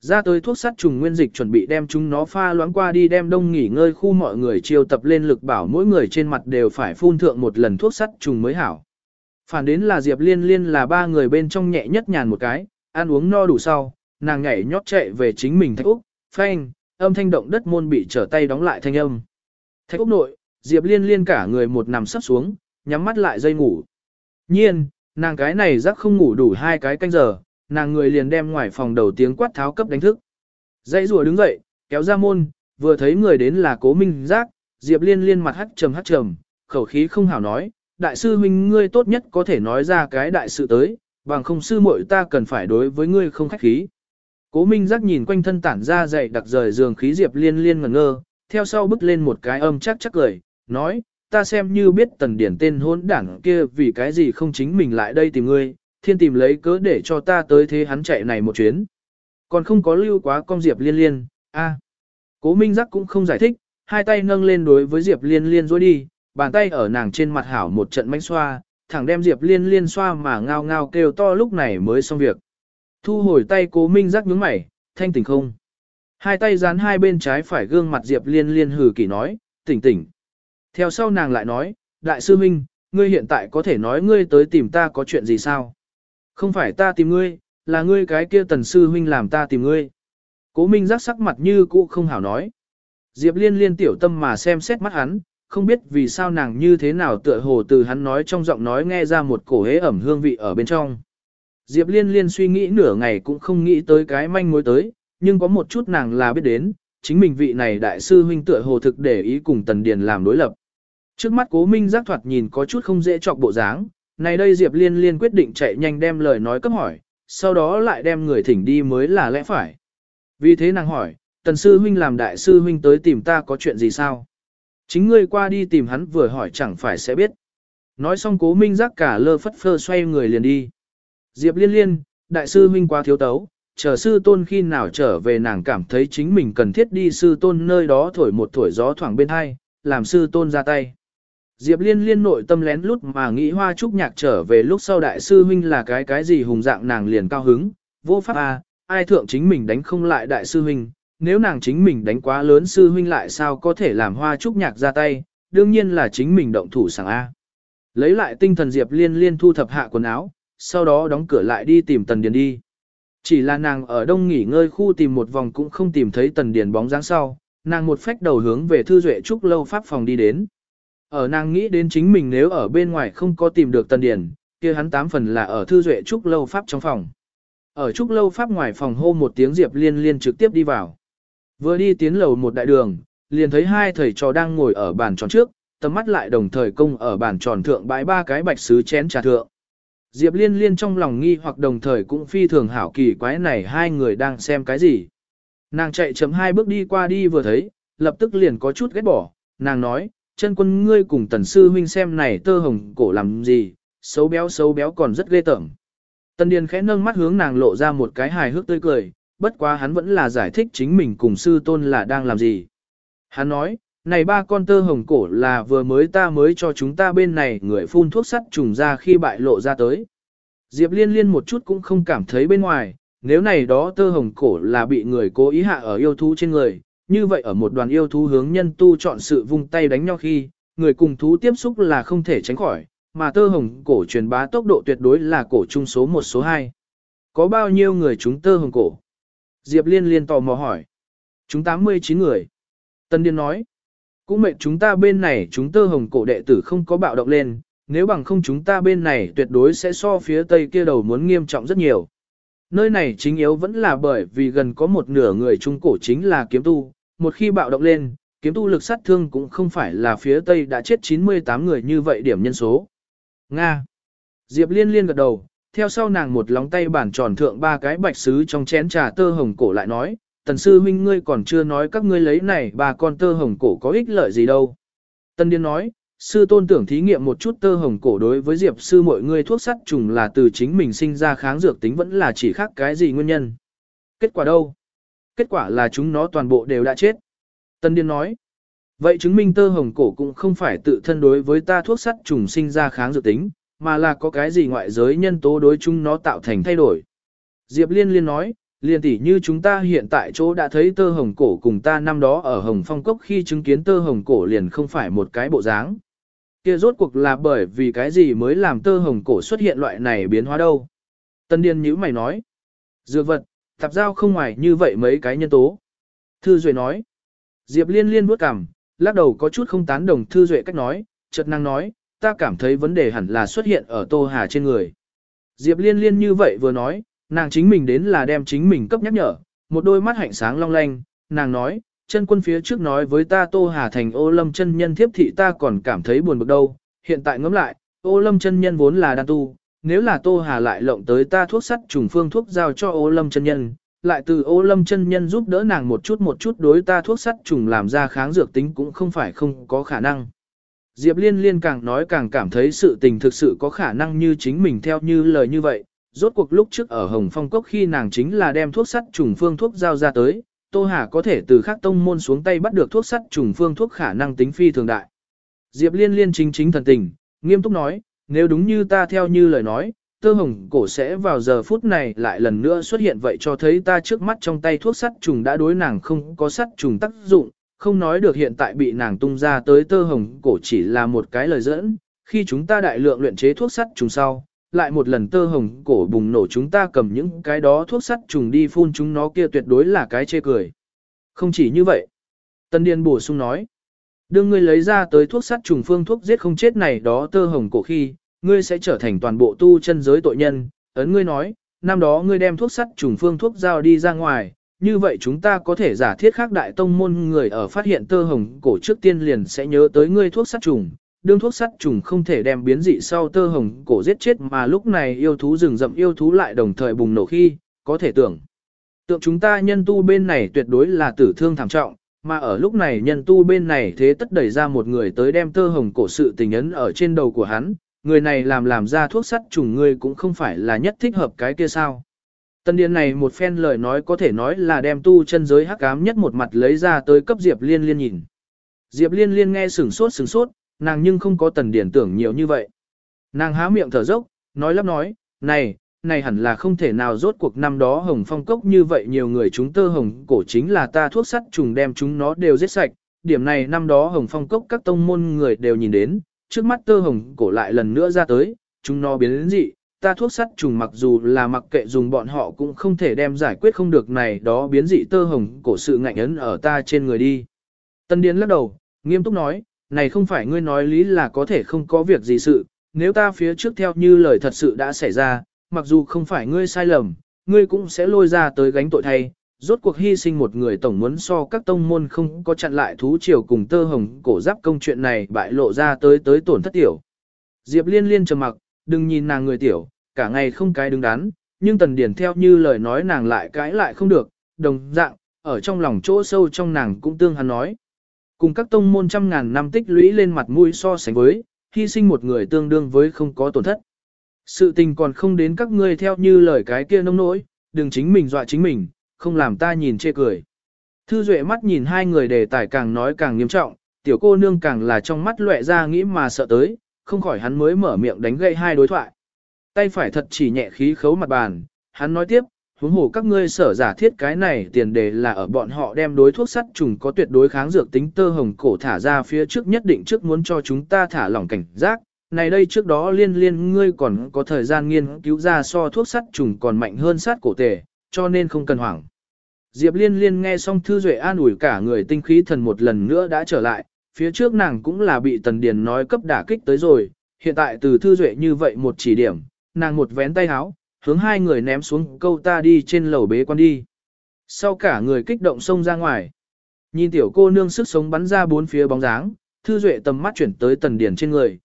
ra tới thuốc sát trùng nguyên dịch chuẩn bị đem chúng nó pha loãng qua đi đem đông nghỉ ngơi khu mọi người chiêu tập lên lực bảo mỗi người trên mặt đều phải phun thượng một lần thuốc sát trùng mới hảo. Phản đến là Diệp Liên Liên là ba người bên trong nhẹ nhất nhàn một cái, ăn uống no đủ sau, nàng nhảy nhót chạy về chính mình thạch úc, phanh, âm thanh động đất môn bị trở tay đóng lại thanh âm. Thạch úc nội, Diệp Liên Liên cả người một nằm sắp xuống, nhắm mắt lại dây ngủ. Nhiên, nàng cái này rắc không ngủ đủ hai cái canh giờ, nàng người liền đem ngoài phòng đầu tiếng quát tháo cấp đánh thức. Dãy rùa đứng dậy, kéo ra môn, vừa thấy người đến là cố minh giác, Diệp Liên liên mặt hắt trầm hắt trầm, khẩu khí không hảo nói, đại sư huynh ngươi tốt nhất có thể nói ra cái đại sự tới, bằng không sư muội ta cần phải đối với ngươi không khách khí. Cố minh giác nhìn quanh thân tản ra dậy đặc rời giường khí Diệp Liên liên ngẩn ngơ, theo sau bước lên một cái âm chắc chắc cười, nói, ta xem như biết tần điển tên hôn đảng kia vì cái gì không chính mình lại đây tìm ngươi, thiên tìm lấy cớ để cho ta tới thế hắn chạy này một chuyến. Còn không có lưu quá con Diệp liên liên, a Cố Minh Giác cũng không giải thích, hai tay nâng lên đối với Diệp liên liên dối đi, bàn tay ở nàng trên mặt hảo một trận mánh xoa, thẳng đem Diệp liên liên xoa mà ngao ngao kêu to lúc này mới xong việc. Thu hồi tay cố Minh Giác nhướng mày, thanh tỉnh không. Hai tay dán hai bên trái phải gương mặt Diệp liên liên hừ kỳ nói, tỉnh tỉnh. Theo sau nàng lại nói, đại sư Minh, ngươi hiện tại có thể nói ngươi tới tìm ta có chuyện gì sao? Không phải ta tìm ngươi, là ngươi cái kia tần sư huynh làm ta tìm ngươi. Cố Minh giác sắc mặt như cũ không hảo nói. Diệp liên liên tiểu tâm mà xem xét mắt hắn, không biết vì sao nàng như thế nào tựa hồ từ hắn nói trong giọng nói nghe ra một cổ hế ẩm hương vị ở bên trong. Diệp liên liên suy nghĩ nửa ngày cũng không nghĩ tới cái manh mối tới, nhưng có một chút nàng là biết đến, chính mình vị này đại sư huynh tựa hồ thực để ý cùng tần điền làm đối lập. Trước mắt cố minh giác thoạt nhìn có chút không dễ chọc bộ dáng, này đây Diệp Liên Liên quyết định chạy nhanh đem lời nói cấp hỏi, sau đó lại đem người thỉnh đi mới là lẽ phải. Vì thế nàng hỏi, tần sư huynh làm đại sư huynh tới tìm ta có chuyện gì sao? Chính ngươi qua đi tìm hắn vừa hỏi chẳng phải sẽ biết. Nói xong cố minh giác cả lơ phất phơ xoay người liền đi. Diệp liên liên, đại sư huynh quá thiếu tấu, chờ sư tôn khi nào trở về nàng cảm thấy chính mình cần thiết đi sư tôn nơi đó thổi một thổi gió thoảng bên hai, làm sư tôn ra tay. Diệp Liên liên nội tâm lén lút mà nghĩ hoa trúc nhạc trở về lúc sau đại sư huynh là cái cái gì hùng dạng nàng liền cao hứng, vô pháp a, ai thượng chính mình đánh không lại đại sư huynh, nếu nàng chính mình đánh quá lớn sư huynh lại sao có thể làm hoa trúc nhạc ra tay, đương nhiên là chính mình động thủ sẵn a. Lấy lại tinh thần Diệp Liên liên thu thập hạ quần áo, sau đó đóng cửa lại đi tìm Tần Điền đi. Chỉ là nàng ở đông nghỉ ngơi khu tìm một vòng cũng không tìm thấy Tần Điền bóng dáng sau, nàng một phách đầu hướng về thư duệ trúc lâu pháp phòng đi đến. Ở nàng nghĩ đến chính mình nếu ở bên ngoài không có tìm được Tần Điền, kia hắn tám phần là ở thư duệ trúc lâu pháp trong phòng. Ở trúc lâu pháp ngoài phòng hô một tiếng Diệp Liên Liên trực tiếp đi vào. Vừa đi tiến lầu một đại đường, liền thấy hai thầy trò đang ngồi ở bàn tròn trước, tầm mắt lại đồng thời công ở bàn tròn thượng bãi ba cái bạch sứ chén trà thượng. Diệp Liên Liên trong lòng nghi hoặc đồng thời cũng phi thường hảo kỳ quái này hai người đang xem cái gì. Nàng chạy chấm hai bước đi qua đi vừa thấy, lập tức liền có chút ghét bỏ, nàng nói, chân quân ngươi cùng tần sư huynh xem này tơ hồng cổ làm gì, xấu béo xấu béo còn rất ghê tởm. Tần Điền khẽ nâng mắt hướng nàng lộ ra một cái hài hước tươi cười, bất quá hắn vẫn là giải thích chính mình cùng sư tôn là đang làm gì. Hắn nói, này ba con tơ hồng cổ là vừa mới ta mới cho chúng ta bên này người phun thuốc sắt trùng ra khi bại lộ ra tới. Diệp liên liên một chút cũng không cảm thấy bên ngoài, nếu này đó tơ hồng cổ là bị người cố ý hạ ở yêu thú trên người, như vậy ở một đoàn yêu thú hướng nhân tu chọn sự vung tay đánh nhau khi, người cùng thú tiếp xúc là không thể tránh khỏi, mà tơ hồng cổ truyền bá tốc độ tuyệt đối là cổ trung số 1 số 2. Có bao nhiêu người chúng tơ hồng cổ? Diệp Liên liên tò mò hỏi. Chúng 89 người. Tân Điên nói. Cũng mệnh chúng ta bên này chúng tơ hồng cổ đệ tử không có bạo động lên, nếu bằng không chúng ta bên này tuyệt đối sẽ so phía tây kia đầu muốn nghiêm trọng rất nhiều. Nơi này chính yếu vẫn là bởi vì gần có một nửa người trung cổ chính là kiếm tu, một khi bạo động lên, kiếm tu lực sát thương cũng không phải là phía Tây đã chết 98 người như vậy điểm nhân số. Nga. Diệp liên liên gật đầu, theo sau nàng một lóng tay bản tròn thượng ba cái bạch sứ trong chén trà tơ hồng cổ lại nói, tần sư huynh ngươi còn chưa nói các ngươi lấy này ba con tơ hồng cổ có ích lợi gì đâu. Tân Điên nói, sư tôn tưởng thí nghiệm một chút tơ hồng cổ đối với diệp sư mọi người thuốc sắt trùng là từ chính mình sinh ra kháng dược tính vẫn là chỉ khác cái gì nguyên nhân. Kết quả đâu? Kết quả là chúng nó toàn bộ đều đã chết. Tân Điên nói, vậy chứng minh tơ hồng cổ cũng không phải tự thân đối với ta thuốc sắt trùng sinh ra kháng dự tính, mà là có cái gì ngoại giới nhân tố đối chúng nó tạo thành thay đổi. Diệp Liên Liên nói, liền tỉ như chúng ta hiện tại chỗ đã thấy tơ hồng cổ cùng ta năm đó ở Hồng Phong Cốc khi chứng kiến tơ hồng cổ liền không phải một cái bộ dáng. Kia rốt cuộc là bởi vì cái gì mới làm tơ hồng cổ xuất hiện loại này biến hóa đâu. Tân Điên nhữ mày nói. Dược vật, tạp giao không ngoài như vậy mấy cái nhân tố. Thư Duệ nói. Diệp liên liên bước cằm, lắc đầu có chút không tán đồng Thư Duệ cách nói, chợt năng nói, ta cảm thấy vấn đề hẳn là xuất hiện ở Tô Hà trên người. Diệp liên liên như vậy vừa nói, nàng chính mình đến là đem chính mình cấp nhắc nhở, một đôi mắt hạnh sáng long lanh, nàng nói, chân quân phía trước nói với ta Tô Hà thành ô lâm chân nhân thiếp thị ta còn cảm thấy buồn bực đâu, hiện tại ngẫm lại, ô lâm chân nhân vốn là đan tu, nếu là Tô Hà lại lộng tới ta thuốc sắt trùng phương thuốc giao cho ô lâm chân nhân, lại từ ô lâm chân nhân giúp đỡ nàng một chút một chút đối ta thuốc sắt trùng làm ra kháng dược tính cũng không phải không có khả năng. Diệp Liên Liên càng nói càng cảm thấy sự tình thực sự có khả năng như chính mình theo như lời như vậy. Rốt cuộc lúc trước ở Hồng Phong Cốc khi nàng chính là đem thuốc sắt trùng phương thuốc giao ra tới, Tô Hà có thể từ khắc tông môn xuống tay bắt được thuốc sắt trùng phương thuốc khả năng tính phi thường đại. Diệp Liên Liên chính chính thần tình, nghiêm túc nói, nếu đúng như ta theo như lời nói, tơ hồng cổ sẽ vào giờ phút này lại lần nữa xuất hiện vậy cho thấy ta trước mắt trong tay thuốc sắt trùng đã đối nàng không có sắt trùng tác dụng, không nói được hiện tại bị nàng tung ra tới tơ hồng cổ chỉ là một cái lời dẫn, khi chúng ta đại lượng luyện chế thuốc sắt trùng sau, lại một lần tơ hồng cổ bùng nổ chúng ta cầm những cái đó thuốc sắt trùng đi phun chúng nó kia tuyệt đối là cái chê cười. Không chỉ như vậy. Tân Điền bổ sung nói, đương ngươi lấy ra tới thuốc sắt trùng phương thuốc giết không chết này đó tơ hồng cổ khi, ngươi sẽ trở thành toàn bộ tu chân giới tội nhân, ấn ngươi nói, năm đó ngươi đem thuốc sắt trùng phương thuốc giao đi ra ngoài, như vậy chúng ta có thể giả thiết khác đại tông môn người ở phát hiện tơ hồng cổ trước tiên liền sẽ nhớ tới ngươi thuốc sát trùng. Đương thuốc sát trùng không thể đem biến dị sau tơ hồng cổ giết chết mà lúc này yêu thú rừng rậm yêu thú lại đồng thời bùng nổ khi, có thể tưởng. Tượng chúng ta nhân tu bên này tuyệt đối là tử thương thảm trọng, mà ở lúc này nhân tu bên này thế tất đẩy ra một người tới đem tơ hồng cổ sự tình ấn ở trên đầu của hắn, người này làm làm ra thuốc sắt trùng ngươi cũng không phải là nhất thích hợp cái kia sao. Tân điên này một phen lời nói có thể nói là đem tu chân giới hắc ám nhất một mặt lấy ra tới cấp Diệp Liên Liên nhìn. Diệp Liên Liên nghe sửng sốt sửng sốt, nàng nhưng không có Tần điển tưởng nhiều như vậy. Nàng há miệng thở dốc, nói lắp nói, này, này hẳn là không thể nào rốt cuộc năm đó hồng phong cốc như vậy nhiều người chúng tơ hồng cổ chính là ta thuốc sắt trùng đem chúng nó đều giết sạch. Điểm này năm đó hồng phong cốc các tông môn người đều nhìn đến, trước mắt tơ hồng cổ lại lần nữa ra tới, chúng nó biến đến dị, ta thuốc sắt trùng mặc dù là mặc kệ dùng bọn họ cũng không thể đem giải quyết không được này đó biến dị tơ hồng cổ sự ngạnh ấn ở ta trên người đi. Tân Điền lắc đầu, nghiêm túc nói, này không phải ngươi nói lý là có thể không có việc gì sự, nếu ta phía trước theo như lời thật sự đã xảy ra, mặc dù không phải ngươi sai lầm, ngươi cũng sẽ lôi ra tới gánh tội thay. Rốt cuộc hy sinh một người tổng muốn so các tông môn không có chặn lại thú triều cùng tơ hồng cổ giáp công chuyện này bại lộ ra tới tới tổn thất tiểu. Diệp liên liên trầm mặc, đừng nhìn nàng người tiểu, cả ngày không cái đứng đắn, nhưng tần điển theo như lời nói nàng lại cãi lại không được, đồng dạng, ở trong lòng chỗ sâu trong nàng cũng tương hắn nói. Cùng các tông môn trăm ngàn năm tích lũy lên mặt mũi so sánh với, hy sinh một người tương đương với không có tổn thất. Sự tình còn không đến các ngươi theo như lời cái kia nông nỗi, đừng chính mình dọa chính mình, không làm ta nhìn chê cười. Thư Duệ mắt nhìn hai người đề tài càng nói càng nghiêm trọng, tiểu cô nương càng là trong mắt lệ ra nghĩ mà sợ tới, không khỏi hắn mới mở miệng đánh gậy hai đối thoại. Tay phải thật chỉ nhẹ khí khấu mặt bàn, hắn nói tiếp, huống hồ các ngươi sở giả thiết cái này tiền đề là ở bọn họ đem đối thuốc sắt trùng có tuyệt đối kháng dược tính tơ hồng cổ thả ra phía trước nhất định trước muốn cho chúng ta thả lỏng cảnh giác. Này đây trước đó liên liên ngươi còn có thời gian nghiên cứu ra so thuốc sắt trùng còn mạnh hơn sát cổ tề, cho nên không cần hoảng. Diệp liên liên nghe xong thư duệ an ủi cả người tinh khí thần một lần nữa đã trở lại, phía trước nàng cũng là bị tần điền nói cấp đả kích tới rồi, hiện tại từ thư duệ như vậy một chỉ điểm, nàng một vén tay háo hướng hai người ném xuống câu ta đi trên lầu bế quan đi. Sau cả người kích động xông ra ngoài. Nhìn tiểu cô nương sức sống bắn ra bốn phía bóng dáng, thư duệ tầm mắt chuyển tới tần điền trên người,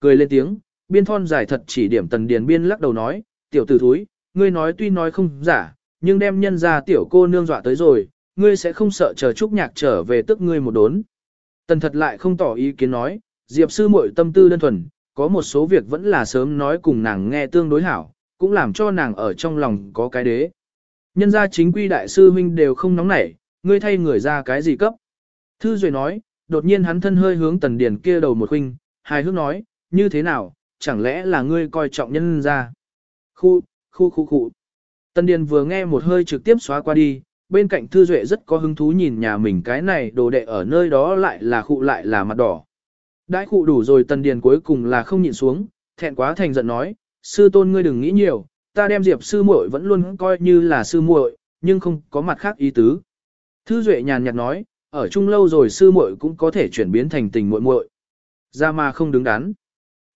cười lên tiếng, biên thon dài thật chỉ điểm tần điền biên lắc đầu nói, tiểu tử thúi, ngươi nói tuy nói không giả, nhưng đem nhân ra tiểu cô nương dọa tới rồi, ngươi sẽ không sợ chờ trúc nhạc trở về tức ngươi một đốn. Tần thật lại không tỏ ý kiến nói, diệp sư muội tâm tư đơn thuần, có một số việc vẫn là sớm nói cùng nàng nghe tương đối hảo, cũng làm cho nàng ở trong lòng có cái đế. Nhân gia chính quy đại sư huynh đều không nóng nảy, ngươi thay người ra cái gì cấp. Thư Duệ nói, đột nhiên hắn thân hơi hướng tần điền kia đầu một huynh, hài hước nói, như thế nào, chẳng lẽ là ngươi coi trọng nhân gia. Khu, khu khu khu. Tân Điền vừa nghe một hơi trực tiếp xóa qua đi, bên cạnh Thư Duệ rất có hứng thú nhìn nhà mình cái này đồ đệ ở nơi đó lại là khụ lại là mặt đỏ. Đãi khụ đủ rồi Tân Điền cuối cùng là không nhịn xuống, thẹn quá thành giận nói, sư tôn ngươi đừng nghĩ nhiều, ta đem Diệp sư muội vẫn luôn coi như là sư muội, nhưng không có mặt khác ý tứ. Thư Duệ nhàn nhạt nói, ở chung lâu rồi sư muội cũng có thể chuyển biến thành tình muội muội. Ra mà không đứng đắn.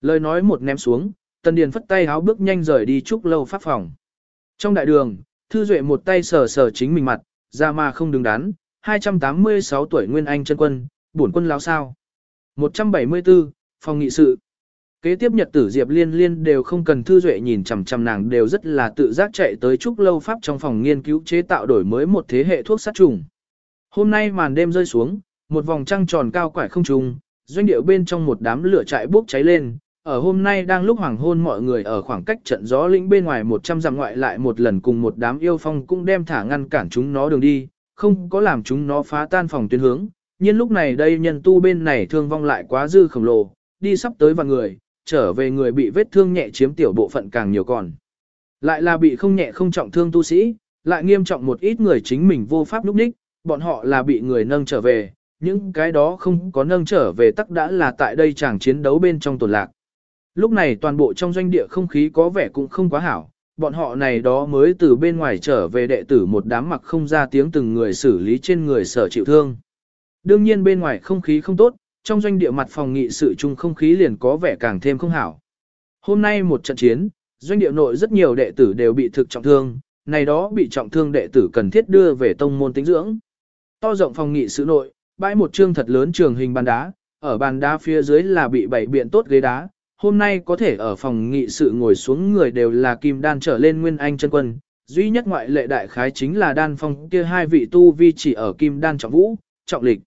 Lời nói một ném xuống, tần Điền phất tay háo bước nhanh rời đi chúc lâu pháp phòng. Trong đại đường, Thư Duệ một tay sờ sờ chính mình mặt, ra mà không đứng đắn, 286 tuổi Nguyên Anh chân quân, bổn quân lão sao. 174, phòng nghị sự. Kế tiếp nhật tử Diệp Liên Liên đều không cần Thư Duệ nhìn chằm chằm nàng đều rất là tự giác chạy tới chúc lâu pháp trong phòng nghiên cứu chế tạo đổi mới một thế hệ thuốc sát trùng. Hôm nay màn đêm rơi xuống, một vòng trăng tròn cao quải không trùng, doanh điệu bên trong một đám lửa chạy bốc cháy lên, ở hôm nay đang lúc hoàng hôn mọi người ở khoảng cách trận gió lĩnh bên ngoài 100 dặm ngoại lại một lần cùng một đám yêu phong cũng đem thả ngăn cản chúng nó đường đi, không có làm chúng nó phá tan phòng tuyến hướng. Nhưng lúc này đây nhân tu bên này thương vong lại quá dư khổng lồ, đi sắp tới vạn người, trở về người bị vết thương nhẹ chiếm tiểu bộ phận càng nhiều còn. Lại là bị không nhẹ không trọng thương tu sĩ, lại nghiêm trọng một ít người chính mình vô pháp lúc đích, bọn họ là bị người nâng trở về, những cái đó không có nâng trở về tắc đã là tại đây chàng chiến đấu bên trong tổn lạc. Lúc này toàn bộ trong doanh địa không khí có vẻ cũng không quá hảo, bọn họ này đó mới từ bên ngoài trở về đệ tử một đám mặc không ra tiếng từng người xử lý trên người sở chịu thương. Đương nhiên bên ngoài không khí không tốt, trong doanh địa mặt phòng nghị sự chung không khí liền có vẻ càng thêm không hảo. Hôm nay một trận chiến, doanh địa nội rất nhiều đệ tử đều bị thực trọng thương, này đó bị trọng thương đệ tử cần thiết đưa về tông môn tính dưỡng. To rộng phòng nghị sự nội, bãi một trương thật lớn trường hình bàn đá, ở bàn đá phía dưới là bị bảy biện tốt ghế đá, hôm nay có thể ở phòng nghị sự ngồi xuống người đều là kim đan trở lên nguyên anh chân quân, duy nhất ngoại lệ đại khái chính là đan phong kia hai vị tu vi chỉ ở kim đan trọng vũ, trọng lịch.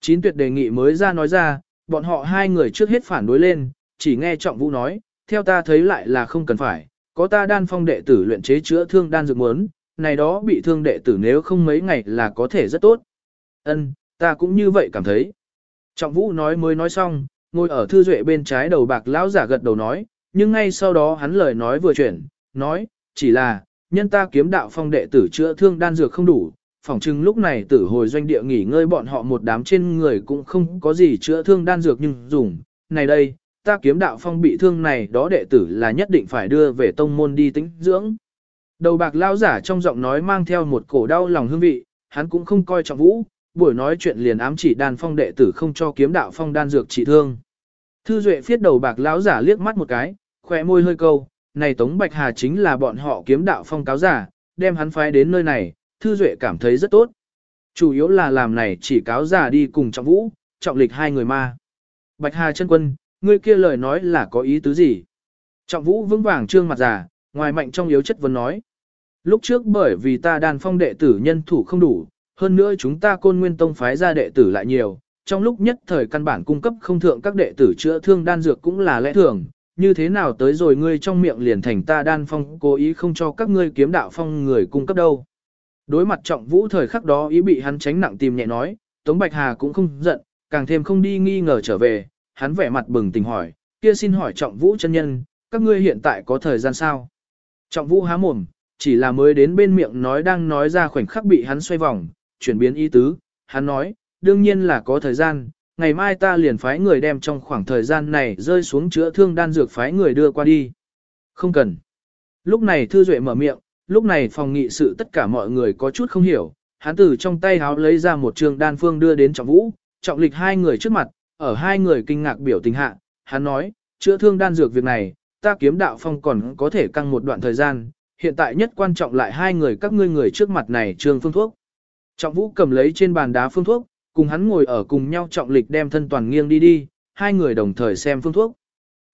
Chín tuyệt đề nghị mới ra nói ra, bọn họ hai người trước hết phản đối lên, chỉ nghe trọng vũ nói, theo ta thấy lại là không cần phải, có ta đan phong đệ tử luyện chế chữa thương đan dược muốn, này đó bị thương đệ tử nếu không mấy ngày là có thể rất tốt. Ân, ta cũng như vậy cảm thấy. Trọng vũ nói mới nói xong, ngồi ở thư duệ bên trái đầu bạc lão giả gật đầu nói, nhưng ngay sau đó hắn lời nói vừa chuyển, nói, chỉ là, nhân ta kiếm đạo phong đệ tử chữa thương đan dược không đủ, phỏng chừng lúc này tử hồi doanh địa nghỉ ngơi bọn họ một đám trên người cũng không có gì chữa thương đan dược nhưng dùng, này đây, ta kiếm đạo phong bị thương này đó đệ tử là nhất định phải đưa về tông môn đi tĩnh dưỡng. Đầu bạc lão giả trong giọng nói mang theo một cổ đau lòng hương vị, hắn cũng không coi trọng vũ, buổi nói chuyện liền ám chỉ đàn phong đệ tử không cho kiếm đạo phong đan dược trị thương. Thư Duệ phiết đầu bạc lão giả liếc mắt một cái, khỏe môi hơi câu, này Tống Bạch Hà chính là bọn họ kiếm đạo phong cáo giả, đem hắn phái đến nơi này, Thư Duệ cảm thấy rất tốt. Chủ yếu là làm này chỉ cáo giả đi cùng trọng vũ, trọng lịch hai người ma. Bạch Hà chân quân, ngươi kia lời nói là có ý tứ gì? Trọng vũ vững vàng trương mặt giả, ngoài mạnh trong yếu chất vấn nói. Lúc trước bởi vì ta đàn phong đệ tử nhân thủ không đủ, hơn nữa chúng ta côn nguyên tông phái ra đệ tử lại nhiều, trong lúc nhất thời căn bản cung cấp không thượng các đệ tử chữa thương đan dược cũng là lẽ thường, như thế nào tới rồi ngươi trong miệng liền thành ta đan phong cố ý không cho các ngươi kiếm đạo phong người cung cấp đâu. Đối mặt trọng vũ thời khắc đó ý bị hắn tránh nặng tìm nhẹ nói, Tống Bạch Hà cũng không giận, càng thêm không đi nghi ngờ trở về, hắn vẻ mặt bừng tỉnh hỏi, kia xin hỏi trọng vũ chân nhân, các ngươi hiện tại có thời gian sao? Trọng vũ há mồm, chỉ là mới đến bên miệng nói đang nói ra khoảnh khắc bị hắn xoay vòng, chuyển biến ý tứ, hắn nói, đương nhiên là có thời gian, ngày mai ta liền phái người đem trong khoảng thời gian này rơi xuống chữa thương đan dược phái người đưa qua đi. Không cần. Lúc này Thư Duệ mở miệng, lúc này phòng nghị sự tất cả mọi người có chút không hiểu, hắn từ trong tay háo lấy ra một trường đan phương đưa đến trọng vũ, trọng lịch hai người trước mặt, ở hai người kinh ngạc biểu tình hạ, hắn nói, chữa thương đan dược việc này, ta kiếm đạo phong còn có thể căng một đoạn thời gian, hiện tại nhất quan trọng lại hai người các ngươi người trước mặt này trương phương thuốc. Trọng vũ cầm lấy trên bàn đá phương thuốc, cùng hắn ngồi ở cùng nhau trọng lịch đem thân toàn nghiêng đi đi, hai người đồng thời xem phương thuốc.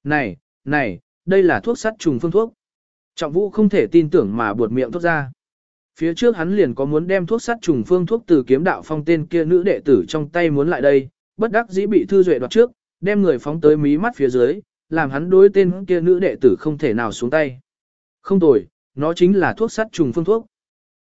Này, này, đây là thuốc sắt trùng phương thuốc. Trọng vũ không thể tin tưởng mà buột miệng thuốc ra. Phía trước hắn liền có muốn đem thuốc sắt trùng phương thuốc từ kiếm đạo phong tên kia nữ đệ tử trong tay muốn lại đây, bất đắc dĩ bị thư duệ đoạt trước, đem người phóng tới mí mắt phía dưới, làm hắn đối tên kia nữ đệ tử không thể nào xuống tay. Không tồi, nó chính là thuốc sắt trùng phương thuốc.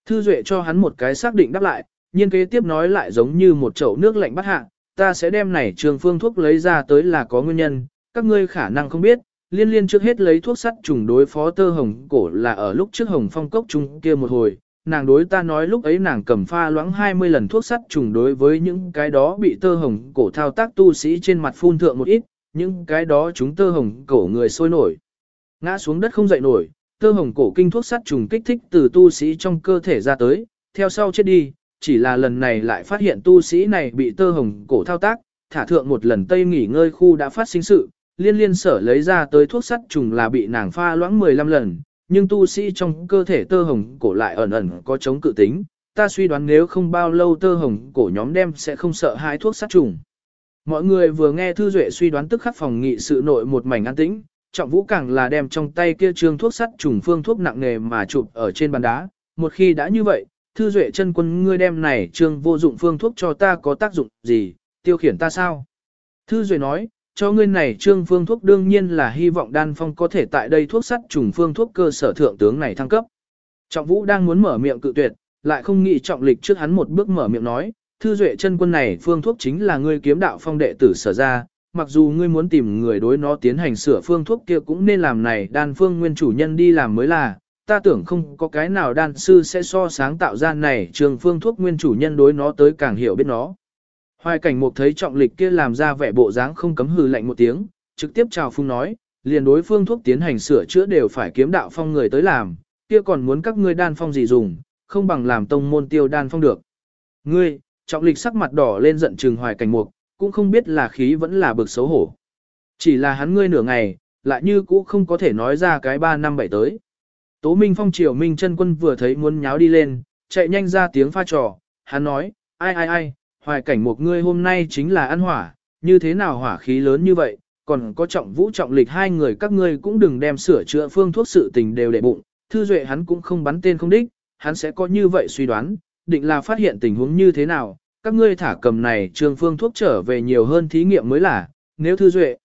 Thư duệ cho hắn một cái xác định đáp lại, nhiên kế tiếp nói lại giống như một chậu nước lạnh bắt hạ, ta sẽ đem này trường phương thuốc lấy ra tới là có nguyên nhân, các ngươi khả năng không biết, liên liên trước hết lấy thuốc sắt trùng đối phó tơ hồng cổ là ở lúc trước hồng phong cốc chung kia một hồi, nàng đối ta nói lúc ấy nàng cầm pha loãng 20 lần thuốc sắt trùng đối với những cái đó bị tơ hồng cổ thao tác tu sĩ trên mặt phun thượng một ít, những cái đó chúng tơ hồng cổ người sôi nổi. Ngã xuống đất không dậy nổi, tơ hồng cổ kinh thuốc sát trùng kích thích từ tu sĩ trong cơ thể ra tới, theo sau chết đi, chỉ là lần này lại phát hiện tu sĩ này bị tơ hồng cổ thao tác, thả thượng một lần tây nghỉ ngơi khu đã phát sinh sự, liên liên sở lấy ra tới thuốc sắt trùng là bị nàng pha loãng 15 lần, nhưng tu sĩ trong cơ thể tơ hồng cổ lại ẩn ẩn có chống cự tính, ta suy đoán nếu không bao lâu tơ hồng cổ nhóm đem sẽ không sợ hãi thuốc sát trùng. Mọi người vừa nghe Thư Duệ suy đoán tức khắc phòng nghị sự nội một mảnh an tĩnh, trọng vũ càng là đem trong tay kia trương thuốc sắt trùng phương thuốc nặng nghề mà chụp ở trên bàn đá. Một khi đã như vậy, Thư Duệ chân quân ngươi đem này trương vô dụng phương thuốc cho ta có tác dụng gì, tiêu khiển ta sao? Thư Duệ nói, cho ngươi này trương phương thuốc đương nhiên là hy vọng đan phong có thể tại đây thuốc sắt trùng phương thuốc cơ sở thượng tướng này thăng cấp. Trọng vũ đang muốn mở miệng cự tuyệt, lại không nghĩ trọng lịch trước hắn một bước mở miệng nói, thư duệ chân quân này phương thuốc chính là ngươi kiếm đạo phong đệ tử sở ra, mặc dù ngươi muốn tìm người đối nó tiến hành sửa phương thuốc kia cũng nên làm này đan phương nguyên chủ nhân đi làm mới là, ta tưởng không có cái nào đan sư sẽ so sáng tạo ra này trường phương thuốc nguyên chủ nhân đối nó tới càng hiểu biết nó. Hoài cảnh mục thấy trọng lịch kia làm ra vẻ bộ dáng không cấm hừ lạnh một tiếng, trực tiếp chào phung nói, liền đối phương thuốc tiến hành sửa chữa đều phải kiếm đạo phong người tới làm, kia còn muốn các ngươi đan phong gì dùng, không bằng làm tông môn tiêu đan phong được. Ngươi, trọng lịch sắc mặt đỏ lên giận trừng hoài cảnh mục, cũng không biết là khí vẫn là bực xấu hổ. Chỉ là hắn ngươi nửa ngày, lại như cũ không có thể nói ra cái ba năm bảy tới. Tố Minh Phong triều Minh chân quân vừa thấy muốn nháo đi lên, chạy nhanh ra tiếng pha trò, hắn nói, ai ai ai, hoài cảnh một ngươi hôm nay chính là ăn hỏa, như thế nào hỏa khí lớn như vậy, còn có trọng vũ trọng lịch hai người các ngươi cũng đừng đem sửa chữa phương thuốc sự tình đều để bụng, thư duệ hắn cũng không bắn tên không đích, hắn sẽ có như vậy suy đoán, định là phát hiện tình huống như thế nào, các ngươi thả cầm này trường phương thuốc trở về nhiều hơn thí nghiệm mới là, nếu thư duệ.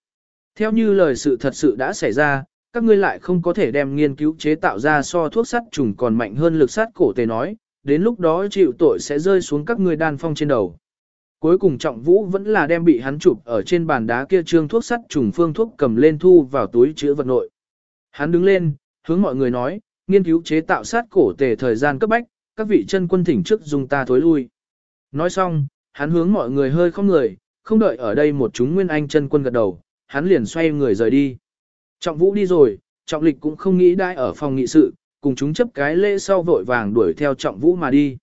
Theo như lời sự thật sự đã xảy ra, các ngươi lại không có thể đem nghiên cứu chế tạo ra so thuốc sắt trùng còn mạnh hơn lực sát cổ tề nói, đến lúc đó chịu tội sẽ rơi xuống các ngươi đan phong trên đầu. Cuối cùng trọng vũ vẫn là đem bị hắn chụp ở trên bàn đá kia trương thuốc sắt trùng phương thuốc cầm lên thu vào túi chứa vật nội. Hắn đứng lên, hướng mọi người nói, nghiên cứu chế tạo sát cổ tề thời gian cấp bách, các vị chân quân thỉnh trước dùng ta thối lui. Nói xong, hắn hướng mọi người hơi không người, không đợi ở đây một chúng nguyên anh chân quân gật đầu, hắn liền xoay người rời đi. Trọng vũ đi rồi, trọng lịch cũng không nghĩ đai ở phòng nghị sự, cùng chúng chấp cái lễ sau vội vàng đuổi theo trọng vũ mà đi.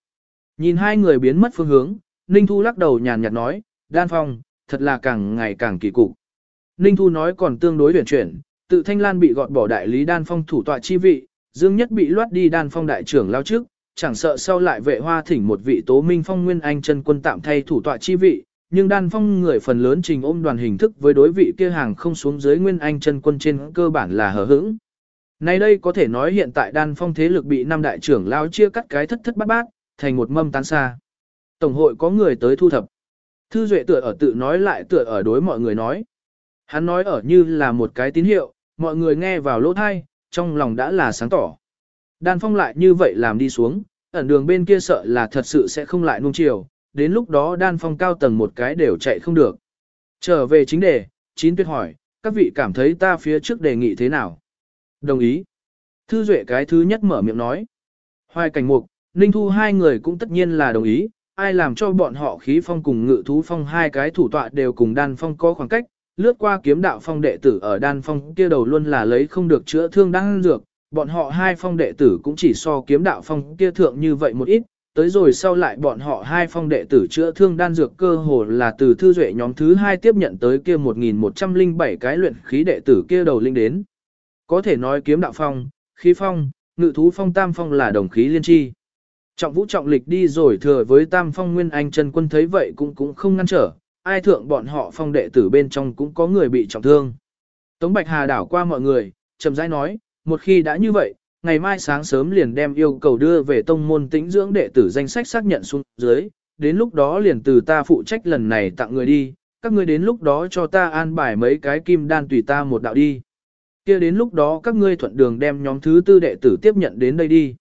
Nhìn hai người biến mất phương hướng, Ninh Thu lắc đầu nhàn nhạt nói, đan phong, thật là càng ngày càng kỳ cục. Ninh Thu nói còn tương đối huyền chuyển, tự Thanh Lan bị gọt bỏ đại lý đan phong thủ tọa chi vị, Dương Nhất bị loát đi đan phong đại trưởng lao trước, chẳng sợ sau lại vệ hoa thỉnh một vị tố minh phong nguyên anh chân quân tạm thay thủ tọa chi vị, nhưng đan phong người phần lớn trình ôm đoàn hình thức với đối vị kia hàng không xuống dưới nguyên anh chân quân trên cơ bản là hờ hững. Nay đây có thể nói hiện tại đan phong thế lực bị năm đại trưởng lao chia cắt cái thất thất bát bát, thành một mâm tán xa. Tổng hội có người tới thu thập. Thư Duệ tựa ở tự nói lại tựa ở đối mọi người nói. Hắn nói ở như là một cái tín hiệu, mọi người nghe vào lỗ thai, trong lòng đã là sáng tỏ. Đan phong lại như vậy làm đi xuống, ẩn đường bên kia sợ là thật sự sẽ không lại nung chiều, đến lúc đó đan phong cao tầng một cái đều chạy không được. Trở về chính đề, chín tuyệt hỏi, các vị cảm thấy ta phía trước đề nghị thế nào? Đồng ý. Thư Duệ cái thứ nhất mở miệng nói. Hoài cảnh mục, Ninh Thu hai người cũng tất nhiên là đồng ý, ai làm cho bọn họ khí phong cùng ngự thú phong hai cái thủ tọa đều cùng đan phong có khoảng cách, lướt qua kiếm đạo phong đệ tử ở đan phong kia đầu luôn là lấy không được chữa thương đang dược, bọn họ hai phong đệ tử cũng chỉ so kiếm đạo phong kia thượng như vậy một ít, tới rồi sau lại bọn họ hai phong đệ tử chữa thương đan dược cơ hồ là từ thư duệ nhóm thứ hai tiếp nhận tới kia 1107 cái luyện khí đệ tử kia đầu linh đến. Có thể nói kiếm đạo phong, khí phong, ngự thú phong tam phong là đồng khí liên chi. Trọng vũ trọng lịch đi rồi thừa với tam phong nguyên anh chân quân thấy vậy cũng cũng không ngăn trở, ai thượng bọn họ phong đệ tử bên trong cũng có người bị trọng thương. Tống Bạch Hà đảo qua mọi người, chậm rãi nói, một khi đã như vậy, ngày mai sáng sớm liền đem yêu cầu đưa về tông môn tĩnh dưỡng đệ tử danh sách xác nhận xuống dưới, đến lúc đó liền từ ta phụ trách lần này tặng người đi, các ngươi đến lúc đó cho ta an bài mấy cái kim đan tùy ta một đạo đi. kia đến lúc đó các ngươi thuận đường đem nhóm thứ tư đệ tử tiếp nhận đến đây đi.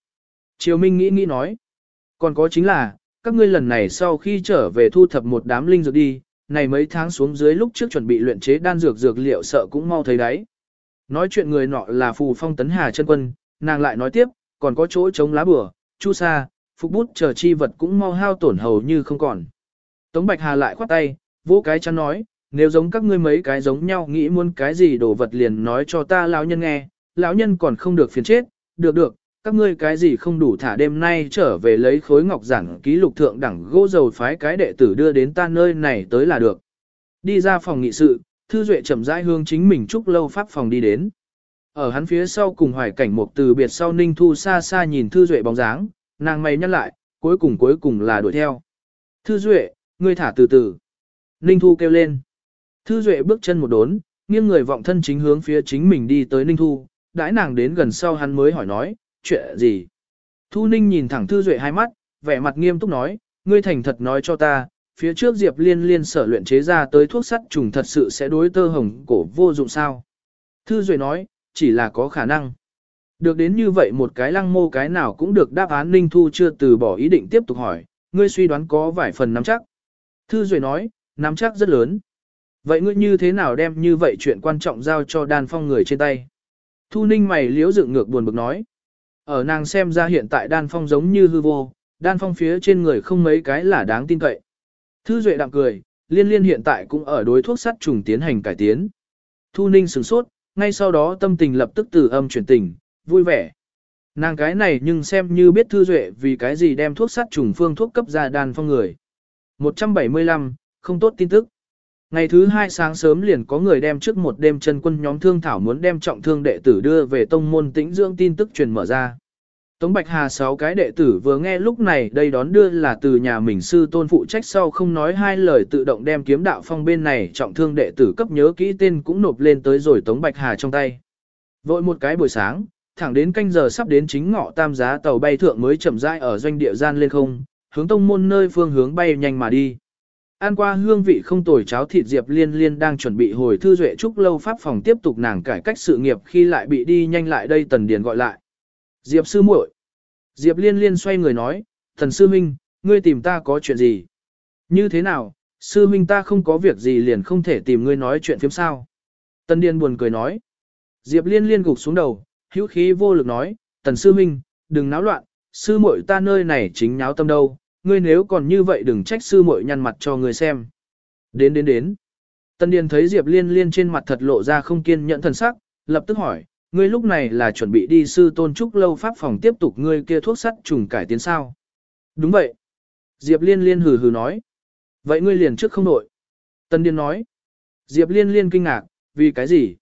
Triều Minh nghĩ nghĩ nói, còn có chính là, các ngươi lần này sau khi trở về thu thập một đám linh dược đi, này mấy tháng xuống dưới lúc trước chuẩn bị luyện chế đan dược dược liệu sợ cũng mau thấy đấy nói chuyện người nọ là phù phong tấn hà chân quân, nàng lại nói tiếp, còn có chỗ chống lá bừa, chu sa, phục bút chờ chi vật cũng mau hao tổn hầu như không còn. Tống Bạch Hà lại khoát tay, vỗ cái chắn nói, nếu giống các ngươi mấy cái giống nhau nghĩ muốn cái gì đồ vật liền nói cho ta lão nhân nghe, lão nhân còn không được phiền chết, được được, các ngươi cái gì không đủ thả đêm nay trở về lấy khối ngọc giản ký lục thượng đẳng gỗ dầu phái cái đệ tử đưa đến ta nơi này tới là được. Đi ra phòng nghị sự, Thư Duệ chậm rãi hương chính mình chúc lâu pháp phòng đi đến. Ở hắn phía sau cùng hoài cảnh một từ biệt sau Ninh Thu xa xa nhìn Thư Duệ bóng dáng, nàng mày nhăn lại, cuối cùng cuối cùng là đuổi theo. Thư Duệ, ngươi thả từ từ. Ninh Thu kêu lên. Thư Duệ bước chân một đốn, nghiêng người vọng thân chính hướng phía chính mình đi tới Ninh Thu, đãi nàng đến gần sau hắn mới hỏi nói, chuyện gì? Thu Ninh nhìn thẳng Thư Duệ hai mắt, vẻ mặt nghiêm túc nói, ngươi thành thật nói cho ta, phía trước Diệp Liên Liên sở luyện chế ra tới thuốc sắt trùng thật sự sẽ đối tơ hồng cổ vô dụng sao? Thư Duệ nói, chỉ là có khả năng. Được đến như vậy một cái lăng mô cái nào cũng được đáp án Ninh Thu chưa từ bỏ ý định tiếp tục hỏi, ngươi suy đoán có vài phần nắm chắc. Thư Duệ nói, nắm chắc rất lớn. Vậy ngươi như thế nào đem như vậy chuyện quan trọng giao cho đan phong người trên tay? Thu Ninh mày liễu dựng ngược buồn bực nói. Ở nàng xem ra hiện tại đan phong giống như hư vô, đan phong phía trên người không mấy cái là đáng tin cậy. Thư Duệ đạm cười, liên liên hiện tại cũng ở đối thuốc sắt trùng tiến hành cải tiến. Thu Ninh sửng sốt, ngay sau đó tâm tình lập tức từ âm chuyển tình, vui vẻ. Nàng cái này nhưng xem như biết Thư Duệ vì cái gì đem thuốc sắt trùng phương thuốc cấp ra đàn phong người. 175, không tốt tin tức. Ngày thứ hai sáng sớm liền có người đem trước một đêm chân quân nhóm thương thảo muốn đem trọng thương đệ tử đưa về tông môn tĩnh dưỡng tin tức truyền mở ra. Tống Bạch Hà sáu cái đệ tử vừa nghe lúc này đây đón đưa là từ nhà mình sư tôn phụ trách sau không nói hai lời tự động đem kiếm đạo phong bên này trọng thương đệ tử cấp nhớ kỹ tên cũng nộp lên tới rồi Tống Bạch Hà trong tay. Vội một cái buổi sáng, thẳng đến canh giờ sắp đến chính ngọ tam giá tàu bay thượng mới chậm rãi ở doanh địa gian lên không, hướng tông môn nơi phương hướng bay nhanh mà đi. An qua hương vị không tồi cháo thịt Diệp Liên Liên đang chuẩn bị hồi thư duệ trúc lâu pháp phòng tiếp tục nàng cải cách sự nghiệp khi lại bị đi nhanh lại đây Tần Điền gọi lại. Diệp sư muội. Diệp Liên Liên xoay người nói, thần sư minh, ngươi tìm ta có chuyện gì? Như thế nào, sư minh ta không có việc gì liền không thể tìm ngươi nói chuyện phiếm sao? Tần Điền buồn cười nói. Diệp Liên Liên gục xuống đầu, hữu khí vô lực nói, tần sư minh, đừng náo loạn, sư muội ta nơi này chính nháo tâm đâu, ngươi nếu còn như vậy đừng trách sư muội nhăn mặt cho ngươi xem. Đến đến đến. Tân Điền thấy Diệp Liên Liên trên mặt thật lộ ra không kiên nhẫn thần sắc, lập tức hỏi, ngươi lúc này là chuẩn bị đi sư tôn trúc lâu pháp phòng tiếp tục ngươi kia thuốc sắt trùng cải tiến sao? Đúng vậy. Diệp Liên Liên hừ hừ nói. Vậy ngươi liền trước không nội. Tân Điền nói. Diệp Liên Liên kinh ngạc, vì cái gì?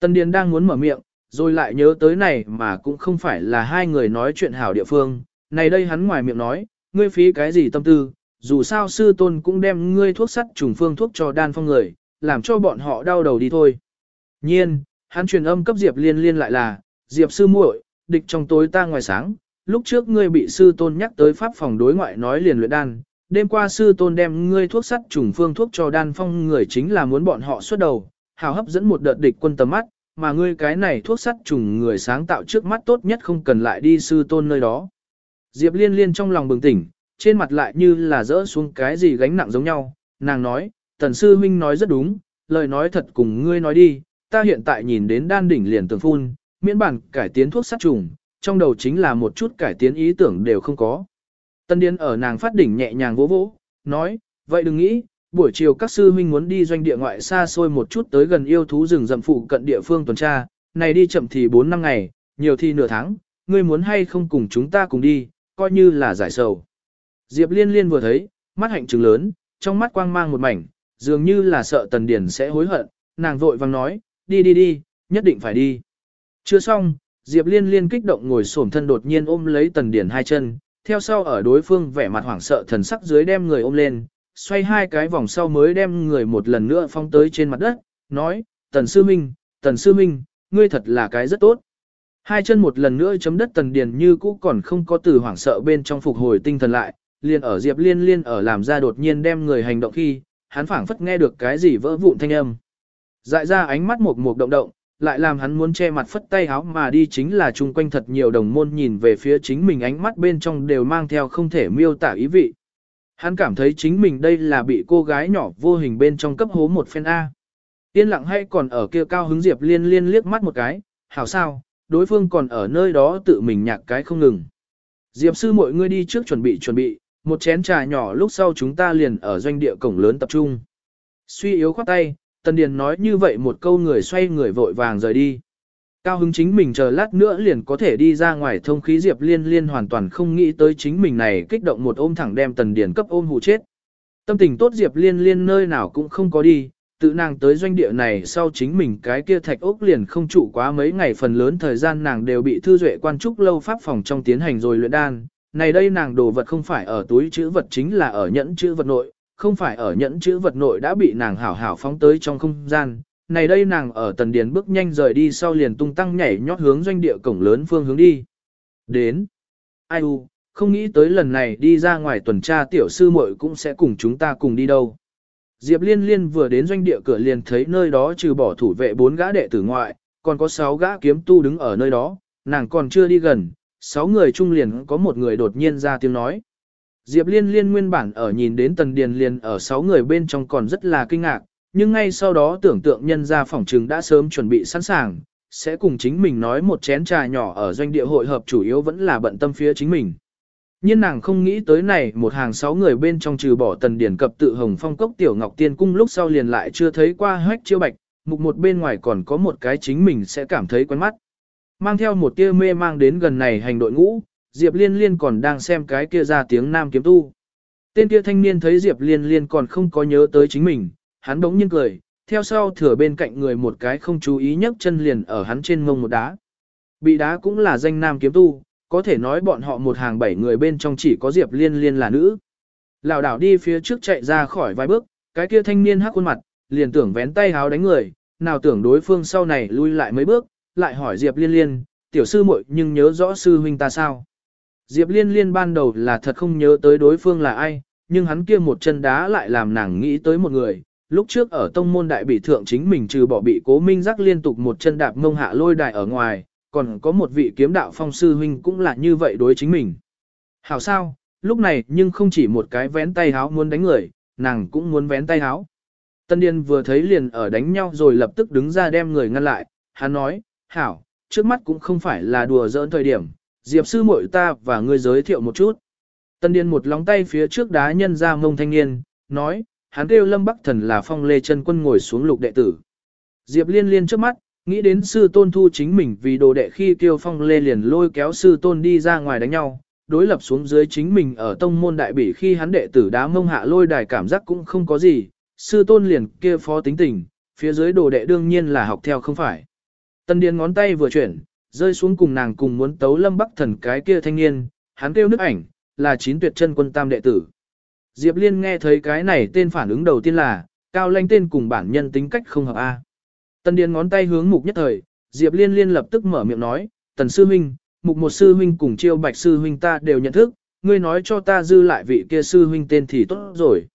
Tân Điền đang muốn mở miệng, rồi lại nhớ tới này mà cũng không phải là hai người nói chuyện hảo địa phương. Này đây hắn ngoài miệng nói, ngươi phí cái gì tâm tư, dù sao sư tôn cũng đem ngươi thuốc sắt trùng phương thuốc cho đan phong người, làm cho bọn họ đau đầu đi thôi. Nhiên, hắn truyền âm cấp Diệp liên liên lại là, Diệp sư muội, địch trong tối ta ngoài sáng, lúc trước ngươi bị sư tôn nhắc tới pháp phòng đối ngoại nói liền luyện đan, đêm qua sư tôn đem ngươi thuốc sắt trùng phương thuốc cho đan phong người chính là muốn bọn họ xuất đầu, hào hấp dẫn một đợt địch quân tầm mắt, mà ngươi cái này thuốc sắt trùng người sáng tạo trước mắt tốt nhất không cần lại đi sư tôn nơi đó. Diệp liên liên trong lòng bừng tỉnh, trên mặt lại như là rỡ xuống cái gì gánh nặng giống nhau, nàng nói, tần sư huynh nói rất đúng, lời nói thật cùng ngươi nói đi, ta hiện tại nhìn đến đan đỉnh liền tường phun, miễn bản cải tiến thuốc sát trùng, trong đầu chính là một chút cải tiến ý tưởng đều không có. Tân Điên ở nàng phát đỉnh nhẹ nhàng vỗ vỗ, nói, vậy đừng nghĩ, buổi chiều các sư huynh muốn đi doanh địa ngoại xa xôi một chút tới gần yêu thú rừng rậm phụ cận địa phương tuần tra, này đi chậm thì 4 năm ngày, nhiều thì nửa tháng, ngươi muốn hay không cùng chúng ta cùng đi, coi như là giải sầu. Diệp liên liên vừa thấy, mắt hạnh trừng lớn, trong mắt quang mang một mảnh, dường như là sợ Tần Điền sẽ hối hận, nàng vội vang nói, đi đi đi, nhất định phải đi. Chưa xong, Diệp liên liên kích động ngồi xổm thân đột nhiên ôm lấy Tần Điền hai chân, theo sau ở đối phương vẻ mặt hoảng sợ thần sắc dưới đem người ôm lên, xoay hai cái vòng sau mới đem người một lần nữa phong tới trên mặt đất, nói, Tần Sư Minh, Tần Sư Minh, ngươi thật là cái rất tốt. Hai chân một lần nữa chấm đất Tần Điền như cũ còn không có từ hoảng sợ bên trong phục hồi tinh thần lại, liền ở Diệp Liên Liên ở làm ra đột nhiên đem người hành động khi, hắn phảng phất nghe được cái gì vỡ vụn thanh âm. Dại ra ánh mắt một một động động, lại làm hắn muốn che mặt phất tay áo mà đi chính là chung quanh thật nhiều đồng môn nhìn về phía chính mình ánh mắt bên trong đều mang theo không thể miêu tả ý vị. Hắn cảm thấy chính mình đây là bị cô gái nhỏ vô hình bên trong cấp hố một phen A. Yên lặng hay còn ở kia cao hứng Diệp Liên Liên liếc mắt một cái, hảo sao, đối phương còn ở nơi đó tự mình nhạc cái không ngừng. Diệp sư mọi người đi trước chuẩn bị chuẩn bị, một chén trà nhỏ lúc sau chúng ta liền ở doanh địa cổng lớn tập trung. Suy yếu khoát tay, Tần Điền nói như vậy một câu người xoay người vội vàng rời đi. Cao hứng chính mình chờ lát nữa liền có thể đi ra ngoài thông khí Diệp Liên Liên hoàn toàn không nghĩ tới chính mình này kích động một ôm thẳng đem Tần Điền cấp ôm hù chết. Tâm tình tốt Diệp Liên Liên nơi nào cũng không có đi, tự nàng tới doanh địa này sau chính mình cái kia thạch ốc liền không trụ quá mấy ngày phần lớn thời gian nàng đều bị thư duệ quan trúc lâu pháp phòng trong tiến hành rồi luyện đan. Này đây nàng đồ vật không phải ở túi chữ vật chính là ở nhẫn chữ vật nội, không phải ở nhẫn chữ vật nội đã bị nàng hảo hảo phóng tới trong không gian. Này đây nàng ở tần điền bước nhanh rời đi sau liền tung tăng nhảy nhót hướng doanh địa cổng lớn phương hướng đi. Đến. Ai u, không nghĩ tới lần này đi ra ngoài tuần tra tiểu sư muội cũng sẽ cùng chúng ta cùng đi đâu. Diệp Liên Liên vừa đến doanh địa cửa liền thấy nơi đó trừ bỏ thủ vệ bốn gã đệ tử ngoại, còn có sáu gã kiếm tu đứng ở nơi đó, nàng còn chưa đi gần, sáu người chung liền có một người đột nhiên ra tiếng nói. Diệp Liên Liên nguyên bản ở nhìn đến Tần Điền liền ở sáu người bên trong còn rất là kinh ngạc, nhưng ngay sau đó tưởng tượng nhân ra phòng trừng đã sớm chuẩn bị sẵn sàng, sẽ cùng chính mình nói một chén trà nhỏ ở doanh địa hội hợp chủ yếu vẫn là bận tâm phía chính mình. Nhưng nàng không nghĩ tới này một hàng sáu người bên trong trừ bỏ tần Điền cập tự hồng phong cốc tiểu ngọc tiên cung lúc sau liền lại chưa thấy qua hách chiêu bạch, mục một bên ngoài còn có một cái chính mình sẽ cảm thấy quen mắt. Mang theo một tia mê mang đến gần này hành đội ngũ, Diệp Liên Liên còn đang xem cái kia ra tiếng nam kiếm tu. Tên kia thanh niên thấy Diệp Liên Liên còn không có nhớ tới chính mình, hắn bỗng nhiên cười, theo sau thừa bên cạnh người một cái không chú ý nhấc chân liền ở hắn trên mông một đá. Bị đá cũng là danh nam kiếm tu, có thể nói bọn họ một hàng bảy người bên trong chỉ có Diệp Liên Liên là nữ. Lão đảo đi phía trước chạy ra khỏi vài bước, cái kia thanh niên hắc khuôn mặt, liền tưởng vén tay háo đánh người, nào tưởng đối phương sau này lui lại mấy bước, lại hỏi Diệp Liên Liên, tiểu sư muội nhưng nhớ rõ sư huynh ta sao. Diệp Liên Liên ban đầu là thật không nhớ tới đối phương là ai, nhưng hắn kia một chân đá lại làm nàng nghĩ tới một người. Lúc trước ở tông môn đại bị thượng chính mình trừ bỏ bị cố minh giác liên tục một chân đạp mông hạ lôi đài ở ngoài, còn có một vị kiếm đạo phong sư huynh cũng là như vậy đối chính mình. Hảo sao, lúc này nhưng không chỉ một cái vén tay háo muốn đánh người, nàng cũng muốn vén tay háo. Tân Điên vừa thấy liền ở đánh nhau rồi lập tức đứng ra đem người ngăn lại, hắn nói, Hảo, trước mắt cũng không phải là đùa giỡn thời điểm, Diệp sư muội ta và ngươi giới thiệu một chút. Tân Điền một lóng tay phía trước đá nhân ra mông thanh niên, nói, hắn kêu Lâm Bắc Thần là phong lê chân quân ngồi xuống lục đệ tử. Diệp liên liên trước mắt, Nghĩ đến sư tôn thu chính mình vì đồ đệ khi kêu phong lê liền lôi kéo sư tôn đi ra ngoài đánh nhau, đối lập xuống dưới chính mình ở tông môn đại bỉ khi hắn đệ tử đá mông hạ lôi đài cảm giác cũng không có gì, sư tôn liền kia phó tính tình, phía dưới đồ đệ đương nhiên là học theo không phải. Tân điên ngón tay vừa chuyển, rơi xuống cùng nàng cùng muốn tấu lâm bắc thần cái kia thanh niên, hắn kêu nước ảnh, là chín tuyệt chân quân tam đệ tử. Diệp Liên nghe thấy cái này tên phản ứng đầu tiên là, cao lanh tên cùng bản nhân tính cách không hợp A. Tần Điền ngón tay hướng mục nhất thời, Diệp Liên Liên lập tức mở miệng nói, Tần Sư Huynh, mục một Sư Huynh cùng chiêu bạch Sư Huynh ta đều nhận thức, ngươi nói cho ta dư lại vị kia Sư Huynh tên thì tốt rồi.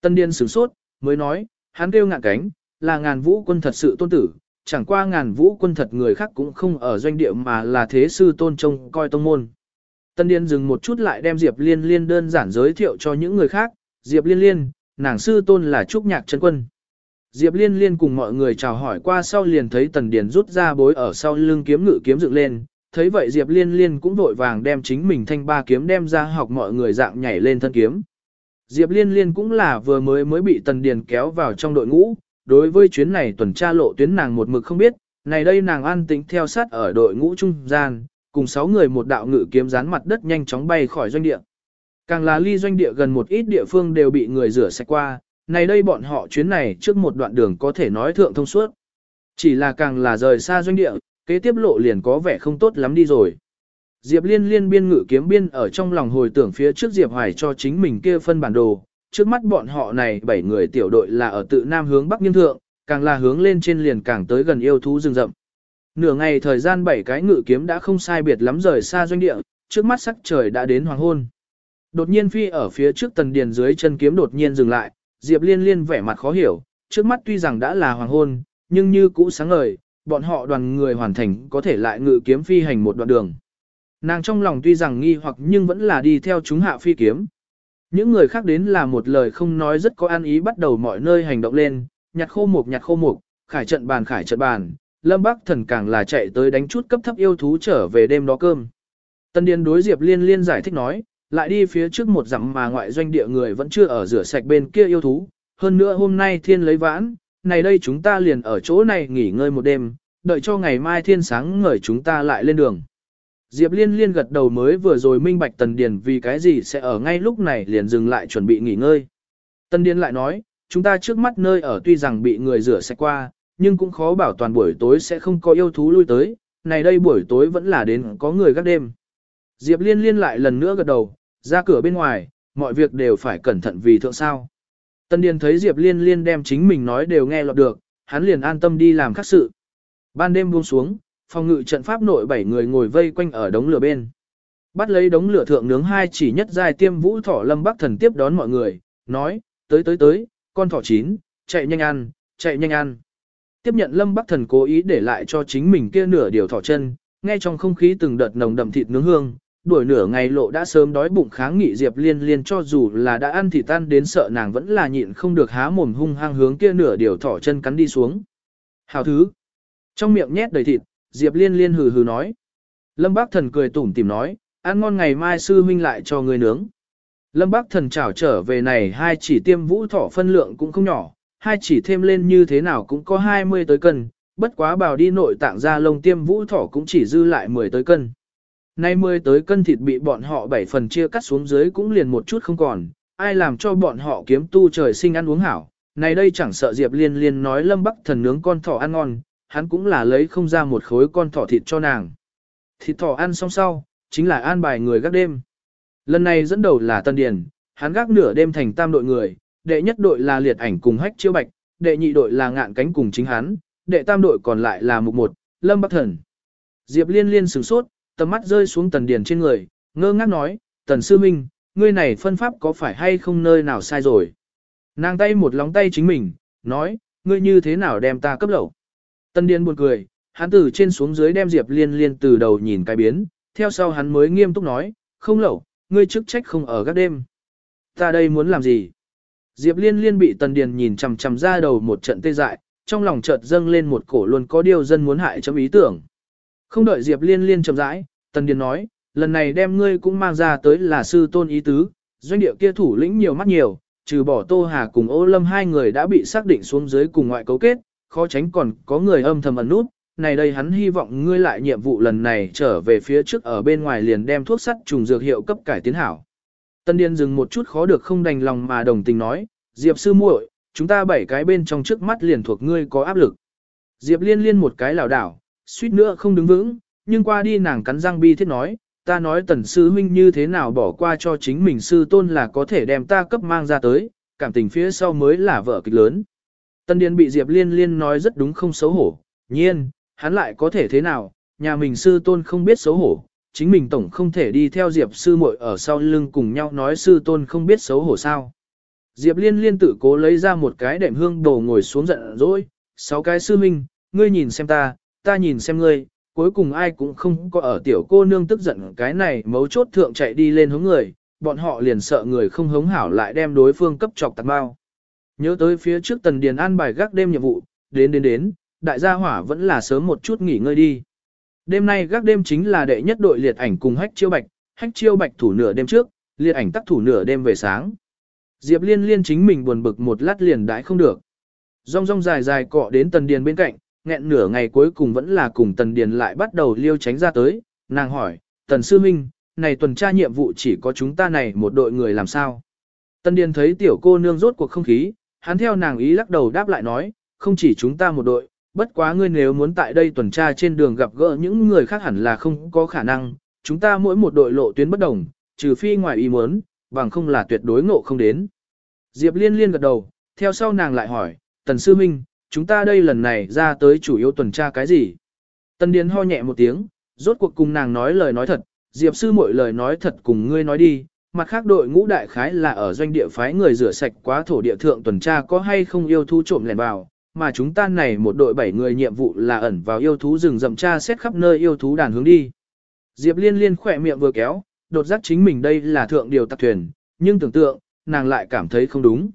Tần Điền sửng sốt, mới nói, hắn kêu ngạn cánh, là ngàn vũ quân thật sự tôn tử, chẳng qua ngàn vũ quân thật người khác cũng không ở doanh địa mà là thế sư tôn trông coi tông môn. Tân Điền dừng một chút lại đem Diệp Liên Liên đơn giản giới thiệu cho những người khác, Diệp Liên Liên, nàng sư tôn là Trúc Nhạc Trấn Quân. Diệp Liên Liên cùng mọi người chào hỏi qua sau liền thấy Tần Điền rút ra bối ở sau lưng kiếm ngự kiếm dựng lên, thấy vậy Diệp Liên Liên cũng vội vàng đem chính mình thanh ba kiếm đem ra học mọi người dạng nhảy lên thân kiếm. Diệp Liên Liên cũng là vừa mới mới bị Tần Điền kéo vào trong đội ngũ, đối với chuyến này tuần tra lộ tuyến nàng một mực không biết, này đây nàng an tĩnh theo sát ở đội ngũ trung gian, cùng sáu người một đạo ngự kiếm dán mặt đất nhanh chóng bay khỏi doanh địa. Càng là ly doanh địa gần một ít địa phương đều bị người rửa sạch qua, này đây bọn họ chuyến này trước một đoạn đường có thể nói thượng thông suốt. Chỉ là càng là rời xa doanh địa, kế tiếp lộ liền có vẻ không tốt lắm đi rồi. Diệp Liên liên biên ngự kiếm biên ở trong lòng hồi tưởng phía trước Diệp Hoài cho chính mình kia phân bản đồ, trước mắt bọn họ này bảy người tiểu đội là ở tự nam hướng bắc nghiên thượng, càng là hướng lên trên liền càng tới gần yêu thú rừng rậm. Nửa ngày thời gian bảy cái ngự kiếm đã không sai biệt lắm rời xa doanh địa, trước mắt sắc trời đã đến hoàng hôn. Đột nhiên phi ở phía trước tần điền dưới chân kiếm đột nhiên dừng lại, Diệp Liên Liên vẻ mặt khó hiểu, trước mắt tuy rằng đã là hoàng hôn, nhưng như cũ sáng ngời, bọn họ đoàn người hoàn thành có thể lại ngự kiếm phi hành một đoạn đường. Nàng trong lòng tuy rằng nghi hoặc nhưng vẫn là đi theo chúng hạ phi kiếm. Những người khác đến là một lời không nói rất có an ý bắt đầu mọi nơi hành động lên, nhặt khô mục nhặt khô mục, khải trận bàn khải trận bàn, Lâm Bắc Thần càng là chạy tới đánh chút cấp thấp yêu thú trở về đêm đó cơm. Tân Điền đối Diệp Liên Liên giải thích nói, lại đi phía trước một dặm mà ngoại doanh địa người vẫn chưa ở rửa sạch bên kia yêu thú, hơn nữa hôm nay thiên lấy vãn, này đây chúng ta liền ở chỗ này nghỉ ngơi một đêm, đợi cho ngày mai thiên sáng ngời chúng ta lại lên đường. Diệp Liên Liên gật đầu mới vừa rồi minh bạch Tần Điền vì cái gì sẽ ở ngay lúc này liền dừng lại chuẩn bị nghỉ ngơi. Tần Điền lại nói, chúng ta trước mắt nơi ở tuy rằng bị người rửa sạch qua, nhưng cũng khó bảo toàn buổi tối sẽ không có yêu thú lui tới, này đây buổi tối vẫn là đến có người gác đêm. Diệp Liên Liên lại lần nữa gật đầu, ra cửa bên ngoài, mọi việc đều phải cẩn thận vì thượng sao. Tân Điền thấy Diệp Liên Liên đem chính mình nói đều nghe lọt được, hắn liền an tâm đi làm các sự. Ban đêm buông xuống, phòng ngự trận pháp nội bảy người ngồi vây quanh ở đống lửa bên. Bắt lấy đống lửa thượng nướng hai chỉ nhất dài tiêm vũ thỏ lâm bắc thần tiếp đón mọi người, nói, tới tới tới, con thỏ chín, chạy nhanh ăn, chạy nhanh ăn. Tiếp nhận lâm bắc thần cố ý để lại cho chính mình kia nửa điều thỏ chân, nghe trong không khí từng đợt nồng đậm thịt nướng hương, đuổi nửa ngày lộ đã sớm đói bụng kháng nghị Diệp Liên Liên cho dù là đã ăn thịt tan đến sợ nàng vẫn là nhịn không được há mồm hung hăng hướng kia nửa điều thỏ chân cắn đi xuống. Hào thứ. Trong miệng nhét đầy thịt, Diệp Liên Liên hừ hừ nói. Lâm Bác Thần cười tủm tỉm nói, ăn ngon ngày mai sư huynh lại cho người nướng. Lâm Bác Thần chảo trở về này hai chỉ tiêm vũ thỏ phân lượng cũng không nhỏ, hai chỉ thêm lên như thế nào cũng có 20 tới cân, bất quá bào đi nội tạng ra lông tiêm vũ thỏ cũng chỉ dư lại 10 tới cân. Nay 10 tới cân thịt bị bọn họ bảy phần chia cắt xuống dưới cũng liền một chút không còn, ai làm cho bọn họ kiếm tu trời sinh ăn uống hảo. Này đây chẳng sợ Diệp Liên Liên nói Lâm Bắc Thần nướng con thỏ ăn ngon, hắn cũng là lấy không ra một khối con thỏ thịt cho nàng. Thịt thỏ ăn xong sau, chính là an bài người gác đêm. Lần này dẫn đầu là Tân Điền, hắn gác nửa đêm thành tam đội người, đệ nhất đội là liệt ảnh cùng hách chiêu bạch, đệ nhị đội là ngạn cánh cùng chính hắn, đệ tam đội còn lại là mục một, Lâm Bắc Thần. Diệp Liên Liên sửng sốt, tầm mắt rơi xuống Tần Điền trên người, ngơ ngác nói, Tần Sư Minh, ngươi này phân pháp có phải hay không nơi nào sai rồi. Nàng tay một lóng tay chính mình, nói, ngươi như thế nào đem ta cấp lẩu? Tân Điền buồn cười, hắn từ trên xuống dưới đem Diệp Liên Liên từ đầu nhìn cái biến, theo sau hắn mới nghiêm túc nói, không lẩu, ngươi chức trách không ở các đêm. Ta đây muốn làm gì? Diệp Liên Liên bị Tần Điền nhìn chằm chằm ra đầu một trận tê dại, trong lòng chợt dâng lên một cổ luôn có điều dân muốn hại chấm ý tưởng. Không đợi Diệp Liên Liên chậm rãi, Tần Điền nói, lần này đem ngươi cũng mang ra tới là sư tôn ý tứ, doanh địa kia thủ lĩnh nhiều mắt nhiều, trừ bỏ Tô Hà cùng Ô Lâm hai người đã bị xác định xuống dưới cùng ngoại cấu kết, khó tránh còn có người âm thầm ẩn nút. Này đây hắn hy vọng ngươi lại nhiệm vụ lần này trở về phía trước ở bên ngoài liền đem thuốc sắt trùng dược hiệu cấp cải tiến hảo. Tân Điền dừng một chút khó được không đành lòng mà đồng tình nói, Diệp sư muội, chúng ta bảy cái bên trong trước mắt liền thuộc ngươi có áp lực. Diệp liên liên một cái lảo đảo, suýt nữa không đứng vững, nhưng qua đi nàng cắn răng bi thiết nói, ta nói tần sư huynh như thế nào bỏ qua cho chính mình sư tôn là có thể đem ta cấp mang ra tới, cảm tình phía sau mới là vợ kịch lớn. Tân Điền bị Diệp Liên Liên nói rất đúng không xấu hổ, nhiên, hắn lại có thể thế nào, nhà mình sư tôn không biết xấu hổ, chính mình tổng không thể đi theo Diệp sư muội ở sau lưng cùng nhau nói sư tôn không biết xấu hổ sao. Diệp Liên Liên tự cố lấy ra một cái đệm hương đồ ngồi xuống giận dỗi, sáu cái sư minh, ngươi nhìn xem ta, ta nhìn xem ngươi, cuối cùng ai cũng không có ở tiểu cô nương tức giận cái này mấu chốt thượng chạy đi lên hướng người, bọn họ liền sợ người không hống hảo lại đem đối phương cấp chọc tạc bao. Nhớ tới phía trước tần điền an bài gác đêm nhiệm vụ, đến đến đến, đại gia hỏa vẫn là sớm một chút nghỉ ngơi đi. Đêm nay gác đêm chính là đệ nhất đội liệt ảnh cùng hách chiêu bạch, hách chiêu bạch thủ nửa đêm trước, liệt ảnh tắc thủ nửa đêm về sáng. Diệp liên liên chính mình buồn bực một lát liền đãi không được. Rong rong dài dài cọ đến tần điền bên cạnh, nghẹn nửa ngày cuối cùng vẫn là cùng Tần Điền lại bắt đầu liêu tránh ra tới, nàng hỏi, Tần Sư Minh, này tuần tra nhiệm vụ chỉ có chúng ta này một đội người làm sao? Tần Điền thấy tiểu cô nương rốt cuộc không khí, hắn theo nàng ý lắc đầu đáp lại nói, không chỉ chúng ta một đội, bất quá ngươi nếu muốn tại đây tuần tra trên đường gặp gỡ những người khác hẳn là không có khả năng, chúng ta mỗi một đội lộ tuyến bất đồng, trừ phi ngoài ý muốn, bằng không là tuyệt đối ngộ không đến. Diệp liên liên gật đầu, theo sau nàng lại hỏi, Tần Sư Minh, chúng ta đây lần này ra tới chủ yếu tuần tra cái gì? Tần Điền ho nhẹ một tiếng, rốt cuộc cùng nàng nói lời nói thật, Diệp sư mỗi lời nói thật cùng ngươi nói đi, mặt khác đội ngũ đại khái là ở doanh địa phái người rửa sạch quá thổ địa thượng tuần tra có hay không yêu thú trộm lẻn vào, mà chúng ta này một đội bảy người nhiệm vụ là ẩn vào yêu thú rừng rậm tra xét khắp nơi yêu thú đàn hướng đi. Diệp liên liên khỏe miệng vừa kéo, đột giác chính mình đây là thượng điều tặc thuyền, nhưng tưởng tượng, nàng lại cảm thấy không đúng.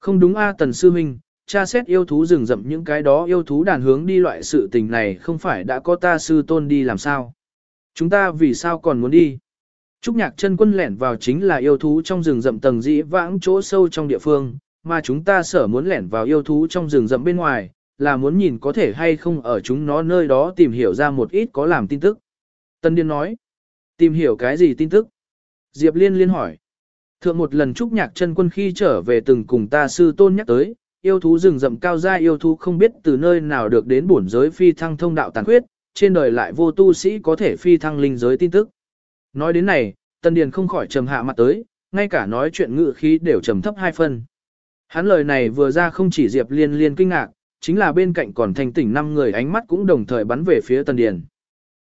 Không đúng a tần sư minh, tra xét yêu thú rừng rậm những cái đó yêu thú đàn hướng đi loại sự tình này không phải đã có ta sư tôn đi làm sao. Chúng ta vì sao còn muốn đi? Trúc nhạc chân quân lẻn vào chính là yêu thú trong rừng rậm tầng dĩ vãng chỗ sâu trong địa phương, mà chúng ta sở muốn lẻn vào yêu thú trong rừng rậm bên ngoài, là muốn nhìn có thể hay không ở chúng nó nơi đó tìm hiểu ra một ít có làm tin tức. Tân Điên nói, tìm hiểu cái gì tin tức? Diệp Liên liên hỏi. Thượng một lần Trúc nhạc chân quân khi trở về từng cùng ta sư tôn nhắc tới, yêu thú rừng rậm cao gia yêu thú không biết từ nơi nào được đến bổn giới phi thăng thông đạo tàn khuyết, trên đời lại vô tu sĩ có thể phi thăng linh giới tin tức. Nói đến này, Tân Điền không khỏi trầm hạ mặt tới, ngay cả nói chuyện ngự khí đều trầm thấp hai phân. Hắn lời này vừa ra không chỉ Diệp Liên liên kinh ngạc, chính là bên cạnh còn thành tỉnh năm người ánh mắt cũng đồng thời bắn về phía Tân Điền.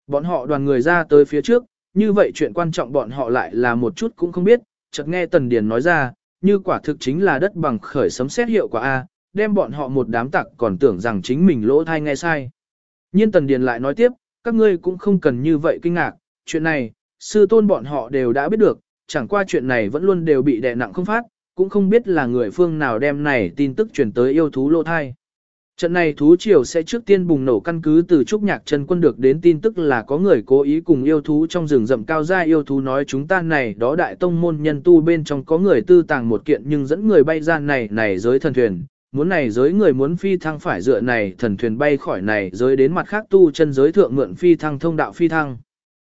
Bọn họ đoàn người ra tới phía trước, như vậy chuyện quan trọng bọn họ lại là một chút cũng không biết, chợt nghe Tần Điền nói ra, như quả thực chính là đất bằng khởi sấm xét hiệu quả A, đem bọn họ một đám tặc còn tưởng rằng chính mình lỗ thai nghe sai. Nhiên Tần Điền lại nói tiếp, các ngươi cũng không cần như vậy kinh ngạc, chuyện này, sư tôn bọn họ đều đã biết được, chẳng qua chuyện này vẫn luôn đều bị đè nặng không phát, cũng không biết là người phương nào đem này tin tức truyền tới yêu thú lô thai. Trận này thú triều sẽ trước tiên bùng nổ căn cứ từ trúc nhạc chân quân được đến tin tức là có người cố ý cùng yêu thú trong rừng rậm cao gia yêu thú nói chúng ta này đó đại tông môn nhân tu bên trong có người tư tàng một kiện nhưng dẫn người bay ra này này giới thần thuyền, muốn này giới người muốn phi thăng phải dựa này thần thuyền bay khỏi này giới đến mặt khác tu chân giới thượng mượn phi thăng thông đạo phi thăng.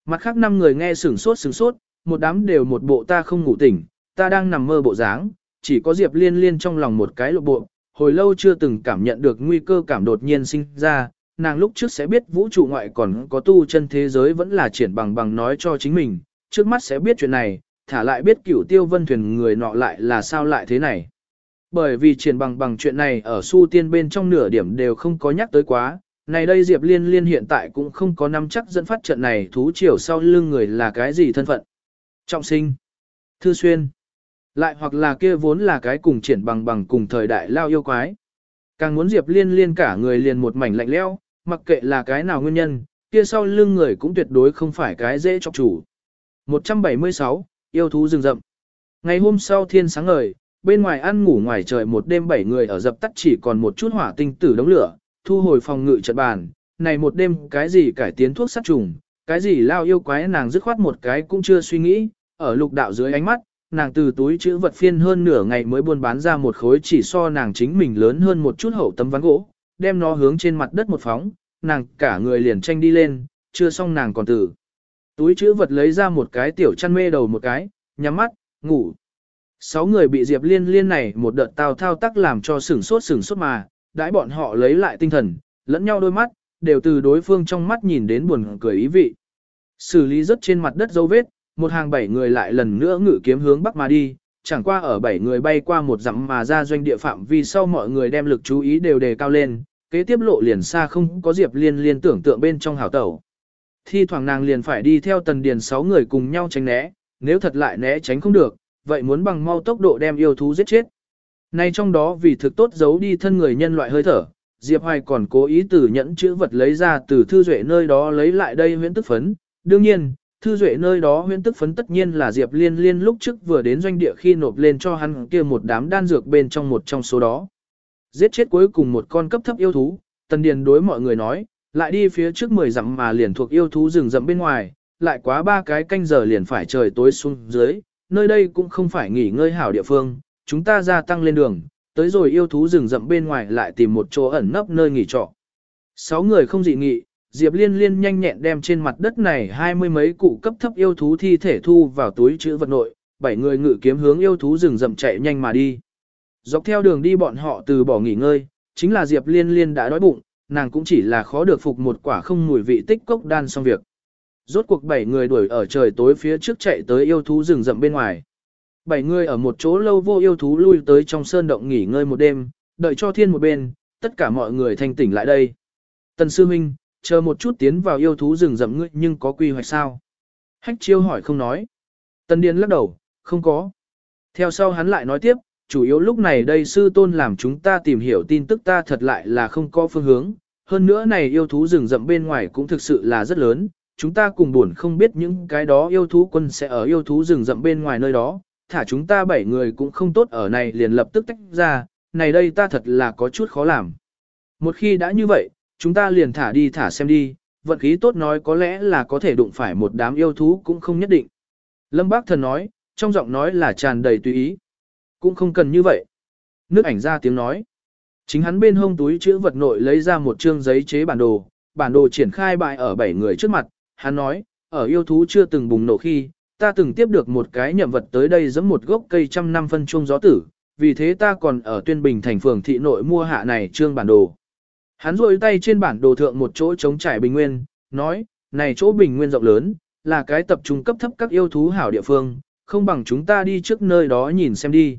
Mặt khác năm người nghe sửng sốt sửng sốt, một đám đều một bộ ta không ngủ tỉnh, ta đang nằm mơ bộ dáng, chỉ có Diệp Liên Liên trong lòng một cái lộ bộ, hồi lâu chưa từng cảm nhận được nguy cơ cảm đột nhiên sinh ra, nàng lúc trước sẽ biết vũ trụ ngoại còn có tu chân thế giới vẫn là triển bằng bằng nói cho chính mình, trước mắt sẽ biết chuyện này, thả lại biết cửu tiêu vân thuyền người nọ lại là sao lại thế này. Bởi vì triển bằng bằng chuyện này ở su tiên bên trong nửa điểm đều không có nhắc tới quá, này đây Diệp Liên Liên hiện tại cũng không có nắm chắc dẫn phát trận này thú triều sau lưng người là cái gì thân phận. Trọng sinh, thư xuyên, lại hoặc là kia vốn là cái cùng triển bằng bằng cùng thời đại lao yêu quái. Càng muốn Diệp Liên Liên cả người liền một mảnh lạnh leo, mặc kệ là cái nào nguyên nhân, kia sau lưng người cũng tuyệt đối không phải cái dễ chọc chủ. 176, yêu thú rừng rậm. Ngày hôm sau thiên sáng ngời, bên ngoài ăn ngủ ngoài trời một đêm bảy người ở dập tắt chỉ còn một chút hỏa tinh tử đống lửa, thu hồi phòng ngự trận bàn, này một đêm cái gì cải tiến thuốc sát trùng, cái gì lao yêu quái nàng dứt khoát một cái cũng chưa suy nghĩ, ở lục đạo dưới ánh mắt, nàng từ túi chữ vật phiên hơn nửa ngày mới buôn bán ra một khối chỉ so nàng chính mình lớn hơn một chút hậu tấm ván gỗ, đem nó hướng trên mặt đất một phóng, nàng cả người liền tranh đi lên, chưa xong nàng còn tử. Túi chữ vật lấy ra một cái tiểu chăn mê đầu một cái, nhắm mắt, ngủ. Sáu người bị Diệp Liên Liên này một đợt tào thao tác làm cho sửng sốt sửng sốt mà, đãi bọn họ lấy lại tinh thần, lẫn nhau đôi mắt, đều từ đối phương trong mắt nhìn đến buồn cười ý vị. Xử lý rất trên mặt đất dấu vết, một hàng bảy người lại lần nữa ngự kiếm hướng bắc mà đi, chẳng qua ở bảy người bay qua một dặm mà ra doanh địa phạm vì sau mọi người đem lực chú ý đều đề cao lên, kế tiếp lộ liền xa không có Diệp Liên liên tưởng tượng bên trong hảo tẩu. Thi thoảng nàng liền phải đi theo tần điền sáu người cùng nhau tránh né, nếu thật lại né tránh không được, vậy muốn bằng mau tốc độ đem yêu thú giết chết. Nay trong đó vì thực tốt giấu đi thân người nhân loại hơi thở, Diệp Hoài còn cố ý từ nhẫn chữ vật lấy ra từ thư duệ nơi đó lấy lại đây huyễn tức phấn. Đương nhiên, thư duệ nơi đó huyễn tức phấn tất nhiên là Diệp Liên Liên lúc trước vừa đến doanh địa khi nộp lên cho hắn kia một đám đan dược bên trong một trong số đó. Giết chết cuối cùng một con cấp thấp yêu thú, Tần Điền đối mọi người nói, lại đi phía trước 10 dặm mà liền thuộc yêu thú rừng rậm bên ngoài, lại quá ba cái canh giờ liền phải trời tối xuống dưới, nơi đây cũng không phải nghỉ ngơi hảo địa phương, chúng ta gia tăng lên đường, tới rồi yêu thú rừng rậm bên ngoài lại tìm một chỗ ẩn nấp nơi nghỉ trọ. Sáu người không dị nghị, Diệp Liên Liên nhanh nhẹn đem trên mặt đất này hai mươi mấy cụ cấp thấp yêu thú thi thể thu vào túi chữ vật nội, bảy người ngự kiếm hướng yêu thú rừng rậm chạy nhanh mà đi. Dọc theo đường đi bọn họ từ bỏ nghỉ ngơi, chính là Diệp Liên Liên đã đói bụng, nàng cũng chỉ là khó được phục một quả không mùi vị tích cốc đan xong việc. Rốt cuộc bảy người đuổi ở trời tối phía trước chạy tới yêu thú rừng rậm bên ngoài. Bảy người ở một chỗ lâu vô yêu thú lui tới trong sơn động nghỉ ngơi một đêm, đợi cho thiên một bên, tất cả mọi người thanh tỉnh lại đây. Tần sư minh, chờ một chút tiến vào yêu thú rừng rậm ngươi nhưng có quy hoạch sao? Hách chiêu hỏi không nói. Tần điên lắc đầu, không có. Theo sau hắn lại nói tiếp, chủ yếu lúc này đây sư tôn làm chúng ta tìm hiểu tin tức ta thật lại là không có phương hướng. Hơn nữa này yêu thú rừng rậm bên ngoài cũng thực sự là rất lớn, chúng ta cùng buồn không biết những cái đó yêu thú quân sẽ ở yêu thú rừng rậm bên ngoài nơi đó, thả chúng ta bảy người cũng không tốt ở này liền lập tức tách ra, này đây ta thật là có chút khó làm. Một khi đã như vậy, chúng ta liền thả đi thả xem đi, vận khí tốt nói có lẽ là có thể đụng phải một đám yêu thú cũng không nhất định. Lâm Bác Thần nói, trong giọng nói là tràn đầy tùy ý. Cũng không cần như vậy. Nước ảnh ra tiếng nói. Chính hắn bên hông túi chữ vật nội lấy ra một chương giấy chế bản đồ, bản đồ triển khai bại ở bảy người trước mặt, hắn nói, ở yêu thú chưa từng bùng nổ khi, ta từng tiếp được một cái nhậm vật tới đây giống một gốc cây trăm năm phân chuông gió tử, vì thế ta còn ở tuyên bình thành phường thị nội mua hạ này trương bản đồ. Hắn rôi tay trên bản đồ thượng một chỗ trống trải bình nguyên, nói, này chỗ bình nguyên rộng lớn, là cái tập trung cấp thấp các yêu thú hảo địa phương, không bằng chúng ta đi trước nơi đó nhìn xem đi.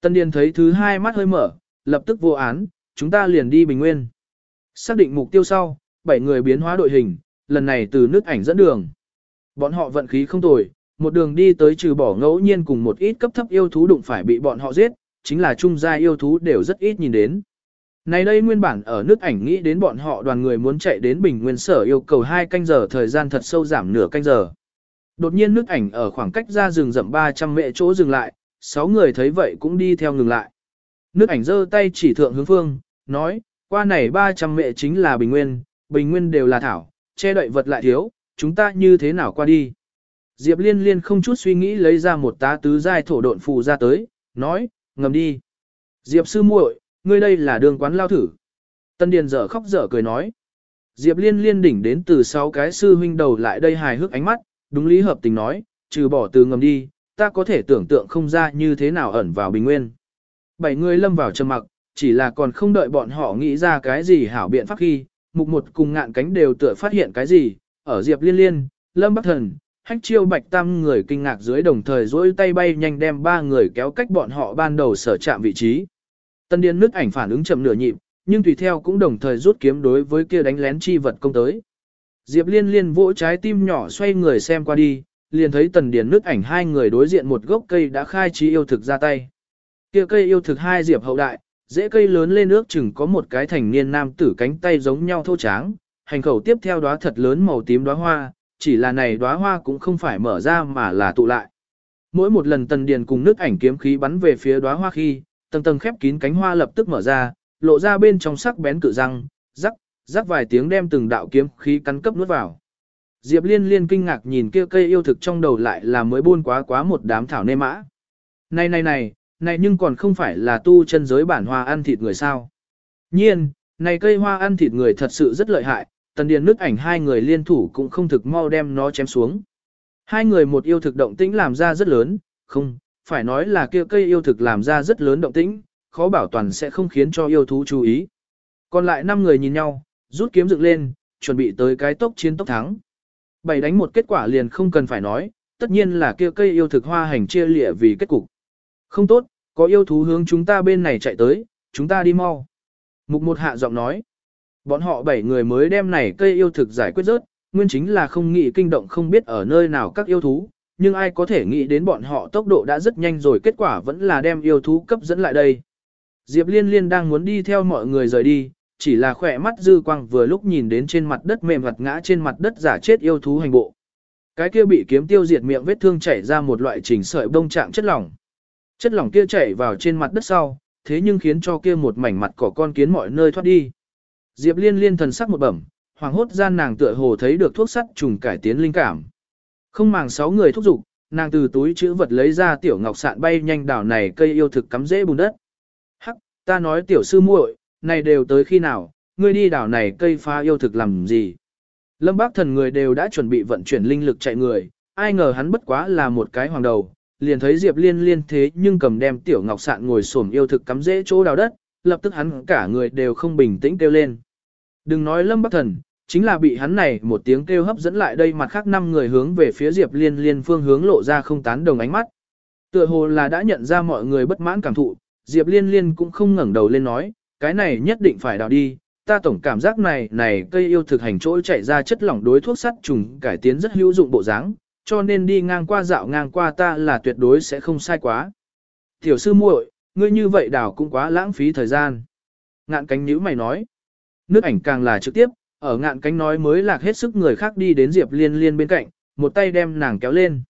Tân Điền thấy thứ hai mắt hơi mở, lập tức vô án, chúng ta liền đi bình nguyên. Xác định mục tiêu sau, bảy người biến hóa đội hình, lần này từ nước ảnh dẫn đường. Bọn họ vận khí không tồi, một đường đi tới trừ bỏ ngẫu nhiên cùng một ít cấp thấp yêu thú đụng phải bị bọn họ giết, chính là trung gia yêu thú đều rất ít nhìn đến. Này đây nguyên bản ở nước ảnh nghĩ đến bọn họ đoàn người muốn chạy đến bình nguyên sở yêu cầu hai canh giờ thời gian thật sâu giảm nửa canh giờ. Đột nhiên nước ảnh ở khoảng cách ra rừng rậm 300 mệ chỗ dừng lại, sáu người thấy vậy cũng đi theo ngừng lại. Nước ảnh giơ tay chỉ thượng hướng phương, nói, qua này 300 mệ chính là bình nguyên, bình nguyên đều là thảo, che đậy vật lại thiếu, chúng ta như thế nào qua đi. Diệp liên liên không chút suy nghĩ lấy ra một tá tứ giai thổ độn phù ra tới, nói, ngầm đi. Diệp sư muội, ngươi đây là đường quán lao thử. Tân Điền dở khóc dở cười nói. Diệp liên liên đỉnh đến từ sáu cái sư huynh đầu lại đây hài hước ánh mắt, đúng lý hợp tình nói, trừ bỏ từ ngầm đi, ta có thể tưởng tượng không ra như thế nào ẩn vào bình nguyên. Bảy người lâm vào trầm mặc, chỉ là còn không đợi bọn họ nghĩ ra cái gì hảo biện pháp khi, mục một cùng ngạn cánh đều tựa phát hiện cái gì, ở Diệp liên liên, lâm bắc thần, hách chiêu bạch tam người kinh ngạc dưới đồng thời dỗi tay bay nhanh đem ba người kéo cách bọn họ ban đầu sở chạm vị trí. Tân điên nước ảnh phản ứng chậm nửa nhịp, nhưng tùy theo cũng đồng thời rút kiếm đối với kia đánh lén chi vật công tới. Diệp liên liên vỗ trái tim nhỏ xoay người xem qua đi, liền thấy tần điền nước ảnh hai người đối diện một gốc cây đã khai trí yêu thực ra tay. Kia cây yêu thực hai diệp hậu đại, dễ cây lớn lên nước chừng có một cái thành niên nam tử cánh tay giống nhau thô tráng, hành khẩu tiếp theo đóa thật lớn màu tím đóa hoa, chỉ là này đóa hoa cũng không phải mở ra mà là tụ lại. Mỗi một lần tần điền cùng nước ảnh kiếm khí bắn về phía đóa hoa khi, tầng tầng khép kín cánh hoa lập tức mở ra, lộ ra bên trong sắc bén cự răng, rắc, rắc vài tiếng đem từng đạo kiếm khí cắn cấp nuốt vào. Diệp Liên Liên kinh ngạc nhìn kia cây yêu thực trong đầu lại là mới buôn quá quá một đám thảo nê mã. Này này này, này nhưng còn không phải là tu chân giới bản hoa ăn thịt người sao. Nhiên, này cây hoa ăn thịt người thật sự rất lợi hại, tần điền nước ảnh hai người liên thủ cũng không thực mau đem nó chém xuống. Hai người một yêu thực động tĩnh làm ra rất lớn, không, phải nói là kia cây yêu thực làm ra rất lớn động tĩnh, khó bảo toàn sẽ không khiến cho yêu thú chú ý. Còn lại năm người nhìn nhau, rút kiếm dựng lên, chuẩn bị tới cái tốc chiến tốc thắng. Bảy đánh một kết quả liền không cần phải nói, tất nhiên là kia cây yêu thực hoa hành chia lịa vì kết cục. Không tốt, có yêu thú hướng chúng ta bên này chạy tới, chúng ta đi mau. Mục một hạ giọng nói. Bọn họ bảy người mới đem này cây yêu thực giải quyết rớt, nguyên chính là không nghĩ kinh động không biết ở nơi nào các yêu thú, nhưng ai có thể nghĩ đến bọn họ tốc độ đã rất nhanh rồi kết quả vẫn là đem yêu thú cấp dẫn lại đây. Diệp Liên Liên đang muốn đi theo mọi người rời đi, chỉ là khỏe mắt dư quang vừa lúc nhìn đến trên mặt đất mềm mặt ngã trên mặt đất giả chết yêu thú hành bộ. Cái kia bị kiếm tiêu diệt miệng vết thương chảy ra một loại chỉnh sợi bông trạng chất lỏng. Chất lỏng kia chảy vào trên mặt đất sau, thế nhưng khiến cho kia một mảnh mặt cỏ con kiến mọi nơi thoát đi. Diệp Liên Liên thần sắc một bẩm, hoàng hốt gian nàng tựa hồ thấy được thuốc sắt trùng cải tiến linh cảm. Không màng sáu người thúc giục, nàng từ túi chữ vật lấy ra tiểu ngọc sạn bay nhanh đảo này cây yêu thực cắm dễ bùn đất. Hắc, ta nói tiểu sư muội, này đều tới khi nào, ngươi đi đảo này cây phá yêu thực làm gì? Lâm Bác Thần người đều đã chuẩn bị vận chuyển linh lực chạy người, ai ngờ hắn bất quá là một cái hoàng đầu, liền thấy Diệp Liên liên thế nhưng cầm đem tiểu ngọc sạn ngồi xổm yêu thực cắm dễ chỗ đào đất, lập tức hắn cả người đều không bình tĩnh kêu lên. Đừng nói Lâm Bắc Thần, chính là bị hắn này một tiếng kêu hấp dẫn lại đây mặt khác năm người hướng về phía Diệp Liên Liên phương hướng lộ ra không tán đồng ánh mắt. Tựa hồ là đã nhận ra mọi người bất mãn cảm thụ, Diệp Liên Liên cũng không ngẩng đầu lên nói, cái này nhất định phải đào đi, ta tổng cảm giác này này cây yêu thực hành chỗ chạy ra chất lỏng đối thuốc sắt trùng cải tiến rất hữu dụng bộ dáng, cho nên đi ngang qua dạo ngang qua ta là tuyệt đối sẽ không sai quá. Tiểu sư muội, ngươi như vậy đào cũng quá lãng phí thời gian. Ngạn cánh nhíu mày nói. Nước ảnh càng là trực tiếp, ở ngạn cánh nói mới lạc hết sức người khác đi đến Diệp Liên Liên bên cạnh, một tay đem nàng kéo lên.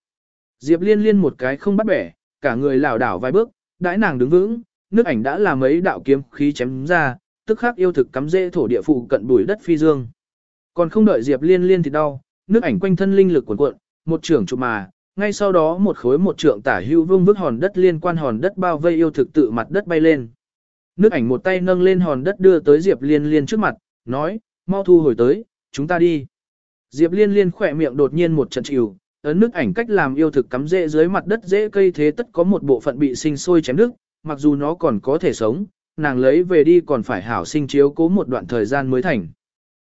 Diệp Liên Liên một cái không bắt bẻ, cả người lảo đảo vài bước, đãi nàng đứng vững, nước ảnh đã làm mấy đạo kiếm khí chém ra, tức khắc yêu thực cắm rễ thổ địa phụ cận bùi đất phi dương. Còn không đợi Diệp Liên Liên thì đau, nước ảnh quanh thân linh lực cuộn cuộn, một trưởng chụp mà, ngay sau đó một khối một trượng tả hưu vương vức hòn đất liên quan hòn đất bao vây yêu thực tự mặt đất bay lên. Nước ảnh một tay nâng lên hòn đất đưa tới Diệp Liên Liên trước mặt, nói, mau thu hồi tới, chúng ta đi. Diệp Liên Liên khỏe miệng đột nhiên một trận chịu, ấn nước ảnh cách làm yêu thực cắm rễ dưới mặt đất dễ cây thế tất có một bộ phận bị sinh sôi chém đứt, mặc dù nó còn có thể sống, nàng lấy về đi còn phải hảo sinh chiếu cố một đoạn thời gian mới thành.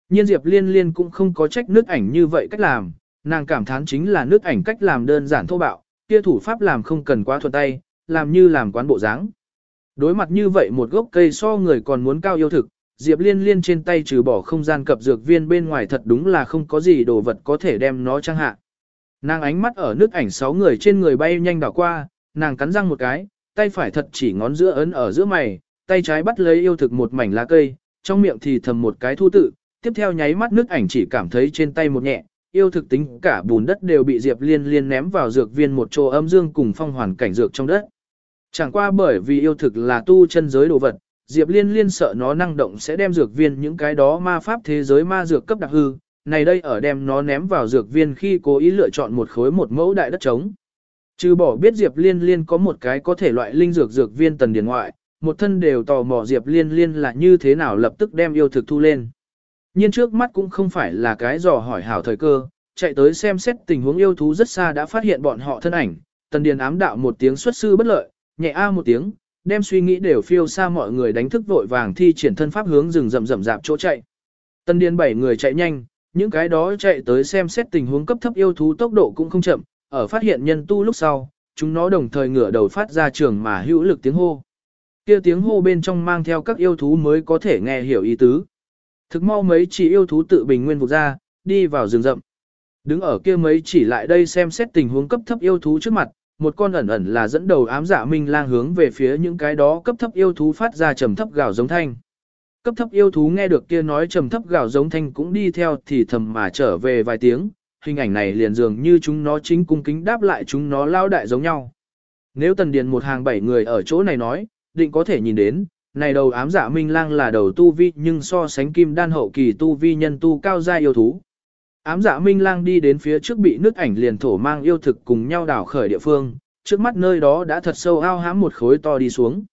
Nhiên Diệp Liên Liên cũng không có trách nước ảnh như vậy cách làm, nàng cảm thán chính là nước ảnh cách làm đơn giản thô bạo, kia thủ pháp làm không cần quá thuận tay, làm như làm quán bộ dáng. Đối mặt như vậy một gốc cây so người còn muốn cao yêu thực, Diệp Liên Liên trên tay trừ bỏ không gian cập dược viên bên ngoài thật đúng là không có gì đồ vật có thể đem nó trang hạ. Nàng ánh mắt ở nước ảnh sáu người trên người bay nhanh đảo qua, nàng cắn răng một cái, tay phải thật chỉ ngón giữa ấn ở giữa mày, tay trái bắt lấy yêu thực một mảnh lá cây, trong miệng thì thầm một cái thu tự, tiếp theo nháy mắt nước ảnh chỉ cảm thấy trên tay một nhẹ, yêu thực tính cả bùn đất đều bị Diệp Liên Liên ném vào dược viên một chỗ âm dương cùng phong hoàn cảnh dược trong đất. Chẳng qua bởi vì yêu thực là tu chân giới đồ vật, Diệp Liên Liên sợ nó năng động sẽ đem dược viên những cái đó ma pháp thế giới ma dược cấp đặc hư, này đây ở đem nó ném vào dược viên khi cố ý lựa chọn một khối một mẫu đại đất trống. Trừ bỏ biết Diệp Liên Liên có một cái có thể loại linh dược dược viên tần điển ngoại, một thân đều tò mò Diệp Liên Liên là như thế nào lập tức đem yêu thực thu lên. Nhưng trước mắt cũng không phải là cái dò hỏi hảo thời cơ, chạy tới xem xét tình huống yêu thú rất xa đã phát hiện bọn họ thân ảnh, tần điền ám đạo một tiếng xuất sư bất lợi, nhẹ a một tiếng, đem suy nghĩ đều phiêu xa mọi người đánh thức vội vàng thi triển thân pháp hướng rừng rậm rậm rạp chỗ chạy. Tần điền bảy người chạy nhanh, những cái đó chạy tới xem xét tình huống cấp thấp yêu thú tốc độ cũng không chậm, ở phát hiện nhân tu lúc sau, chúng nó đồng thời ngửa đầu phát ra trường mà hữu lực tiếng hô. Kia tiếng hô bên trong mang theo các yêu thú mới có thể nghe hiểu ý tứ. Thực mau mấy chỉ yêu thú tự bình nguyên vụt ra, đi vào rừng rậm. Đứng ở kia mấy chỉ lại đây xem xét tình huống cấp thấp yêu thú trước mặt, một con ẩn ẩn là dẫn đầu ám dạ minh lang hướng về phía những cái đó cấp thấp yêu thú phát ra trầm thấp gào giống thanh. Cấp thấp yêu thú nghe được kia nói trầm thấp gào giống thanh cũng đi theo thì thầm mà trở về vài tiếng, hình ảnh này liền dường như chúng nó chính cung kính đáp lại chúng nó lao đại giống nhau. Nếu tần điền một hàng bảy người ở chỗ này nói, định có thể nhìn đến, này đầu ám dạ minh lang là đầu tu vi nhưng so sánh kim đan hậu kỳ tu vi nhân tu cao gia yêu thú. Ám dạ minh lang đi đến phía trước bị nước ảnh liền thổ mang yêu thực cùng nhau đảo khởi địa phương, trước mắt nơi đó đã thật sâu ao hãm một khối to đi xuống.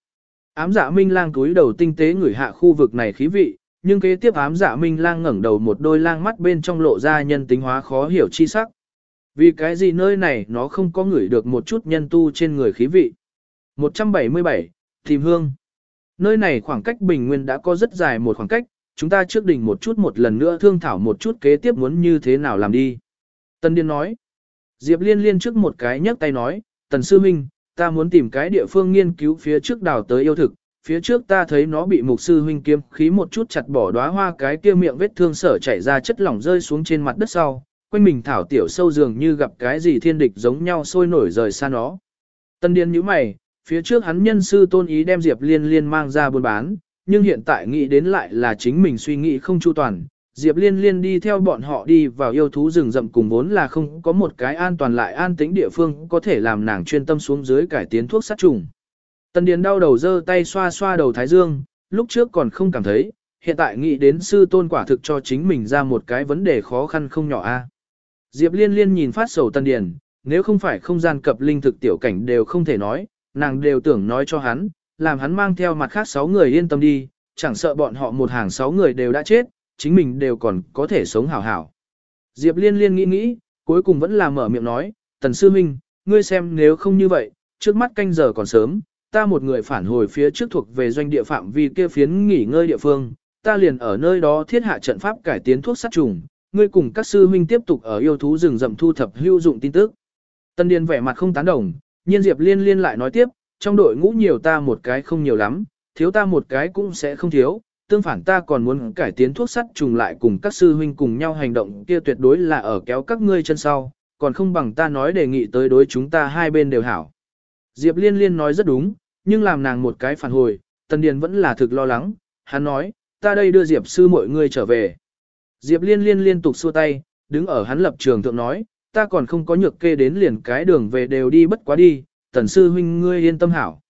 Ám dạ minh lang túi đầu tinh tế ngửi hạ khu vực này khí vị, nhưng kế tiếp ám dạ minh lang ngẩng đầu một đôi lang mắt bên trong lộ ra nhân tính hóa khó hiểu chi sắc. Vì cái gì nơi này nó không có ngửi được một chút nhân tu trên người khí vị. 177. Tìm hương. Nơi này khoảng cách bình nguyên đã có rất dài một khoảng cách, chúng ta trước đỉnh một chút một lần nữa thương thảo một chút kế tiếp muốn như thế nào làm đi. Tân Điên nói. Diệp Liên liên trước một cái nhấc tay nói, Tần Sư Minh, ta muốn tìm cái địa phương nghiên cứu phía trước đào tới yêu thực, phía trước ta thấy nó bị mục sư huynh kiếm khí một chút chặt bỏ đóa hoa cái kia miệng vết thương sở chảy ra chất lỏng rơi xuống trên mặt đất sau, quanh mình thảo tiểu sâu dường như gặp cái gì thiên địch giống nhau sôi nổi rời xa nó. Tân Điên nhíu mày, phía trước hắn nhân sư tôn ý đem Diệp Liên Liên mang ra buôn bán, nhưng hiện tại nghĩ đến lại là chính mình suy nghĩ không chu toàn. Diệp Liên Liên đi theo bọn họ đi vào yêu thú rừng rậm cùng vốn là không có một cái an toàn lại an tĩnh địa phương có thể làm nàng chuyên tâm xuống dưới cải tiến thuốc sát trùng. Tần Điền đau đầu giơ tay xoa xoa đầu Thái Dương, lúc trước còn không cảm thấy, hiện tại nghĩ đến sư tôn quả thực cho chính mình ra một cái vấn đề khó khăn không nhỏ a. À. Diệp Liên Liên nhìn phát sầu Tần Điền, nếu không phải không gian cập linh thực tiểu cảnh đều không thể nói, nàng đều tưởng nói cho hắn, làm hắn mang theo mặt khác sáu người yên tâm đi, chẳng sợ bọn họ một hàng sáu người đều đã chết, chính mình đều còn có thể sống hảo hảo. Diệp liên liên nghĩ nghĩ, cuối cùng vẫn là mở miệng nói, tần sư minh, ngươi xem nếu không như vậy, trước mắt canh giờ còn sớm, ta một người phản hồi phía trước thuộc về doanh địa phạm vì kia phiến nghỉ ngơi địa phương, ta liền ở nơi đó thiết hạ trận pháp cải tiến thuốc sát trùng, ngươi cùng các sư huynh tiếp tục ở yêu thú rừng rậm thu thập hữu dụng tin tức. Tân Điền vẻ mặt không tán đồng, nhiên Diệp Liên liên lại nói tiếp, trong đội ngũ nhiều ta một cái không nhiều lắm, thiếu ta một cái cũng sẽ không thiếu, tương phản ta còn muốn cải tiến thuốc sắt trùng lại cùng các sư huynh cùng nhau hành động kia tuyệt đối là ở kéo các ngươi chân sau, còn không bằng ta nói đề nghị tới đối chúng ta hai bên đều hảo. Diệp Liên Liên nói rất đúng, nhưng làm nàng một cái phản hồi, Tần Điền vẫn là thực lo lắng, hắn nói, ta đây đưa Diệp sư mọi người trở về. Diệp Liên Liên liên tục xua tay, đứng ở hắn lập trường thượng nói, ta còn không có nhược kê đến liền cái đường về đều đi bất quá đi, tần sư huynh ngươi yên tâm hảo.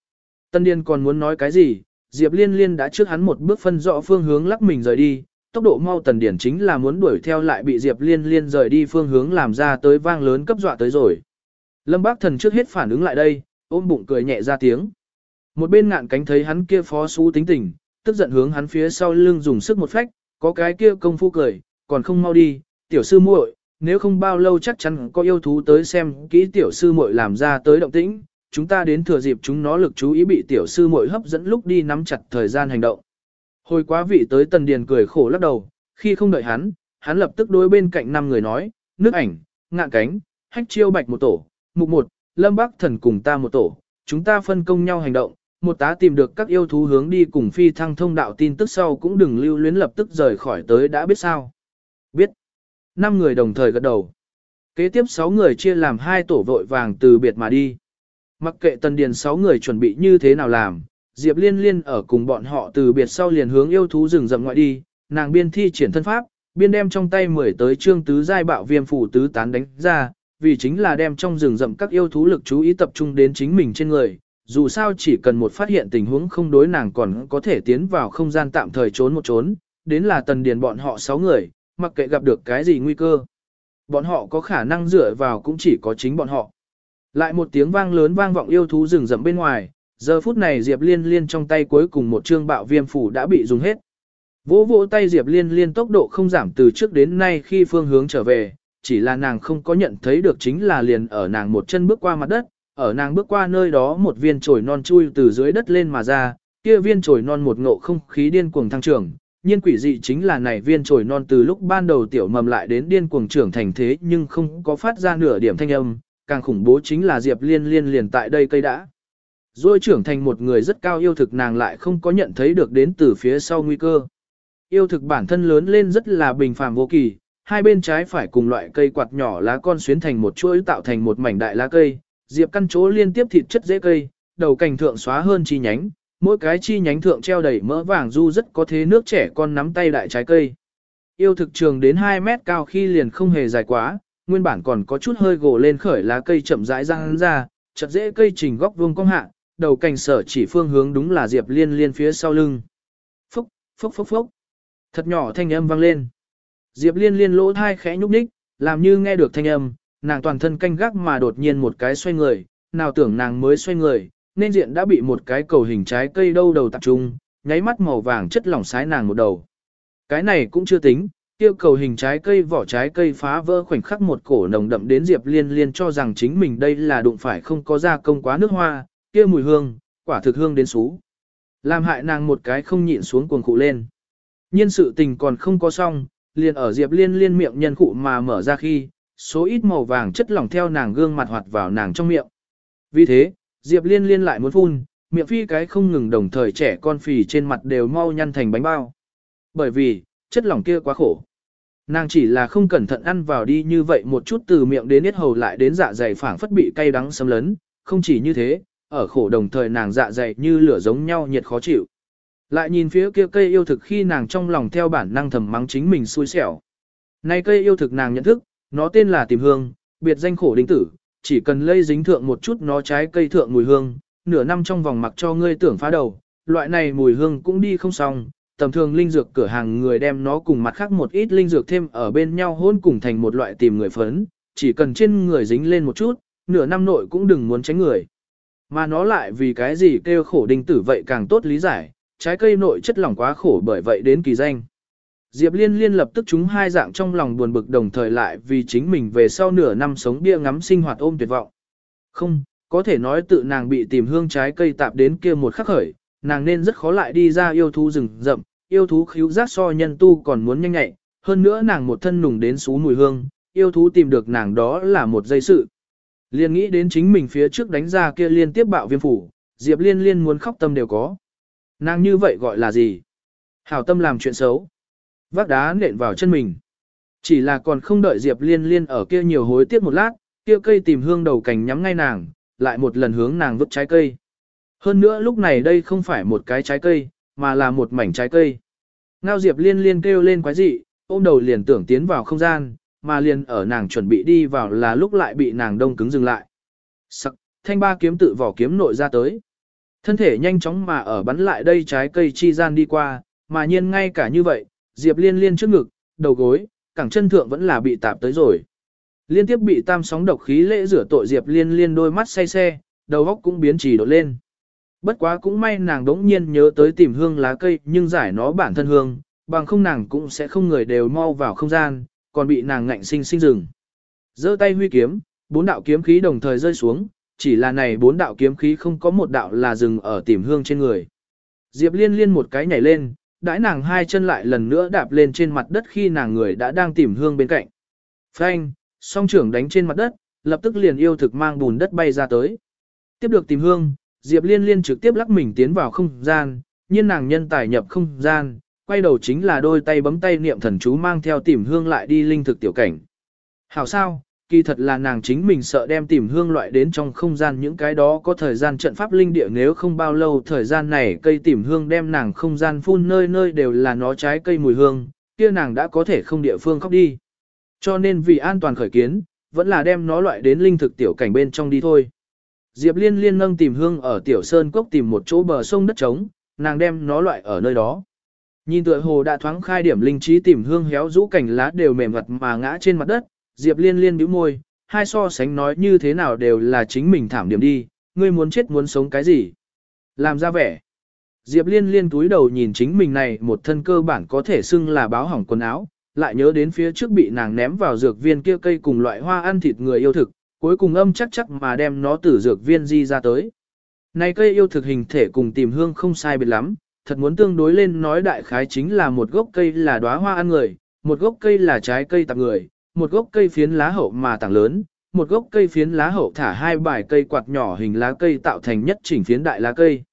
Tân điên còn muốn nói cái gì, Diệp Liên Liên đã trước hắn một bước phân rõ phương hướng lắc mình rời đi, tốc độ mau Tần điển chính là muốn đuổi theo lại bị Diệp Liên Liên rời đi phương hướng làm ra tới vang lớn cấp dọa tới rồi. Lâm Bác Thần trước hết phản ứng lại đây, ôm bụng cười nhẹ ra tiếng. Một bên ngạn cánh thấy hắn kia phó xú tính tình, tức giận hướng hắn phía sau lưng dùng sức một phách, có cái kia công phu cười, còn không mau đi, tiểu sư muội, nếu không bao lâu chắc chắn có yêu thú tới xem kỹ tiểu sư muội làm ra tới động tĩnh, chúng ta đến thừa dịp chúng nó lực chú ý bị tiểu sư muội hấp dẫn lúc đi nắm chặt thời gian hành động. Hồi quá vị tới tần điền cười khổ lắc đầu, khi không đợi hắn, hắn lập tức đối bên cạnh năm người nói, nước ảnh, ngạn cánh, hách chiêu bạch một tổ, mục một, lâm bắc thần cùng ta một tổ, chúng ta phân công nhau hành động, một tá tìm được các yêu thú hướng đi cùng phi thăng thông đạo tin tức sau cũng đừng lưu luyến lập tức rời khỏi tới đã biết sao. Năm người đồng thời gật đầu. Kế tiếp sáu người chia làm hai tổ vội vàng từ biệt mà đi. Mặc kệ tần điền sáu người chuẩn bị như thế nào làm, Diệp Liên Liên ở cùng bọn họ từ biệt sau liền hướng yêu thú rừng rậm ngoại đi, nàng biên thi triển thân pháp, biên đem trong tay mười tới trương tứ giai bạo viêm phủ tứ tán đánh ra, vì chính là đem trong rừng rậm các yêu thú lực chú ý tập trung đến chính mình trên người, dù sao chỉ cần một phát hiện tình huống không đối nàng còn có thể tiến vào không gian tạm thời trốn một trốn, đến là tần điền bọn họ 6 người, mặc kệ gặp được cái gì nguy cơ. Bọn họ có khả năng dựa vào cũng chỉ có chính bọn họ. Lại một tiếng vang lớn vang vọng yêu thú rừng rậm bên ngoài, giờ phút này Diệp Liên Liên trong tay cuối cùng một trương bạo viêm phủ đã bị dùng hết. Vỗ vỗ tay Diệp Liên Liên tốc độ không giảm từ trước đến nay khi phương hướng trở về, chỉ là nàng không có nhận thấy được chính là liền ở nàng một chân bước qua mặt đất, ở nàng bước qua nơi đó một viên chồi non chui từ dưới đất lên mà ra, kia viên chồi non một ngộ không khí điên cuồng thăng trưởng, nhiên quỷ dị chính là này viên trồi non từ lúc ban đầu tiểu mầm lại đến điên cuồng trưởng thành thế nhưng không có phát ra nửa điểm thanh âm, càng khủng bố chính là Diệp Liên Liên liền tại đây cây đã. Rồi trưởng thành một người rất cao yêu thực nàng lại không có nhận thấy được đến từ phía sau nguy cơ. Yêu thực bản thân lớn lên rất là bình phàm vô kỳ, hai bên trái phải cùng loại cây quạt nhỏ lá con xuyến thành một chuỗi tạo thành một mảnh đại lá cây, diệp căn chỗ liên tiếp thịt chất dễ cây, đầu cành thượng xóa hơn chi nhánh, mỗi cái chi nhánh thượng treo đầy mỡ vàng du rất có thế nước trẻ con nắm tay đại trái cây. Yêu thực trường đến 2 mét cao khi liền không hề dài quá, nguyên bản còn có chút hơi gồ lên khởi lá cây chậm rãi răng ra, chật dễ cây trình góc vuông cong hạ, đầu cành sở chỉ phương hướng đúng là diệp liên liên phía sau lưng. Phúc, phúc phúc phúc. Thật nhỏ thanh âm vang lên. Diệp liên liên lỗ thai khẽ nhúc nhích, làm như nghe được thanh âm, nàng toàn thân canh gác mà đột nhiên một cái xoay người, nào tưởng nàng mới xoay người, nên diện đã bị một cái cầu hình trái cây đâu đầu tập trung, nháy mắt màu vàng chất lỏng sái nàng một đầu. Cái này cũng chưa tính, tiêu cầu hình trái cây vỏ trái cây phá vỡ khoảnh khắc một cổ nồng đậm đến Diệp Liên Liên cho rằng chính mình đây là đụng phải không có gia công quá nước hoa, kia mùi hương, quả thực hương đến xú. Làm hại nàng một cái không nhịn xuống cuồng cụ lên. Nhiên sự tình còn không có xong, liền ở Diệp Liên Liên miệng nhân cụ mà mở ra khi, số ít màu vàng chất lỏng theo nàng gương mặt hoạt vào nàng trong miệng. Vì thế, Diệp Liên Liên lại muốn phun, miệng phi cái không ngừng đồng thời trẻ con phì trên mặt đều mau nhăn thành bánh bao. Bởi vì, chất lỏng kia quá khổ. Nàng chỉ là không cẩn thận ăn vào đi như vậy một chút từ miệng đến hết hầu lại đến dạ dày phảng phất bị cay đắng xâm lấn, không chỉ như thế, ở khổ đồng thời nàng dạ dày như lửa giống nhau nhiệt khó chịu. Lại nhìn phía kia cây yêu thực khi nàng trong lòng theo bản năng thầm mắng chính mình xui xẻo. Này cây yêu thực nàng nhận thức, nó tên là tìm hương, biệt danh khổ đinh tử, chỉ cần lây dính thượng một chút nó trái cây thượng mùi hương, nửa năm trong vòng mặc cho ngươi tưởng phá đầu, loại này mùi hương cũng đi không xong, tầm thường linh dược cửa hàng người đem nó cùng mặt khác một ít linh dược thêm ở bên nhau hôn cùng thành một loại tìm người phấn, chỉ cần trên người dính lên một chút, nửa năm nội cũng đừng muốn tránh người. Mà nó lại vì cái gì kêu khổ đinh tử vậy càng tốt lý giải, trái cây nội chất lỏng quá khổ bởi vậy đến kỳ danh. Diệp Liên Liên lập tức chúng hai dạng trong lòng buồn bực đồng thời lại vì chính mình về sau nửa năm sống bia ngắm sinh hoạt ôm tuyệt vọng. Không, có thể nói tự nàng bị tìm hương trái cây tạp đến kia một khắc khởi, nàng nên rất khó lại đi ra yêu thú rừng rậm, yêu thú khíu giác so nhân tu còn muốn nhanh nhạy, hơn nữa nàng một thân nùng đến xú mùi hương, yêu thú tìm được nàng đó là một dây sự. Liên nghĩ đến chính mình phía trước đánh ra kia liên tiếp bạo viêm phủ, Diệp Liên Liên muốn khóc tâm đều có. Nàng như vậy gọi là gì? Hảo tâm làm chuyện xấu. Vác đá nện vào chân mình. Chỉ là còn không đợi Diệp Liên Liên ở kia nhiều hối tiếc một lát, kia cây tìm hương đầu cành nhắm ngay nàng, lại một lần hướng nàng vứt trái cây. Hơn nữa lúc này đây không phải một cái trái cây, mà là một mảnh trái cây. Ngao Diệp Liên Liên kêu lên quái dị, ôm đầu liền tưởng tiến vào không gian, mà liền ở nàng chuẩn bị đi vào là lúc lại bị nàng đông cứng dừng lại. Sắc, thanh ba kiếm tự vỏ kiếm nội ra tới. Thân thể nhanh chóng mà ở bắn lại đây trái cây chi gian đi qua, mà nhiên ngay cả như vậy, Diệp Liên Liên trước ngực, đầu gối, cẳng chân thượng vẫn là bị tạp tới rồi. Liên tiếp bị tam sóng độc khí lễ rửa tội Diệp Liên Liên đôi mắt say xe, đầu óc cũng biến trì đột lên. Bất quá cũng may nàng đống nhiên nhớ tới tìm hương lá cây nhưng giải nó bản thân hương, bằng không nàng cũng sẽ không người đều mau vào không gian, còn bị nàng ngạnh sinh sinh rừng. giơ tay huy kiếm, bốn đạo kiếm khí đồng thời rơi xuống, chỉ là này bốn đạo kiếm khí không có một đạo là dừng ở tìm hương trên người. Diệp liên liên một cái nhảy lên, đãi nàng hai chân lại lần nữa đạp lên trên mặt đất khi nàng người đã đang tìm hương bên cạnh. Phanh, song trưởng đánh trên mặt đất, lập tức liền yêu thực mang bùn đất bay ra tới. Tiếp được tìm hương, Diệp liên liên trực tiếp lắc mình tiến vào không gian, nhiên nàng nhân tài nhập không gian, quay đầu chính là đôi tay bấm tay niệm thần chú mang theo tìm hương lại đi linh thực tiểu cảnh. Hảo sao, kỳ thật là nàng chính mình sợ đem tìm hương loại đến trong không gian những cái đó có thời gian trận pháp linh địa nếu không bao lâu thời gian này cây tìm hương đem nàng không gian phun nơi nơi đều là nó trái cây mùi hương, kia nàng đã có thể không địa phương khóc đi. Cho nên vì an toàn khởi kiến, vẫn là đem nó loại đến linh thực tiểu cảnh bên trong đi thôi. Diệp liên liên nâng tìm hương ở tiểu sơn cốc tìm một chỗ bờ sông đất trống, nàng đem nó loại ở nơi đó. Nhìn tựa hồ đã thoáng khai điểm linh trí tìm hương héo rũ cảnh lá đều mềm mặt mà ngã trên mặt đất, Diệp Liên Liên bĩu môi, hai so sánh nói như thế nào đều là chính mình thảm điểm đi, ngươi muốn chết muốn sống cái gì? Làm ra vẻ. Diệp Liên Liên túi đầu nhìn chính mình này một thân cơ bản có thể xưng là báo hỏng quần áo, lại nhớ đến phía trước bị nàng ném vào dược viên kia cây cùng loại hoa ăn thịt người yêu thực, cuối cùng âm chắc chắc mà đem nó từ dược viên di ra tới. Này cây yêu thực hình thể cùng tìm hương không sai biệt lắm, thật muốn tương đối lên nói đại khái chính là một gốc cây là đóa hoa ăn người, một gốc cây là trái cây tặng người, một gốc cây phiến lá hậu mà tảng lớn, một gốc cây phiến lá hậu thả hai bài cây quạt nhỏ hình lá cây tạo thành nhất chỉnh phiến đại lá cây.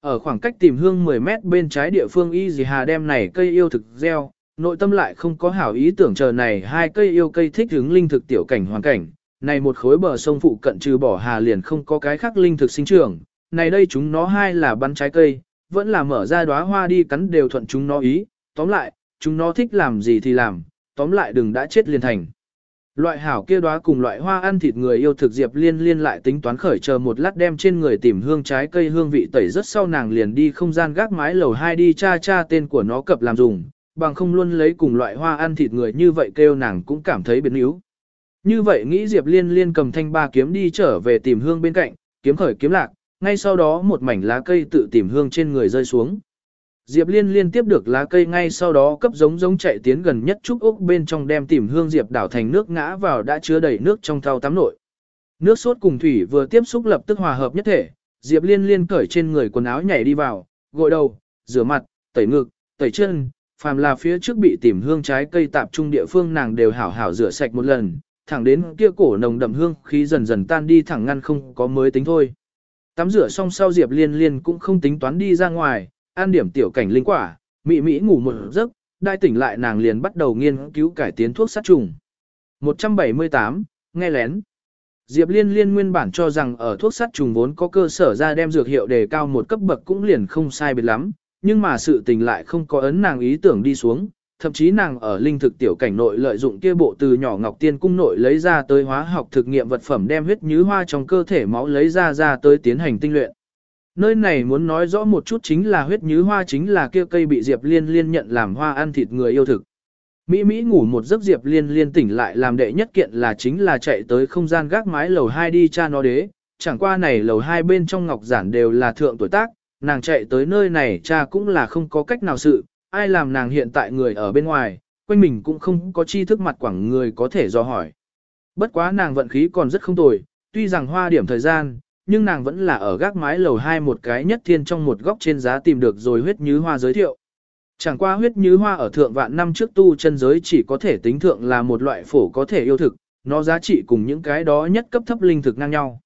Ở khoảng cách tìm hương 10 mét bên trái địa phương y dì hà đem này cây yêu thực gieo, nội tâm lại không có hảo ý tưởng chờ này hai cây yêu cây thích hứng linh thực tiểu cảnh hoàn cảnh. Này một khối bờ sông phụ cận trừ bỏ hà liền không có cái khác linh thực sinh trưởng, này đây chúng nó hai là bắn trái cây, vẫn là mở ra đóa hoa đi cắn đều thuận chúng nó ý, tóm lại, chúng nó thích làm gì thì làm, tóm lại đừng đã chết liền thành. Loại hảo kia đóa cùng loại hoa ăn thịt người yêu thực Diệp Liên liên lại tính toán khởi chờ một lát đem trên người tìm hương trái cây hương vị tẩy rất sau nàng liền đi không gian gác mái lầu hai đi cha cha tên của nó cập làm dùng, bằng không luôn lấy cùng loại hoa ăn thịt người như vậy kêu nàng cũng cảm thấy biến yếu. Như vậy nghĩ Diệp Liên liên cầm thanh ba kiếm đi trở về tìm hương bên cạnh, kiếm khởi kiếm lạc, ngay sau đó một mảnh lá cây tự tìm hương trên người rơi xuống. Diệp Liên liên tiếp được lá cây ngay sau đó cấp giống giống chạy tiến gần nhất trúc ốc bên trong đem tìm hương diệp đảo thành nước ngã vào đã chứa đầy nước trong thau tắm nội. Nước sốt cùng thủy vừa tiếp xúc lập tức hòa hợp nhất thể, Diệp Liên liên cởi trên người quần áo nhảy đi vào, gội đầu, rửa mặt, tẩy ngực, tẩy chân, phàm là phía trước bị tìm hương trái cây tạp trung địa phương nàng đều hảo hảo rửa sạch một lần, thẳng đến kia cổ nồng đậm hương khí dần dần tan đi thẳng ngăn không có mới tính thôi. Tắm rửa xong sau Diệp Liên liên cũng không tính toán đi ra ngoài, ăn điểm tiểu cảnh linh quả, mị mỹ ngủ một giấc, đai tỉnh lại nàng liền bắt đầu nghiên cứu cải tiến thuốc sát trùng. 178, nghe lén. Diệp Liên Liên nguyên bản cho rằng ở thuốc sát trùng vốn có cơ sở ra đem dược hiệu đề cao một cấp bậc cũng liền không sai biệt lắm, nhưng mà sự tình lại không có ấn nàng ý tưởng đi xuống, thậm chí nàng ở linh thực tiểu cảnh nội lợi dụng kia bộ từ nhỏ Ngọc Tiên cung nội lấy ra tới hóa học thực nghiệm vật phẩm đem huyết nhứ hoa trong cơ thể máu lấy ra ra tới tiến hành tinh luyện. Nơi này muốn nói rõ một chút chính là huyết nhứ hoa chính là kia cây bị Diệp Liên Liên nhận làm hoa ăn thịt người yêu thực. Mỹ Mỹ ngủ một giấc Diệp Liên Liên tỉnh lại làm đệ nhất kiện là chính là chạy tới không gian gác mái lầu 2 đi cha nó đế, chẳng qua này lầu hai bên trong ngọc giản đều là thượng tuổi tác, nàng chạy tới nơi này cha cũng là không có cách nào sự, ai làm nàng hiện tại người ở bên ngoài, quanh mình cũng không có chi thức mặt quảng người có thể do hỏi. Bất quá nàng vận khí còn rất không tồi, tuy rằng hoa điểm thời gian, nhưng nàng vẫn là ở gác mái lầu hai một cái nhất thiên trong một góc trên giá tìm được rồi huyết như hoa giới thiệu. Chẳng qua huyết như hoa ở thượng vạn năm trước tu chân giới chỉ có thể tính thượng là một loại phổ có thể yêu thực, nó giá trị cùng những cái đó nhất cấp thấp linh thực ngang nhau.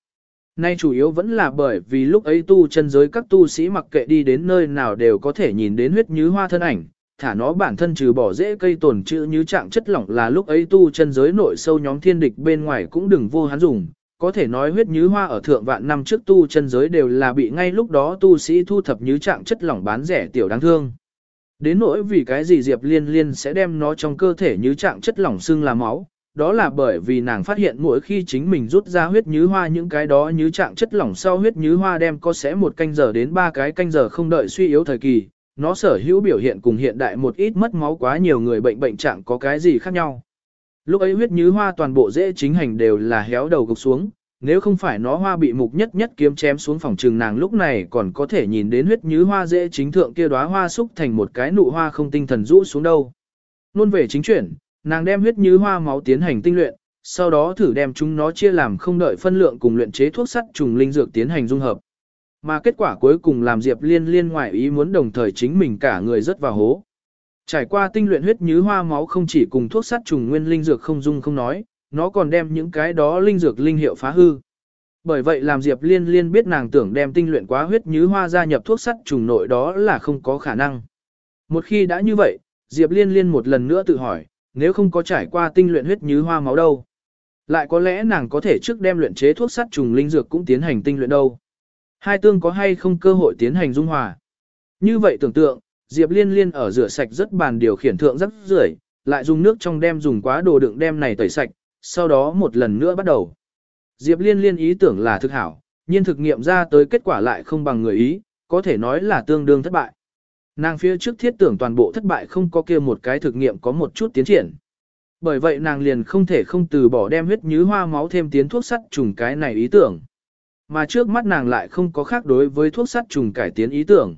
Nay chủ yếu vẫn là bởi vì lúc ấy tu chân giới các tu sĩ mặc kệ đi đến nơi nào đều có thể nhìn đến huyết như hoa thân ảnh, thả nó bản thân trừ bỏ dễ cây tồn chữ như trạng chất lỏng là lúc ấy tu chân giới nội sâu nhóm thiên địch bên ngoài cũng đừng vô hắn dùng, có thể nói huyết nhứ hoa ở thượng vạn năm trước tu chân giới đều là bị ngay lúc đó tu sĩ thu thập như trạng chất lỏng bán rẻ tiểu đáng thương. Đến nỗi vì cái gì Diệp Liên Liên sẽ đem nó trong cơ thể như trạng chất lỏng xưng là máu, đó là bởi vì nàng phát hiện mỗi khi chính mình rút ra huyết nhứ hoa những cái đó như trạng chất lỏng sau huyết nhứ hoa đem có sẽ một canh giờ đến ba cái canh giờ không đợi suy yếu thời kỳ, nó sở hữu biểu hiện cùng hiện đại một ít mất máu quá nhiều người bệnh bệnh trạng có cái gì khác nhau. Lúc ấy huyết như hoa toàn bộ dễ chính hành đều là héo đầu gục xuống, nếu không phải nó hoa bị mục nhất nhất kiếm chém xuống phòng trường nàng lúc này còn có thể nhìn đến huyết như hoa dễ chính thượng kia đóa hoa xúc thành một cái nụ hoa không tinh thần rũ xuống đâu. Luôn về chính chuyển, nàng đem huyết như hoa máu tiến hành tinh luyện, sau đó thử đem chúng nó chia làm không đợi phân lượng cùng luyện chế thuốc sắt trùng linh dược tiến hành dung hợp. Mà kết quả cuối cùng làm Diệp Liên liên ngoại ý muốn đồng thời chính mình cả người rất vào hố. Trải qua tinh luyện huyết nhứ hoa máu không chỉ cùng thuốc sắt trùng nguyên linh dược không dung không nói, nó còn đem những cái đó linh dược linh hiệu phá hư. Bởi vậy làm Diệp Liên Liên biết nàng tưởng đem tinh luyện quá huyết nhứ hoa gia nhập thuốc sắt trùng nội đó là không có khả năng. Một khi đã như vậy, Diệp Liên Liên một lần nữa tự hỏi, nếu không có trải qua tinh luyện huyết nhứ hoa máu đâu. Lại có lẽ nàng có thể trước đem luyện chế thuốc sắt trùng linh dược cũng tiến hành tinh luyện đâu. Hai tương có hay không cơ hội tiến hành dung hòa. Như vậy tưởng tượng, Diệp Liên Liên ở rửa sạch rất bàn điều khiển thượng rất rưởi, lại dùng nước trong đem dùng quá đồ đựng đem này tẩy sạch, sau đó một lần nữa bắt đầu. Diệp Liên Liên ý tưởng là thực hảo, nhưng thực nghiệm ra tới kết quả lại không bằng người ý, có thể nói là tương đương thất bại. Nàng phía trước thiết tưởng toàn bộ thất bại không có kia một cái thực nghiệm có một chút tiến triển. Bởi vậy nàng liền không thể không từ bỏ đem huyết nhứ hoa máu thêm tiến thuốc sắt trùng cái này ý tưởng. Mà trước mắt nàng lại không có khác đối với thuốc sắt trùng cải tiến ý tưởng.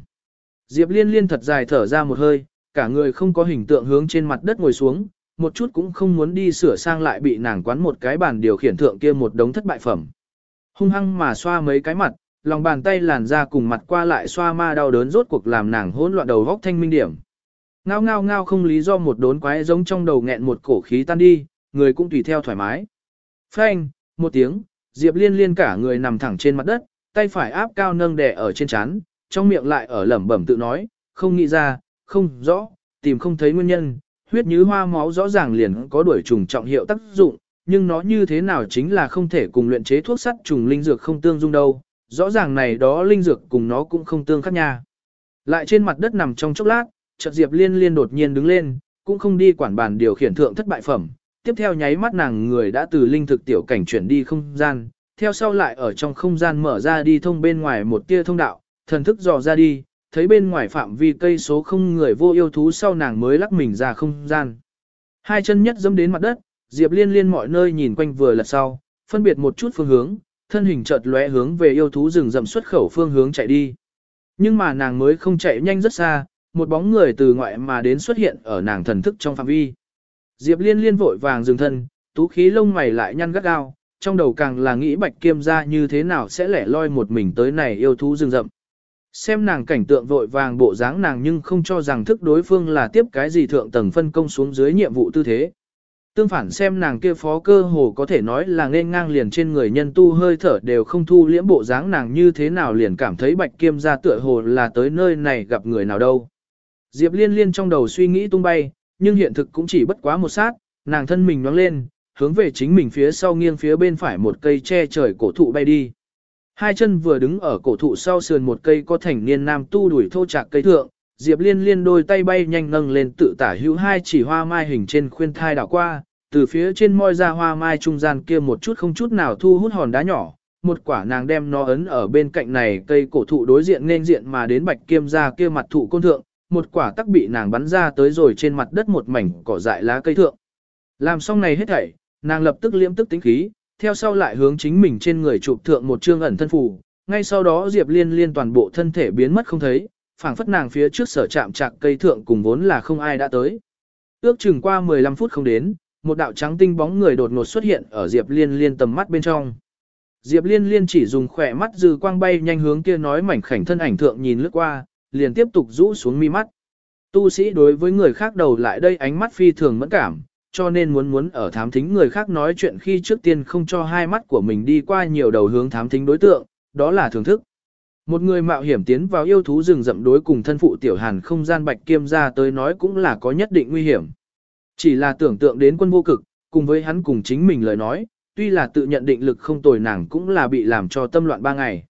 Diệp liên liên thật dài thở ra một hơi, cả người không có hình tượng hướng trên mặt đất ngồi xuống, một chút cũng không muốn đi sửa sang lại bị nàng quán một cái bàn điều khiển thượng kia một đống thất bại phẩm. Hung hăng mà xoa mấy cái mặt, lòng bàn tay làn ra cùng mặt qua lại xoa ma đau đớn rốt cuộc làm nàng hỗn loạn đầu góc thanh minh điểm. Ngao ngao ngao không lý do một đốn quái giống trong đầu nghẹn một cổ khí tan đi, người cũng tùy theo thoải mái. Phanh, một tiếng, Diệp Liên liên cả người nằm thẳng trên mặt đất, tay phải áp cao nâng đè ở trên chán, trong miệng lại ở lẩm bẩm tự nói, không nghĩ ra, không rõ, tìm không thấy nguyên nhân, huyết như hoa máu rõ ràng liền có đuổi trùng trọng hiệu tác dụng, nhưng nó như thế nào chính là không thể cùng luyện chế thuốc sắt trùng linh dược không tương dung đâu, rõ ràng này đó linh dược cùng nó cũng không tương khác nha. Lại trên mặt đất nằm trong chốc lát, chợt Diệp Liên Liên đột nhiên đứng lên, cũng không đi quản bàn điều khiển thượng thất bại phẩm, tiếp theo nháy mắt nàng người đã từ linh thực tiểu cảnh chuyển đi không gian, theo sau lại ở trong không gian mở ra đi thông bên ngoài một tia thông đạo, thần thức dò ra đi, thấy bên ngoài phạm vi cây số không người vô yêu thú sau nàng mới lắc mình ra không gian. Hai chân nhất dẫm đến mặt đất, Diệp Liên Liên mọi nơi nhìn quanh vừa lật sau, phân biệt một chút phương hướng, thân hình chợt lóe hướng về yêu thú rừng rậm xuất khẩu phương hướng chạy đi. Nhưng mà nàng mới không chạy nhanh rất xa, một bóng người từ ngoại mà đến xuất hiện ở nàng thần thức trong phạm vi. Diệp Liên Liên vội vàng dừng thân, tú khí lông mày lại nhăn gắt gao, trong đầu càng là nghĩ Bạch Kiêm gia như thế nào sẽ lẻ loi một mình tới này yêu thú rừng rậm. Xem nàng cảnh tượng vội vàng bộ dáng nàng nhưng không cho rằng thức đối phương là tiếp cái gì thượng tầng phân công xuống dưới nhiệm vụ tư thế. Tương phản xem nàng kia phó cơ hồ có thể nói là nên ngang liền trên người nhân tu hơi thở đều không thu liễm bộ dáng nàng như thế nào liền cảm thấy bạch kiêm ra tựa hồ là tới nơi này gặp người nào đâu. Diệp liên liên trong đầu suy nghĩ tung bay, nhưng hiện thực cũng chỉ bất quá một sát, nàng thân mình nhoáng lên, hướng về chính mình phía sau nghiêng phía bên phải một cây che trời cổ thụ bay đi. Hai chân vừa đứng ở cổ thụ sau sườn một cây có thành niên nam tu đuổi thô chạc cây thượng, Diệp Liên liên đôi tay bay nhanh nâng lên tự tả hữu hai chỉ hoa mai hình trên khuyên thai đảo qua, từ phía trên môi ra hoa mai trung gian kia một chút không chút nào thu hút hòn đá nhỏ, một quả nàng đem nó ấn ở bên cạnh này cây cổ thụ đối diện nên diện mà đến bạch kiêm ra kia mặt thụ côn thượng, một quả tắc bị nàng bắn ra tới rồi trên mặt đất một mảnh cỏ dại lá cây thượng. Làm xong này hết thảy, nàng lập tức liễm tức tính khí, theo sau lại hướng chính mình trên người chụp thượng một trương ẩn thân phù, ngay sau đó Diệp Liên liên toàn bộ thân thể biến mất không thấy, phảng phất nàng phía trước sở chạm chạc cây thượng cùng vốn là không ai đã tới. Ước chừng qua 15 phút không đến, một đạo trắng tinh bóng người đột ngột xuất hiện ở Diệp Liên liên tầm mắt bên trong. Diệp Liên liên chỉ dùng khỏe mắt dư quang bay nhanh hướng kia nói mảnh khảnh thân ảnh thượng nhìn lướt qua, liền tiếp tục rũ xuống mi mắt. Tu sĩ đối với người khác đầu lại đây ánh mắt phi thường mẫn cảm, cho nên muốn muốn ở thám thính người khác nói chuyện khi trước tiên không cho hai mắt của mình đi qua nhiều đầu hướng thám thính đối tượng, đó là thưởng thức. Một người mạo hiểm tiến vào yêu thú rừng rậm đối cùng thân phụ tiểu hàn không gian bạch kiêm ra tới nói cũng là có nhất định nguy hiểm. Chỉ là tưởng tượng đến quân vô cực, cùng với hắn cùng chính mình lời nói, tuy là tự nhận định lực không tồi nàng cũng là bị làm cho tâm loạn ba ngày.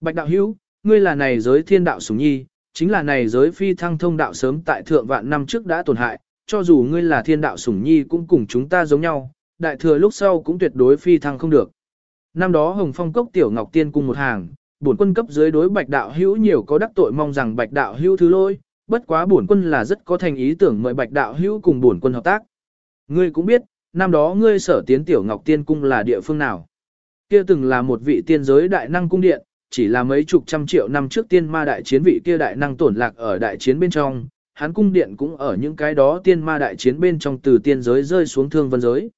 Bạch đạo hữu, ngươi là này giới thiên đạo sủng nhi, chính là này giới phi thăng thông đạo sớm tại thượng vạn năm trước đã tổn hại, cho dù ngươi là thiên đạo sủng nhi cũng cùng chúng ta giống nhau, đại thừa lúc sau cũng tuyệt đối phi thăng không được. Năm đó Hồng Phong cốc tiểu Ngọc Tiên cùng một hàng, bổn quân cấp dưới đối Bạch đạo hữu nhiều có đắc tội mong rằng Bạch đạo hữu thứ lỗi. bất quá bổn quân là rất có thành ý tưởng mời Bạch đạo hữu cùng bổn quân hợp tác. Ngươi cũng biết, năm đó ngươi sở tiến tiểu Ngọc Tiên cung là địa phương nào? Kia từng là một vị tiên giới đại năng cung điện, chỉ là mấy chục trăm triệu năm trước tiên ma đại chiến vị kia đại năng tổn lạc ở đại chiến bên trong, hắn cung điện cũng ở những cái đó tiên ma đại chiến bên trong từ tiên giới rơi xuống thương vân giới.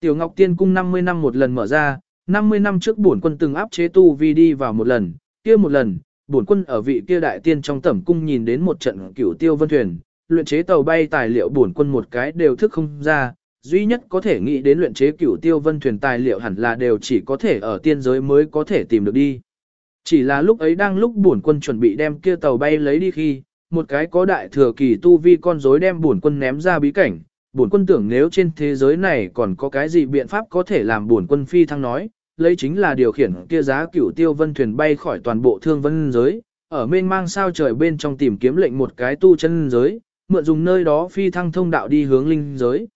Tiểu Ngọc Tiên cung 50 năm một lần mở ra, 50 năm trước bổn quân từng áp chế tu vi đi vào một lần, kia một lần, bổn quân ở vị kia đại tiên trong tẩm cung nhìn đến một trận cửu tiêu vân thuyền, luyện chế tàu bay tài liệu bổn quân một cái đều thức không ra, duy nhất có thể nghĩ đến luyện chế cửu tiêu vân thuyền tài liệu hẳn là đều chỉ có thể ở tiên giới mới có thể tìm được đi. Chỉ là lúc ấy đang lúc bổn quân chuẩn bị đem kia tàu bay lấy đi khi, một cái có đại thừa kỳ tu vi con rối đem bổn quân ném ra bí cảnh, bổn quân tưởng nếu trên thế giới này còn có cái gì biện pháp có thể làm bổn quân phi thăng nói, lấy chính là điều khiển kia giá cửu tiêu vân thuyền bay khỏi toàn bộ thương vân giới, ở mênh mang sao trời bên trong tìm kiếm lệnh một cái tu chân giới, mượn dùng nơi đó phi thăng thông đạo đi hướng linh giới.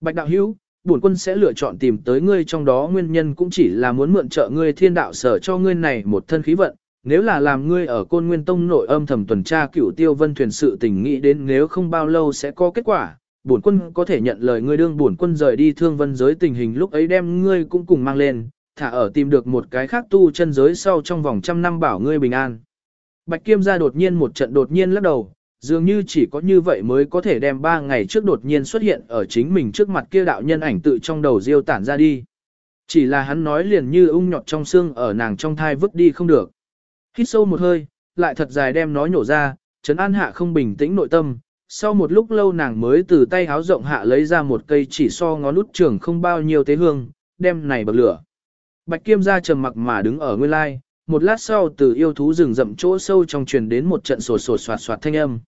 Bạch đạo hữu, bổn quân sẽ lựa chọn tìm tới ngươi trong đó nguyên nhân cũng chỉ là muốn mượn trợ ngươi thiên đạo sở cho ngươi này một thân khí vận, nếu là làm ngươi ở côn nguyên tông nội âm thầm tuần tra cửu tiêu vân thuyền sự tình nghĩ đến nếu không bao lâu sẽ có kết quả, bổn quân có thể nhận lời ngươi đương bổn quân rời đi thương vân giới tình hình lúc ấy đem ngươi cũng cùng mang lên, thả ở tìm được một cái khác tu chân giới sau trong vòng trăm năm bảo ngươi bình an. Bạch Kiêm gia đột nhiên một trận đột nhiên lắc đầu, dường như chỉ có như vậy mới có thể đem ba ngày trước đột nhiên xuất hiện ở chính mình trước mặt kia đạo nhân ảnh tự trong đầu diêu tản ra đi. Chỉ là hắn nói liền như ung nhọt trong xương ở nàng trong thai vứt đi không được. Hít sâu một hơi, lại thật dài đem nó nhổ ra, trấn an hạ không bình tĩnh nội tâm. Sau một lúc lâu nàng mới từ tay háo rộng hạ lấy ra một cây chỉ so ngón út trưởng không bao nhiêu tế hương, đem này bậc lửa. Bạch Kiêm gia trầm mặc mà đứng ở nguyên lai, một lát sau từ yêu thú rừng rậm chỗ sâu trong truyền đến một trận sột sột soạt soạt thanh âm.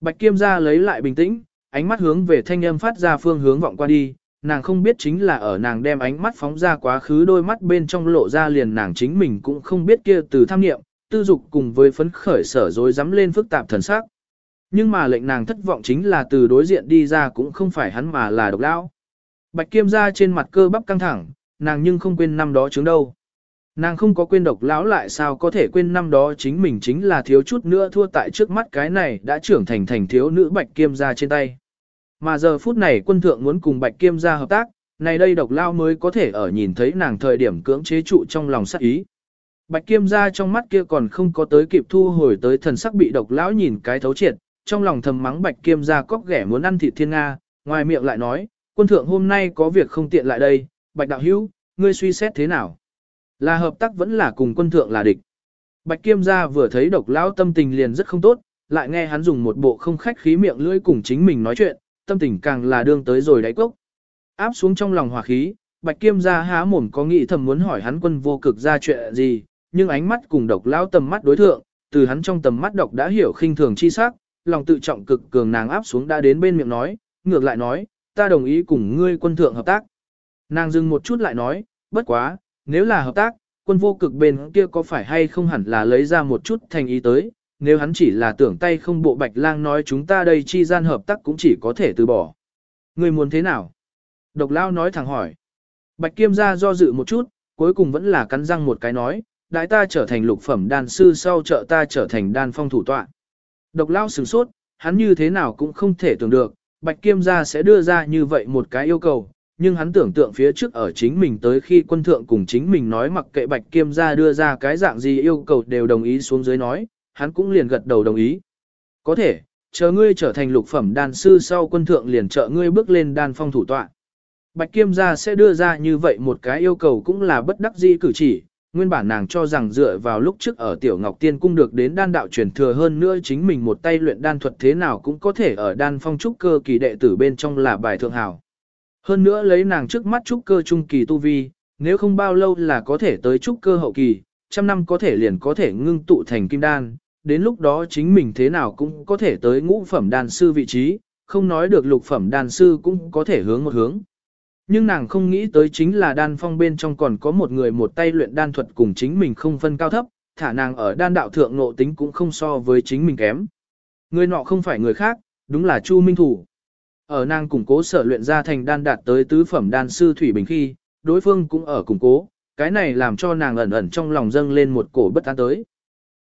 Bạch Kiêm gia lấy lại bình tĩnh, ánh mắt hướng về thanh âm phát ra phương hướng vọng qua đi, nàng không biết chính là ở nàng đem ánh mắt phóng ra quá khứ đôi mắt bên trong lộ ra liền nàng chính mình cũng không biết kia từ tham niệm, tư dục cùng với phấn khởi sở dối dám lên phức tạp thần sắc. Nhưng mà lệnh nàng thất vọng chính là từ đối diện đi ra cũng không phải hắn mà là độc lão. Bạch Kiêm ra trên mặt cơ bắp căng thẳng, nàng nhưng không quên năm đó chứng đâu. Nàng không có quên độc lão lại sao có thể quên năm đó chính mình chính là thiếu chút nữa thua tại trước mắt cái này đã trưởng thành thành thiếu nữ bạch kiêm gia trên tay. Mà giờ phút này quân thượng muốn cùng bạch kiêm gia hợp tác, này đây độc lão mới có thể ở nhìn thấy nàng thời điểm cưỡng chế trụ trong lòng sắc ý. Bạch kiêm gia trong mắt kia còn không có tới kịp thu hồi tới thần sắc bị độc lão nhìn cái thấu triệt, trong lòng thầm mắng bạch kiêm gia cóc ghẻ muốn ăn thịt thiên Nga, ngoài miệng lại nói, quân thượng hôm nay có việc không tiện lại đây, bạch đạo hữu, ngươi suy xét thế nào? Là hợp tác vẫn là cùng quân thượng là địch. Bạch Kiêm gia vừa thấy độc lão tâm tình liền rất không tốt, lại nghe hắn dùng một bộ không khách khí miệng lưỡi cùng chính mình nói chuyện, tâm tình càng là đương tới rồi đáy cốc. Áp xuống trong lòng hòa khí, Bạch Kiêm gia há mồm có nghĩ thầm muốn hỏi hắn quân vô cực ra chuyện gì, nhưng ánh mắt cùng độc lão tầm mắt đối thượng, từ hắn trong tầm mắt độc đã hiểu khinh thường chi sắc, lòng tự trọng cực cường nàng áp xuống đã đến bên miệng nói, ngược lại nói, ta đồng ý cùng ngươi quân thượng hợp tác. Nàng dừng một chút lại nói, bất quá, nếu là hợp tác, quân vô cực bên kia có phải hay không hẳn là lấy ra một chút thành ý tới, nếu hắn chỉ là tưởng tay không bộ bạch lang nói chúng ta đây chi gian hợp tác cũng chỉ có thể từ bỏ. Người muốn thế nào? Độc lao nói thẳng hỏi. Bạch kiêm ra do dự một chút, cuối cùng vẫn là cắn răng một cái nói, đại ta trở thành lục phẩm đan sư sau trợ ta trở thành đan phong thủ tọa. Độc lao sửng sốt, hắn như thế nào cũng không thể tưởng được, bạch kiêm gia sẽ đưa ra như vậy một cái yêu cầu, nhưng hắn tưởng tượng phía trước ở chính mình tới khi quân thượng cùng chính mình nói mặc kệ bạch kiêm gia đưa ra cái dạng gì yêu cầu đều đồng ý xuống dưới nói, hắn cũng liền gật đầu đồng ý. Có thể, chờ ngươi trở thành lục phẩm đan sư sau quân thượng liền trợ ngươi bước lên đan phong thủ tọa. Bạch kiêm gia sẽ đưa ra như vậy một cái yêu cầu cũng là bất đắc dĩ cử chỉ, nguyên bản nàng cho rằng dựa vào lúc trước ở Tiểu Ngọc Tiên cung được đến đan đạo truyền thừa hơn nữa chính mình một tay luyện đan thuật thế nào cũng có thể ở đan phong trúc cơ kỳ đệ tử bên trong là bài thượng hảo. Hơn nữa lấy nàng trước mắt trúc cơ trung kỳ tu vi, nếu không bao lâu là có thể tới trúc cơ hậu kỳ, trăm năm có thể liền có thể ngưng tụ thành kim đan, đến lúc đó chính mình thế nào cũng có thể tới ngũ phẩm đan sư vị trí, không nói được lục phẩm đan sư cũng có thể hướng một hướng. Nhưng nàng không nghĩ tới chính là đan phong bên trong còn có một người một tay luyện đan thuật cùng chính mình không phân cao thấp, thả nàng ở đan đạo thượng nộ tính cũng không so với chính mình kém. Người nọ không phải người khác, đúng là Chu Minh Thủ. Ở nàng củng cố sở luyện ra thành đan đạt tới tứ phẩm đan sư thủy bình khi, đối phương cũng ở củng cố, cái này làm cho nàng ẩn ẩn trong lòng dâng lên một cổ bất an tới.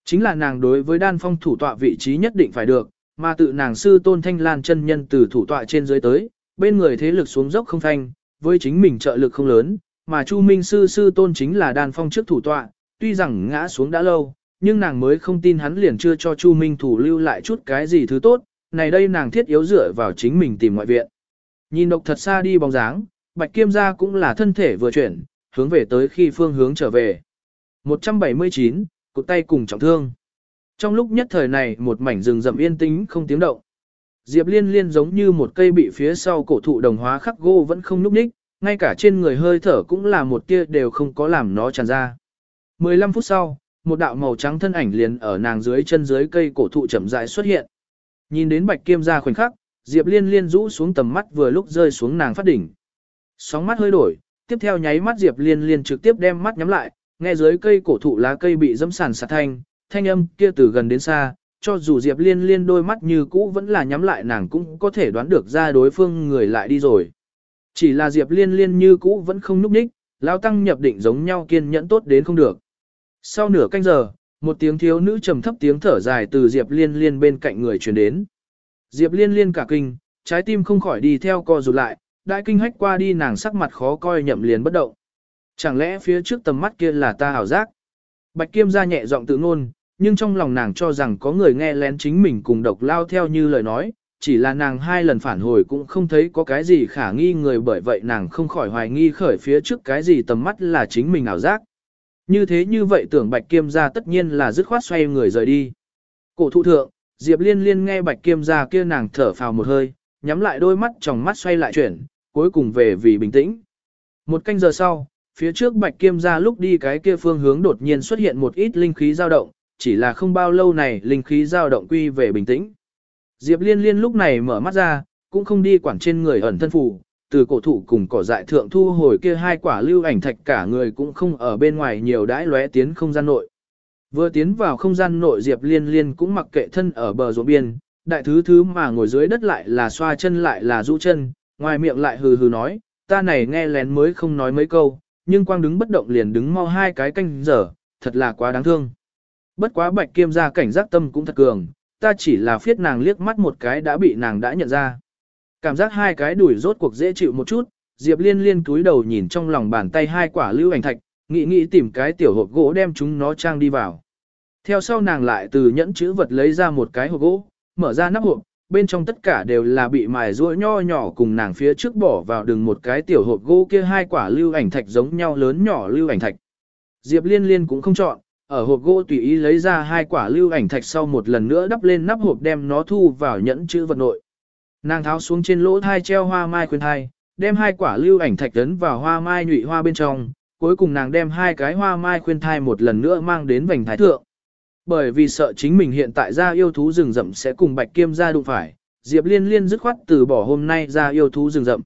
Chính là nàng đối với đan phong thủ tọa vị trí nhất định phải được, mà tự nàng sư tôn thanh lan chân nhân từ thủ tọa trên dưới tới, bên người thế lực xuống dốc không thanh, với chính mình trợ lực không lớn, mà Chu Minh sư sư tôn chính là đàn phong trước thủ tọa, tuy rằng ngã xuống đã lâu, nhưng nàng mới không tin hắn liền chưa cho Chu Minh thủ lưu lại chút cái gì thứ tốt, này đây nàng thiết yếu dựa vào chính mình tìm ngoại viện. Nhìn độc thật xa đi bóng dáng, Bạch Kiêm gia cũng là thân thể vừa chuyển, hướng về tới khi phương hướng trở về. 179, cụt tay cùng trọng thương. Trong lúc nhất thời này một mảnh rừng rậm yên tĩnh không tiếng động. Diệp liên liên giống như một cây bị phía sau cổ thụ đồng hóa khắc gỗ vẫn không núp ních, ngay cả trên người hơi thở cũng là một tia đều không có làm nó tràn ra. 15 phút sau, một đạo màu trắng thân ảnh liền ở nàng dưới chân dưới cây cổ thụ chậm rãi xuất hiện. Nhìn đến bạch kiêm ra khoảnh khắc, Diệp liên liên rũ xuống tầm mắt vừa lúc rơi xuống nàng phát đỉnh. Sóng mắt hơi đổi, tiếp theo nháy mắt Diệp liên liên trực tiếp đem mắt nhắm lại, nghe dưới cây cổ thụ lá cây bị dẫm sàn sạt thanh, thanh âm kia từ gần đến xa, cho dù Diệp Liên Liên đôi mắt như cũ vẫn là nhắm lại nàng cũng có thể đoán được ra đối phương người lại đi rồi. Chỉ là Diệp Liên Liên như cũ vẫn không núp ních, lao tăng nhập định giống nhau kiên nhẫn tốt đến không được. Sau nửa canh giờ, một tiếng thiếu nữ trầm thấp tiếng thở dài từ Diệp Liên Liên bên cạnh người truyền đến. Diệp Liên Liên cả kinh, trái tim không khỏi đi theo co rụt lại, đại kinh hách qua đi nàng sắc mặt khó coi nhậm liền bất động. Chẳng lẽ phía trước tầm mắt kia là ta ảo giác? Bạch Kiêm ra nhẹ giọng tự ngôn, nhưng trong lòng nàng cho rằng có người nghe lén chính mình cùng độc lao theo như lời nói, chỉ là nàng hai lần phản hồi cũng không thấy có cái gì khả nghi người bởi vậy nàng không khỏi hoài nghi khởi phía trước cái gì tầm mắt là chính mình ảo giác. Như thế như vậy tưởng Bạch Kiêm gia tất nhiên là dứt khoát xoay người rời đi. Cổ thụ thượng, Diệp Liên Liên nghe Bạch Kiêm gia kia nàng thở phào một hơi, nhắm lại đôi mắt trong mắt xoay lại chuyển, cuối cùng về vì bình tĩnh. Một canh giờ sau, phía trước Bạch Kiêm gia lúc đi cái kia phương hướng đột nhiên xuất hiện một ít linh khí dao động, chỉ là không bao lâu này linh khí dao động quy về bình tĩnh. Diệp Liên Liên lúc này mở mắt ra, cũng không đi quản trên người ẩn thân phù, từ cổ thụ cùng cỏ dại thượng thu hồi kia hai quả lưu ảnh thạch cả người cũng không ở bên ngoài nhiều đãi lóe tiến không gian nội. Vừa tiến vào không gian nội Diệp Liên Liên cũng mặc kệ thân ở bờ ruộng biên, đại thứ thứ mà ngồi dưới đất lại là xoa chân lại là rũ chân, ngoài miệng lại hừ hừ nói, ta này nghe lén mới không nói mấy câu, nhưng quang đứng bất động liền đứng mau hai cái canh giờ, thật là quá đáng thương. Bất quá bạch kiêm gia cảnh giác tâm cũng thật cường, ta chỉ là phiết nàng liếc mắt một cái đã bị nàng đã nhận ra. Cảm giác hai cái đuổi rốt cuộc dễ chịu một chút, Diệp liên liên cúi đầu nhìn trong lòng bàn tay hai quả lưu ảnh thạch, nghĩ nghĩ tìm cái tiểu hộp gỗ đem chúng nó trang đi vào. Theo sau nàng lại từ nhẫn chữ vật lấy ra một cái hộp gỗ, mở ra nắp hộp, bên trong tất cả đều là bị mài ruỗi nho nhỏ cùng nàng phía trước bỏ vào đường một cái tiểu hộp gỗ kia hai quả lưu ảnh thạch giống nhau lớn nhỏ lưu ảnh thạch. Diệp liên liên cũng không chọn, ở hộp gỗ tùy ý lấy ra hai quả lưu ảnh thạch sau một lần nữa đắp lên nắp hộp đem nó thu vào nhẫn chữ vật nội. Nàng tháo xuống trên lỗ thai treo hoa mai khuyên thai, đem hai quả lưu ảnh thạch ấn vào hoa mai nhụy hoa bên trong, cuối cùng nàng đem hai cái hoa mai khuyên thai một lần nữa mang đến vành thái thượng. Bởi vì sợ chính mình hiện tại ra yêu thú rừng rậm sẽ cùng bạch kiêm ra đụng phải, Diệp Liên Liên dứt khoát từ bỏ hôm nay ra yêu thú rừng rậm.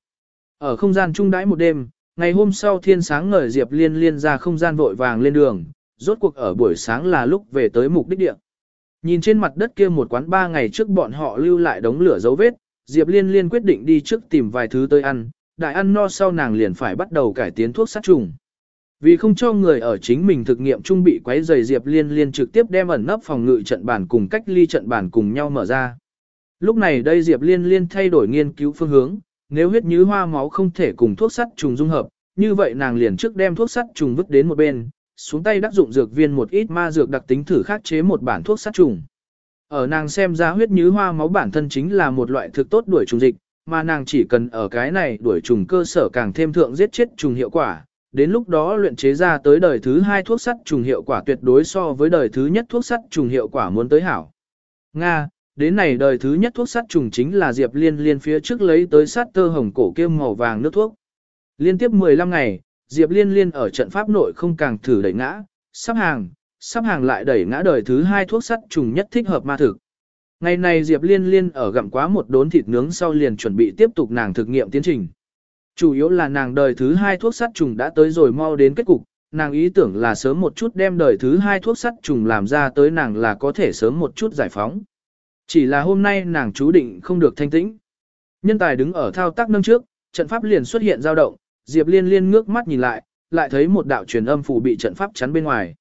Ở không gian trung đãi một đêm, ngày hôm sau thiên sáng ngời Diệp Liên Liên ra không gian vội vàng lên đường, rốt cuộc ở buổi sáng là lúc về tới mục đích địa. Nhìn trên mặt đất kia một quán ba ngày trước bọn họ lưu lại đống lửa dấu vết, Diệp Liên Liên quyết định đi trước tìm vài thứ tới ăn, đại ăn no sau nàng liền phải bắt đầu cải tiến thuốc sát trùng. Vì không cho người ở chính mình thực nghiệm trung bị quấy rầy Diệp Liên Liên trực tiếp đem ẩn nấp phòng ngự trận bản cùng cách ly trận bản cùng nhau mở ra. Lúc này đây Diệp Liên Liên thay đổi nghiên cứu phương hướng, nếu huyết như hoa máu không thể cùng thuốc sắt trùng dung hợp, như vậy nàng liền trước đem thuốc sắt trùng vứt đến một bên, xuống tay đắc dụng dược viên một ít ma dược đặc tính thử khắc chế một bản thuốc sát trùng. Ở nàng xem ra huyết nhứ hoa máu bản thân chính là một loại thực tốt đuổi trùng dịch, mà nàng chỉ cần ở cái này đuổi trùng cơ sở càng thêm thượng giết chết trùng hiệu quả, đến lúc đó luyện chế ra tới đời thứ hai thuốc sắt trùng hiệu quả tuyệt đối so với đời thứ nhất thuốc sắt trùng hiệu quả muốn tới hảo. Nga, đến này đời thứ nhất thuốc sắt trùng chính là Diệp Liên Liên phía trước lấy tới sát tơ hồng cổ kiêm màu vàng nước thuốc. Liên tiếp 15 ngày, Diệp Liên Liên ở trận pháp nội không càng thử đẩy ngã, sắp hàng, sắp hàng lại đẩy ngã đời thứ hai thuốc sắt trùng nhất thích hợp ma thực. Ngày này Diệp Liên Liên ở gặm quá một đốn thịt nướng sau liền chuẩn bị tiếp tục nàng thực nghiệm tiến trình. Chủ yếu là nàng đời thứ hai thuốc sắt trùng đã tới rồi mau đến kết cục, nàng ý tưởng là sớm một chút đem đời thứ hai thuốc sắt trùng làm ra tới nàng là có thể sớm một chút giải phóng. Chỉ là hôm nay nàng chú định không được thanh tĩnh. Nhân tài đứng ở thao tác nâng trước, trận pháp liền xuất hiện dao động, Diệp Liên Liên ngước mắt nhìn lại, lại thấy một đạo truyền âm phù bị trận pháp chắn bên ngoài.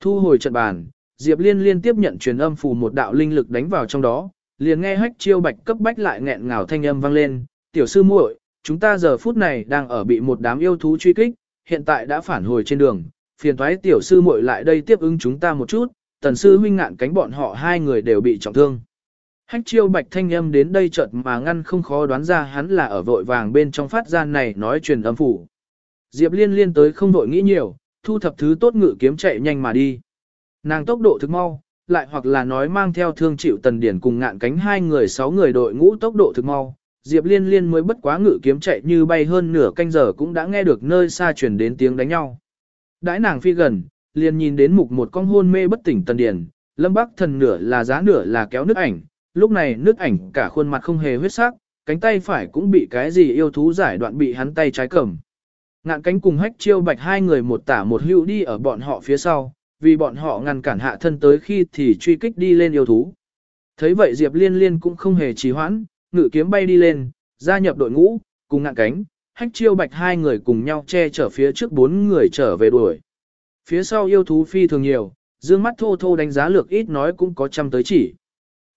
Thu hồi trận bàn, Diệp Liên Liên tiếp nhận truyền âm phù một đạo linh lực đánh vào trong đó, liền nghe hách chiêu bạch cấp bách lại nghẹn ngào thanh âm vang lên, "Tiểu sư muội, chúng ta giờ phút này đang ở bị một đám yêu thú truy kích, hiện tại đã phản hồi trên đường, phiền toái tiểu sư muội lại đây tiếp ứng chúng ta một chút." Tần sư huynh ngạn cánh bọn họ hai người đều bị trọng thương. Hách chiêu bạch thanh âm đến đây chợt mà ngăn không khó đoán ra hắn là ở vội vàng bên trong phát gian này nói truyền âm phủ. Diệp liên liên tới không vội nghĩ nhiều, thu thập thứ tốt ngự kiếm chạy nhanh mà đi. Nàng tốc độ thực mau, lại hoặc là nói mang theo thương chịu tần điển cùng ngạn cánh hai người sáu người đội ngũ tốc độ thực mau. Diệp liên liên mới bất quá ngự kiếm chạy như bay hơn nửa canh giờ cũng đã nghe được nơi xa truyền đến tiếng đánh nhau. Đãi nàng phi gần, liền nhìn đến mục một con hôn mê bất tỉnh tần điển, lâm bắc thần nửa là giá nửa là kéo nước ảnh, lúc này nước ảnh cả khuôn mặt không hề huyết sắc, cánh tay phải cũng bị cái gì yêu thú giải đoạn bị hắn tay trái cầm. Ngạn cánh cùng hách chiêu bạch hai người một tả một hữu đi ở bọn họ phía sau, vì bọn họ ngăn cản hạ thân tới khi thì truy kích đi lên yêu thú. Thấy vậy Diệp Liên Liên cũng không hề trì hoãn, ngự kiếm bay đi lên, gia nhập đội ngũ, cùng ngạn cánh, hách chiêu bạch hai người cùng nhau che chở phía trước bốn người trở về đuổi. Phía sau yêu thú phi thường nhiều, dương mắt thô thô đánh giá lược ít nói cũng có trăm tới chỉ.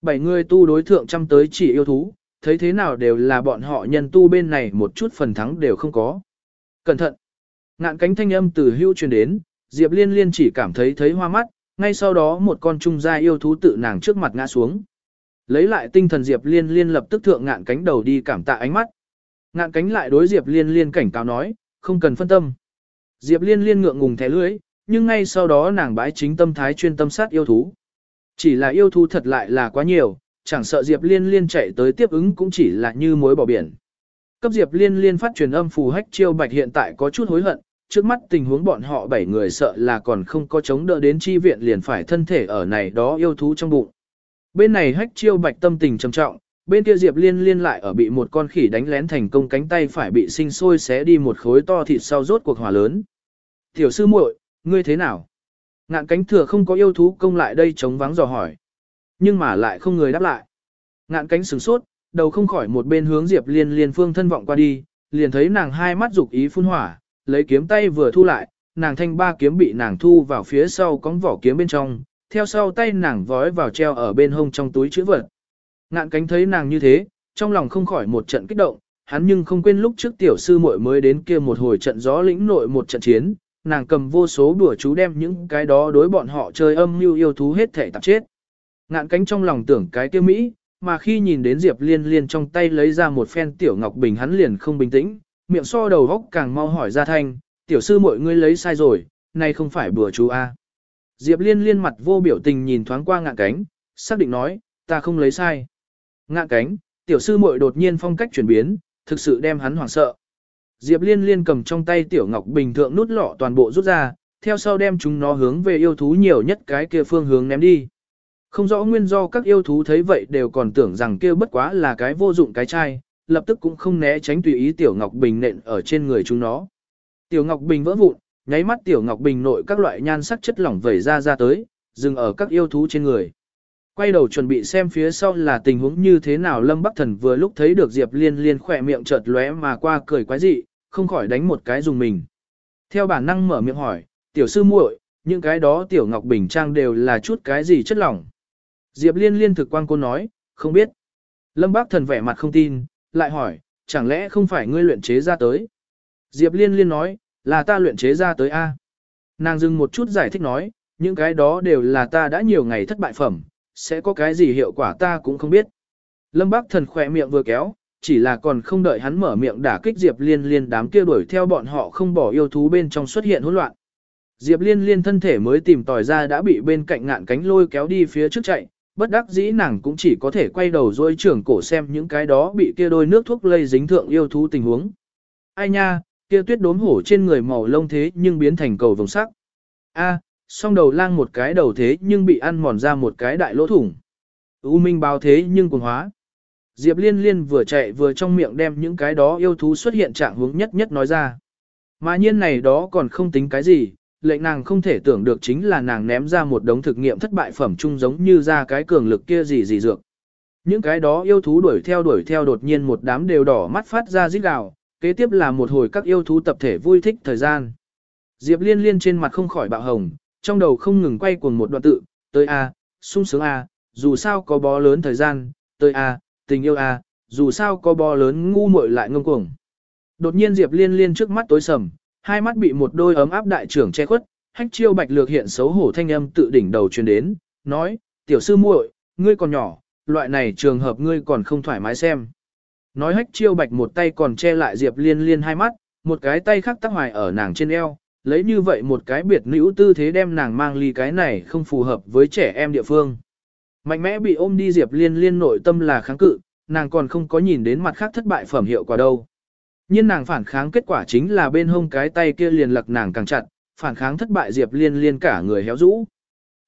Bảy người tu đối thượng chăm tới chỉ yêu thú, thấy thế nào đều là bọn họ nhân tu bên này một chút phần thắng đều không có. Cẩn thận! Ngạn cánh thanh âm từ hưu truyền đến, Diệp Liên Liên chỉ cảm thấy thấy hoa mắt, ngay sau đó một con trung gia yêu thú tự nàng trước mặt ngã xuống. Lấy lại tinh thần Diệp Liên Liên lập tức thượng ngạn cánh đầu đi cảm tạ ánh mắt. Ngạn cánh lại đối Diệp Liên Liên cảnh cáo nói, không cần phân tâm. Diệp Liên Liên ngượng ngùng thẻ lưỡi, nhưng ngay sau đó nàng bãi chính tâm thái chuyên tâm sát yêu thú. Chỉ là yêu thú thật lại là quá nhiều, chẳng sợ Diệp Liên Liên chạy tới tiếp ứng cũng chỉ là như mối bỏ biển. Cấp Diệp Liên Liên phát truyền âm phù hách chiêu bạch hiện tại có chút hối hận, trước mắt tình huống bọn họ bảy người sợ là còn không có chống đỡ đến chi viện liền phải thân thể ở này đó yêu thú trong bụng. Bên này hách chiêu bạch tâm tình trầm trọng, bên kia Diệp Liên Liên lại ở bị một con khỉ đánh lén thành công cánh tay phải bị sinh sôi xé đi một khối to thịt sau rốt cuộc hỏa lớn. Tiểu sư muội, ngươi thế nào? Ngạn cánh thừa không có yêu thú công lại đây chống vắng dò hỏi. Nhưng mà lại không người đáp lại. Ngạn cánh sửng sốt, đầu không khỏi một bên hướng Diệp Liên Liên phương thân vọng qua đi, liền thấy nàng hai mắt dục ý phun hỏa, lấy kiếm tay vừa thu lại, nàng thanh ba kiếm bị nàng thu vào phía sau cóng vỏ kiếm bên trong, theo sau tay nàng vói vào treo ở bên hông trong túi chữ vật. Ngạn cánh thấy nàng như thế, trong lòng không khỏi một trận kích động, hắn nhưng không quên lúc trước tiểu sư muội mới đến kia một hồi trận gió lĩnh nội một trận chiến, nàng cầm vô số đùa chú đem những cái đó đối bọn họ chơi âm mưu yêu thú hết thể tạp chết. Ngạn cánh trong lòng tưởng cái kia Mỹ, mà khi nhìn đến Diệp Liên Liên trong tay lấy ra một phen tiểu ngọc bình hắn liền không bình tĩnh, miệng so đầu góc càng mau hỏi ra thanh, tiểu sư mọi ngươi lấy sai rồi, nay không phải bùa chú A. Diệp Liên Liên mặt vô biểu tình nhìn thoáng qua ngạn cánh, xác định nói, ta không lấy sai. Ngạn cánh, tiểu sư muội đột nhiên phong cách chuyển biến, thực sự đem hắn hoảng sợ. Diệp Liên Liên cầm trong tay tiểu ngọc bình thượng nút lọ toàn bộ rút ra, theo sau đem chúng nó hướng về yêu thú nhiều nhất cái kia phương hướng ném đi. Không rõ nguyên do các yêu thú thấy vậy đều còn tưởng rằng kia bất quá là cái vô dụng cái chai, lập tức cũng không né tránh tùy ý tiểu ngọc bình nện ở trên người chúng nó. Tiểu ngọc bình vỡ vụn, nháy mắt tiểu ngọc bình nội các loại nhan sắc chất lỏng vẩy ra ra tới, dừng ở các yêu thú trên người. Quay đầu chuẩn bị xem phía sau là tình huống như thế nào Lâm Bắc Thần vừa lúc thấy được Diệp Liên Liên khỏe miệng chợt lóe mà qua cười quái dị, không khỏi đánh một cái dùng mình. Theo bản năng mở miệng hỏi, tiểu sư muội, những cái đó tiểu ngọc bình trang đều là chút cái gì chất lỏng. Diệp Liên Liên thực quan cô nói, không biết. Lâm Bác Thần vẻ mặt không tin, lại hỏi, chẳng lẽ không phải ngươi luyện chế ra tới? Diệp Liên Liên nói, là ta luyện chế ra tới A. Nàng dừng một chút giải thích nói, những cái đó đều là ta đã nhiều ngày thất bại phẩm, sẽ có cái gì hiệu quả ta cũng không biết. Lâm Bác Thần khỏe miệng vừa kéo, chỉ là còn không đợi hắn mở miệng đả kích Diệp Liên Liên đám kia đuổi theo bọn họ không bỏ yêu thú bên trong xuất hiện hỗn loạn. Diệp Liên Liên thân thể mới tìm tòi ra đã bị bên cạnh ngạn cánh lôi kéo đi phía trước chạy, bất đắc dĩ nàng cũng chỉ có thể quay đầu dôi trưởng cổ xem những cái đó bị kia đôi nước thuốc lây dính thượng yêu thú tình huống. Ai nha, kia tuyết đốm hổ trên người màu lông thế nhưng biến thành cầu vồng sắc. A, song đầu lang một cái đầu thế nhưng bị ăn mòn ra một cái đại lỗ thủng. U minh báo thế nhưng cuồng hóa. Diệp liên liên vừa chạy vừa trong miệng đem những cái đó yêu thú xuất hiện trạng hướng nhất nhất nói ra. Mà nhiên này đó còn không tính cái gì, lệnh nàng không thể tưởng được chính là nàng ném ra một đống thực nghiệm thất bại phẩm chung giống như ra cái cường lực kia gì gì dược. Những cái đó yêu thú đuổi theo đuổi theo đột nhiên một đám đều đỏ mắt phát ra rít gào, kế tiếp là một hồi các yêu thú tập thể vui thích thời gian. Diệp liên liên trên mặt không khỏi bạo hồng, trong đầu không ngừng quay cuồng một đoạn tự, tới a, sung sướng a, dù sao có bó lớn thời gian, tới a, tình yêu à, dù sao có bò lớn ngu muội lại ngông cuồng. Đột nhiên Diệp liên liên trước mắt tối sầm, hai mắt bị một đôi ấm áp đại trưởng che khuất, hách chiêu bạch lược hiện xấu hổ thanh âm tự đỉnh đầu truyền đến, nói, tiểu sư muội, ngươi còn nhỏ, loại này trường hợp ngươi còn không thoải mái xem. Nói hách chiêu bạch một tay còn che lại Diệp liên liên hai mắt, một cái tay khác tắc hoài ở nàng trên eo, lấy như vậy một cái biệt nữ tư thế đem nàng mang ly cái này không phù hợp với trẻ em địa phương. Mạnh mẽ bị ôm đi Diệp liên liên nội tâm là kháng cự, nàng còn không có nhìn đến mặt khác thất bại phẩm hiệu quả đâu. Nhưng nàng phản kháng kết quả chính là bên hông cái tay kia liền lật nàng càng chặt, phản kháng thất bại Diệp liên liên cả người héo rũ.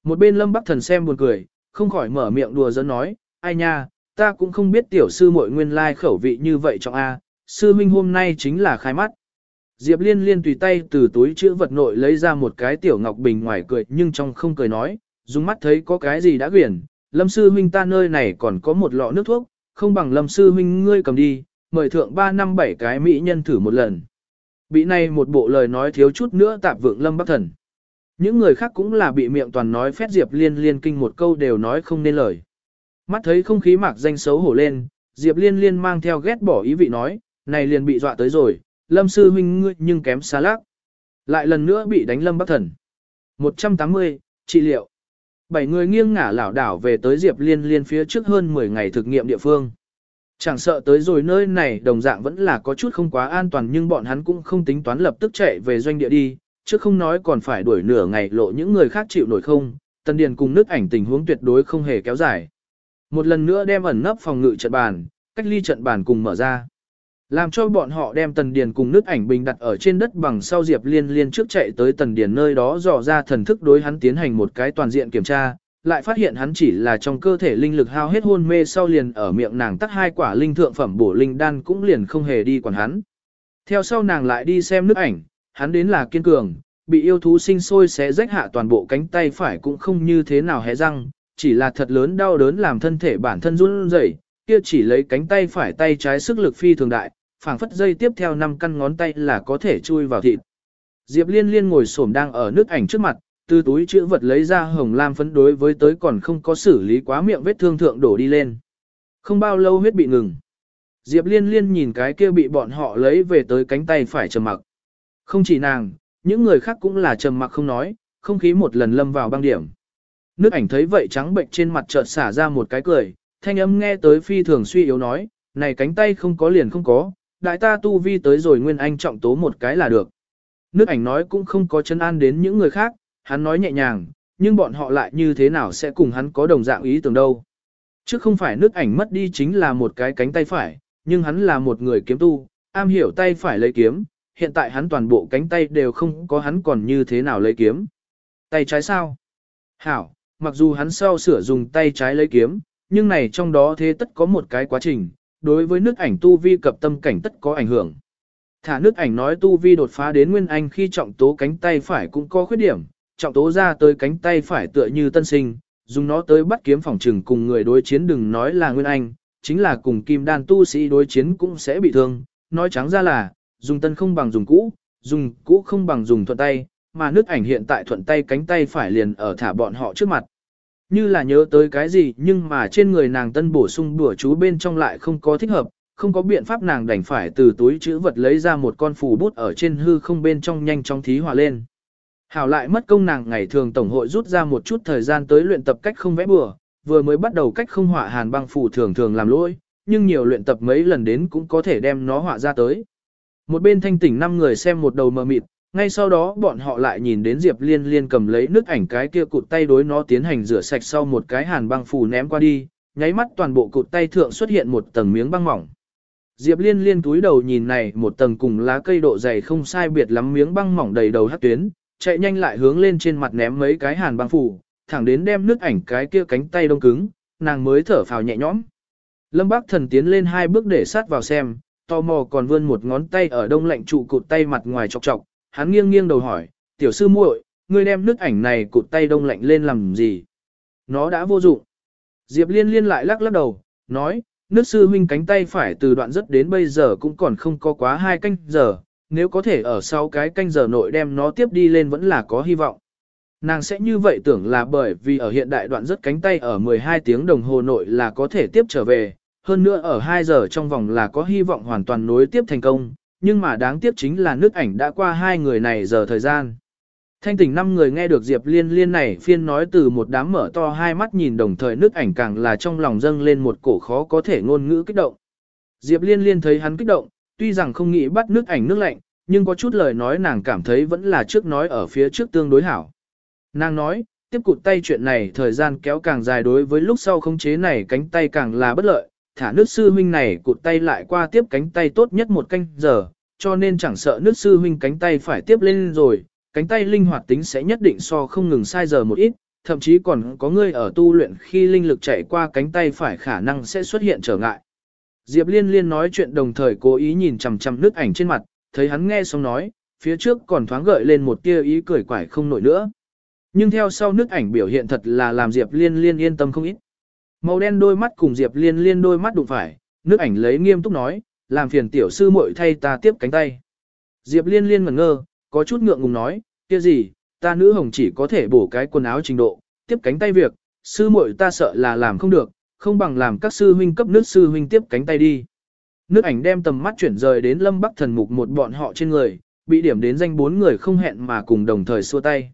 Một bên lâm bắc thần xem buồn cười, không khỏi mở miệng đùa giỡn nói, ai nha, ta cũng không biết tiểu sư muội nguyên lai khẩu vị như vậy trong A, sư minh hôm nay chính là khai mắt. Diệp liên liên tùy tay từ túi chữ vật nội lấy ra một cái tiểu ngọc bình ngoài cười nhưng trong không cười nói, dùng mắt thấy có cái gì đã quyển, lâm sư huynh ta nơi này còn có một lọ nước thuốc, không bằng lâm sư huynh ngươi cầm đi, mời thượng 3 năm 7 cái mỹ nhân thử một lần. Bị này một bộ lời nói thiếu chút nữa tạp vượng lâm bắc thần. Những người khác cũng là bị miệng toàn nói phét Diệp Liên liên kinh một câu đều nói không nên lời. Mắt thấy không khí mạc danh xấu hổ lên, Diệp Liên liên mang theo ghét bỏ ý vị nói, này liền bị dọa tới rồi, lâm sư huynh ngươi nhưng kém xa lác. Lại lần nữa bị đánh lâm bắc thần. 180, trị liệu. Bảy người nghiêng ngả lảo đảo về tới Diệp Liên liên phía trước hơn 10 ngày thực nghiệm địa phương. Chẳng sợ tới rồi nơi này đồng dạng vẫn là có chút không quá an toàn nhưng bọn hắn cũng không tính toán lập tức chạy về doanh địa đi, chứ không nói còn phải đuổi nửa ngày lộ những người khác chịu nổi không, Tần Điền cùng nước ảnh tình huống tuyệt đối không hề kéo dài. Một lần nữa đem ẩn nấp phòng ngự trận bàn, cách ly trận bàn cùng mở ra. Làm cho bọn họ đem Tần Điền cùng nước ảnh bình đặt ở trên đất bằng sau Diệp Liên liên trước chạy tới Tần Điền nơi đó dò ra thần thức đối hắn tiến hành một cái toàn diện kiểm tra, lại phát hiện hắn chỉ là trong cơ thể linh lực hao hết hôn mê sau liền ở miệng nàng tắt hai quả linh thượng phẩm bổ linh đan cũng liền không hề đi quản hắn. Theo sau nàng lại đi xem nước ảnh, hắn đến là kiên cường, bị yêu thú sinh sôi xé rách hạ toàn bộ cánh tay phải cũng không như thế nào hé răng, chỉ là thật lớn đau đớn làm thân thể bản thân run rẩy, kia chỉ lấy cánh tay phải tay trái sức lực phi thường đại, phảng phất dây tiếp theo năm căn ngón tay là có thể chui vào thịt. Diệp Liên Liên ngồi xổm đang ở nước ảnh trước mặt, từ túi chữ vật lấy ra hồng lam phấn đối với tới còn không có xử lý quá miệng vết thương thượng đổ đi lên. Không bao lâu huyết bị ngừng. Diệp liên liên nhìn cái kia bị bọn họ lấy về tới cánh tay phải trầm mặc. Không chỉ nàng, những người khác cũng là trầm mặc không nói, không khí một lần lâm vào băng điểm. Nước ảnh thấy vậy trắng bệnh trên mặt chợt xả ra một cái cười, thanh âm nghe tới phi thường suy yếu nói, này cánh tay không có liền không có, đại ta tu vi tới rồi nguyên anh trọng tố một cái là được. Nước ảnh nói cũng không có chân an đến những người khác, hắn nói nhẹ nhàng, nhưng bọn họ lại như thế nào sẽ cùng hắn có đồng dạng ý tưởng đâu. Chứ không phải nước ảnh mất đi chính là một cái cánh tay phải, nhưng hắn là một người kiếm tu, am hiểu tay phải lấy kiếm, hiện tại hắn toàn bộ cánh tay đều không có hắn còn như thế nào lấy kiếm. Tay trái sao? Hảo, mặc dù hắn sau sửa dùng tay trái lấy kiếm, nhưng này trong đó thế tất có một cái quá trình, đối với nước ảnh tu vi cập tâm cảnh tất có ảnh hưởng. Thả nước ảnh nói tu vi đột phá đến nguyên anh khi trọng tố cánh tay phải cũng có khuyết điểm, trọng tố ra tới cánh tay phải tựa như tân sinh, dùng nó tới bắt kiếm phòng trừng cùng người đối chiến đừng nói là nguyên anh, chính là cùng kim đan tu sĩ đối chiến cũng sẽ bị thương, nói trắng ra là, dùng tân không bằng dùng cũ, dùng cũ không bằng dùng thuận tay, mà nước ảnh hiện tại thuận tay cánh tay phải liền ở thả bọn họ trước mặt. Như là nhớ tới cái gì nhưng mà trên người nàng tân bổ sung đùa chú bên trong lại không có thích hợp, không có biện pháp nàng đành phải từ túi chữ vật lấy ra một con phù bút ở trên hư không bên trong nhanh chóng thí hòa lên. Hảo lại mất công nàng ngày thường tổng hội rút ra một chút thời gian tới luyện tập cách không vẽ bừa, vừa mới bắt đầu cách không họa hàn băng phủ thường thường làm lỗi, nhưng nhiều luyện tập mấy lần đến cũng có thể đem nó họa ra tới. Một bên thanh tỉnh năm người xem một đầu mờ mịt, ngay sau đó bọn họ lại nhìn đến Diệp Liên Liên cầm lấy nước ảnh cái kia cụt tay đối nó tiến hành rửa sạch sau một cái hàn băng phủ ném qua đi, nháy mắt toàn bộ cụt tay thượng xuất hiện một tầng miếng băng mỏng. Diệp Liên Liên túi đầu nhìn này một tầng cùng lá cây độ dày không sai biệt lắm miếng băng mỏng đầy đầu hát tuyến, chạy nhanh lại hướng lên trên mặt ném mấy cái hàn băng phủ, thẳng đến đem nước ảnh cái kia cánh tay đông cứng, nàng mới thở phào nhẹ nhõm. Lâm Bác Thần tiến lên hai bước để sát vào xem, tò mò còn vươn một ngón tay ở đông lạnh trụ cụt tay mặt ngoài chọc chọc, hắn nghiêng nghiêng đầu hỏi, tiểu sư muội, ngươi đem nước ảnh này cụt tay đông lạnh lên làm gì? Nó đã vô dụng. Diệp liên liên lại lắc lắc đầu, nói, nước sư huynh cánh tay phải từ đoạn rất đến bây giờ cũng còn không có quá hai canh giờ, nếu có thể ở sau cái canh giờ nội đem nó tiếp đi lên vẫn là có hy vọng. Nàng sẽ như vậy tưởng là bởi vì ở hiện đại đoạn rất cánh tay ở 12 tiếng đồng hồ nội là có thể tiếp trở về, hơn nữa ở 2 giờ trong vòng là có hy vọng hoàn toàn nối tiếp thành công, nhưng mà đáng tiếc chính là nước ảnh đã qua hai người này giờ thời gian. Thanh tỉnh năm người nghe được Diệp Liên Liên này phiên nói từ một đám mở to hai mắt nhìn đồng thời nước ảnh càng là trong lòng dâng lên một cổ khó có thể ngôn ngữ kích động. Diệp Liên Liên thấy hắn kích động, tuy rằng không nghĩ bắt nước ảnh nước lạnh, nhưng có chút lời nói nàng cảm thấy vẫn là trước nói ở phía trước tương đối hảo. Nàng nói, tiếp cụt tay chuyện này thời gian kéo càng dài đối với lúc sau khống chế này cánh tay càng là bất lợi, thả nước sư huynh này cụt tay lại qua tiếp cánh tay tốt nhất một canh giờ, cho nên chẳng sợ nước sư huynh cánh tay phải tiếp lên rồi, cánh tay linh hoạt tính sẽ nhất định so không ngừng sai giờ một ít, thậm chí còn có người ở tu luyện khi linh lực chạy qua cánh tay phải khả năng sẽ xuất hiện trở ngại. Diệp Liên Liên nói chuyện đồng thời cố ý nhìn chằm chằm nước ảnh trên mặt, thấy hắn nghe xong nói, phía trước còn thoáng gợi lên một tia ý cười quải không nổi nữa. Nhưng theo sau nước ảnh biểu hiện thật là làm Diệp Liên Liên yên tâm không ít. Màu đen đôi mắt cùng Diệp Liên Liên đôi mắt đụng phải, nước ảnh lấy nghiêm túc nói, làm phiền tiểu sư muội thay ta tiếp cánh tay. Diệp Liên Liên ngẩn ngơ, có chút ngượng ngùng nói, kia gì, ta nữ hồng chỉ có thể bổ cái quần áo trình độ, tiếp cánh tay việc, sư muội ta sợ là làm không được, không bằng làm các sư huynh cấp nước sư huynh tiếp cánh tay đi. Nước ảnh đem tầm mắt chuyển rời đến lâm bắc thần mục một bọn họ trên người, bị điểm đến danh bốn người không hẹn mà cùng đồng thời xua tay.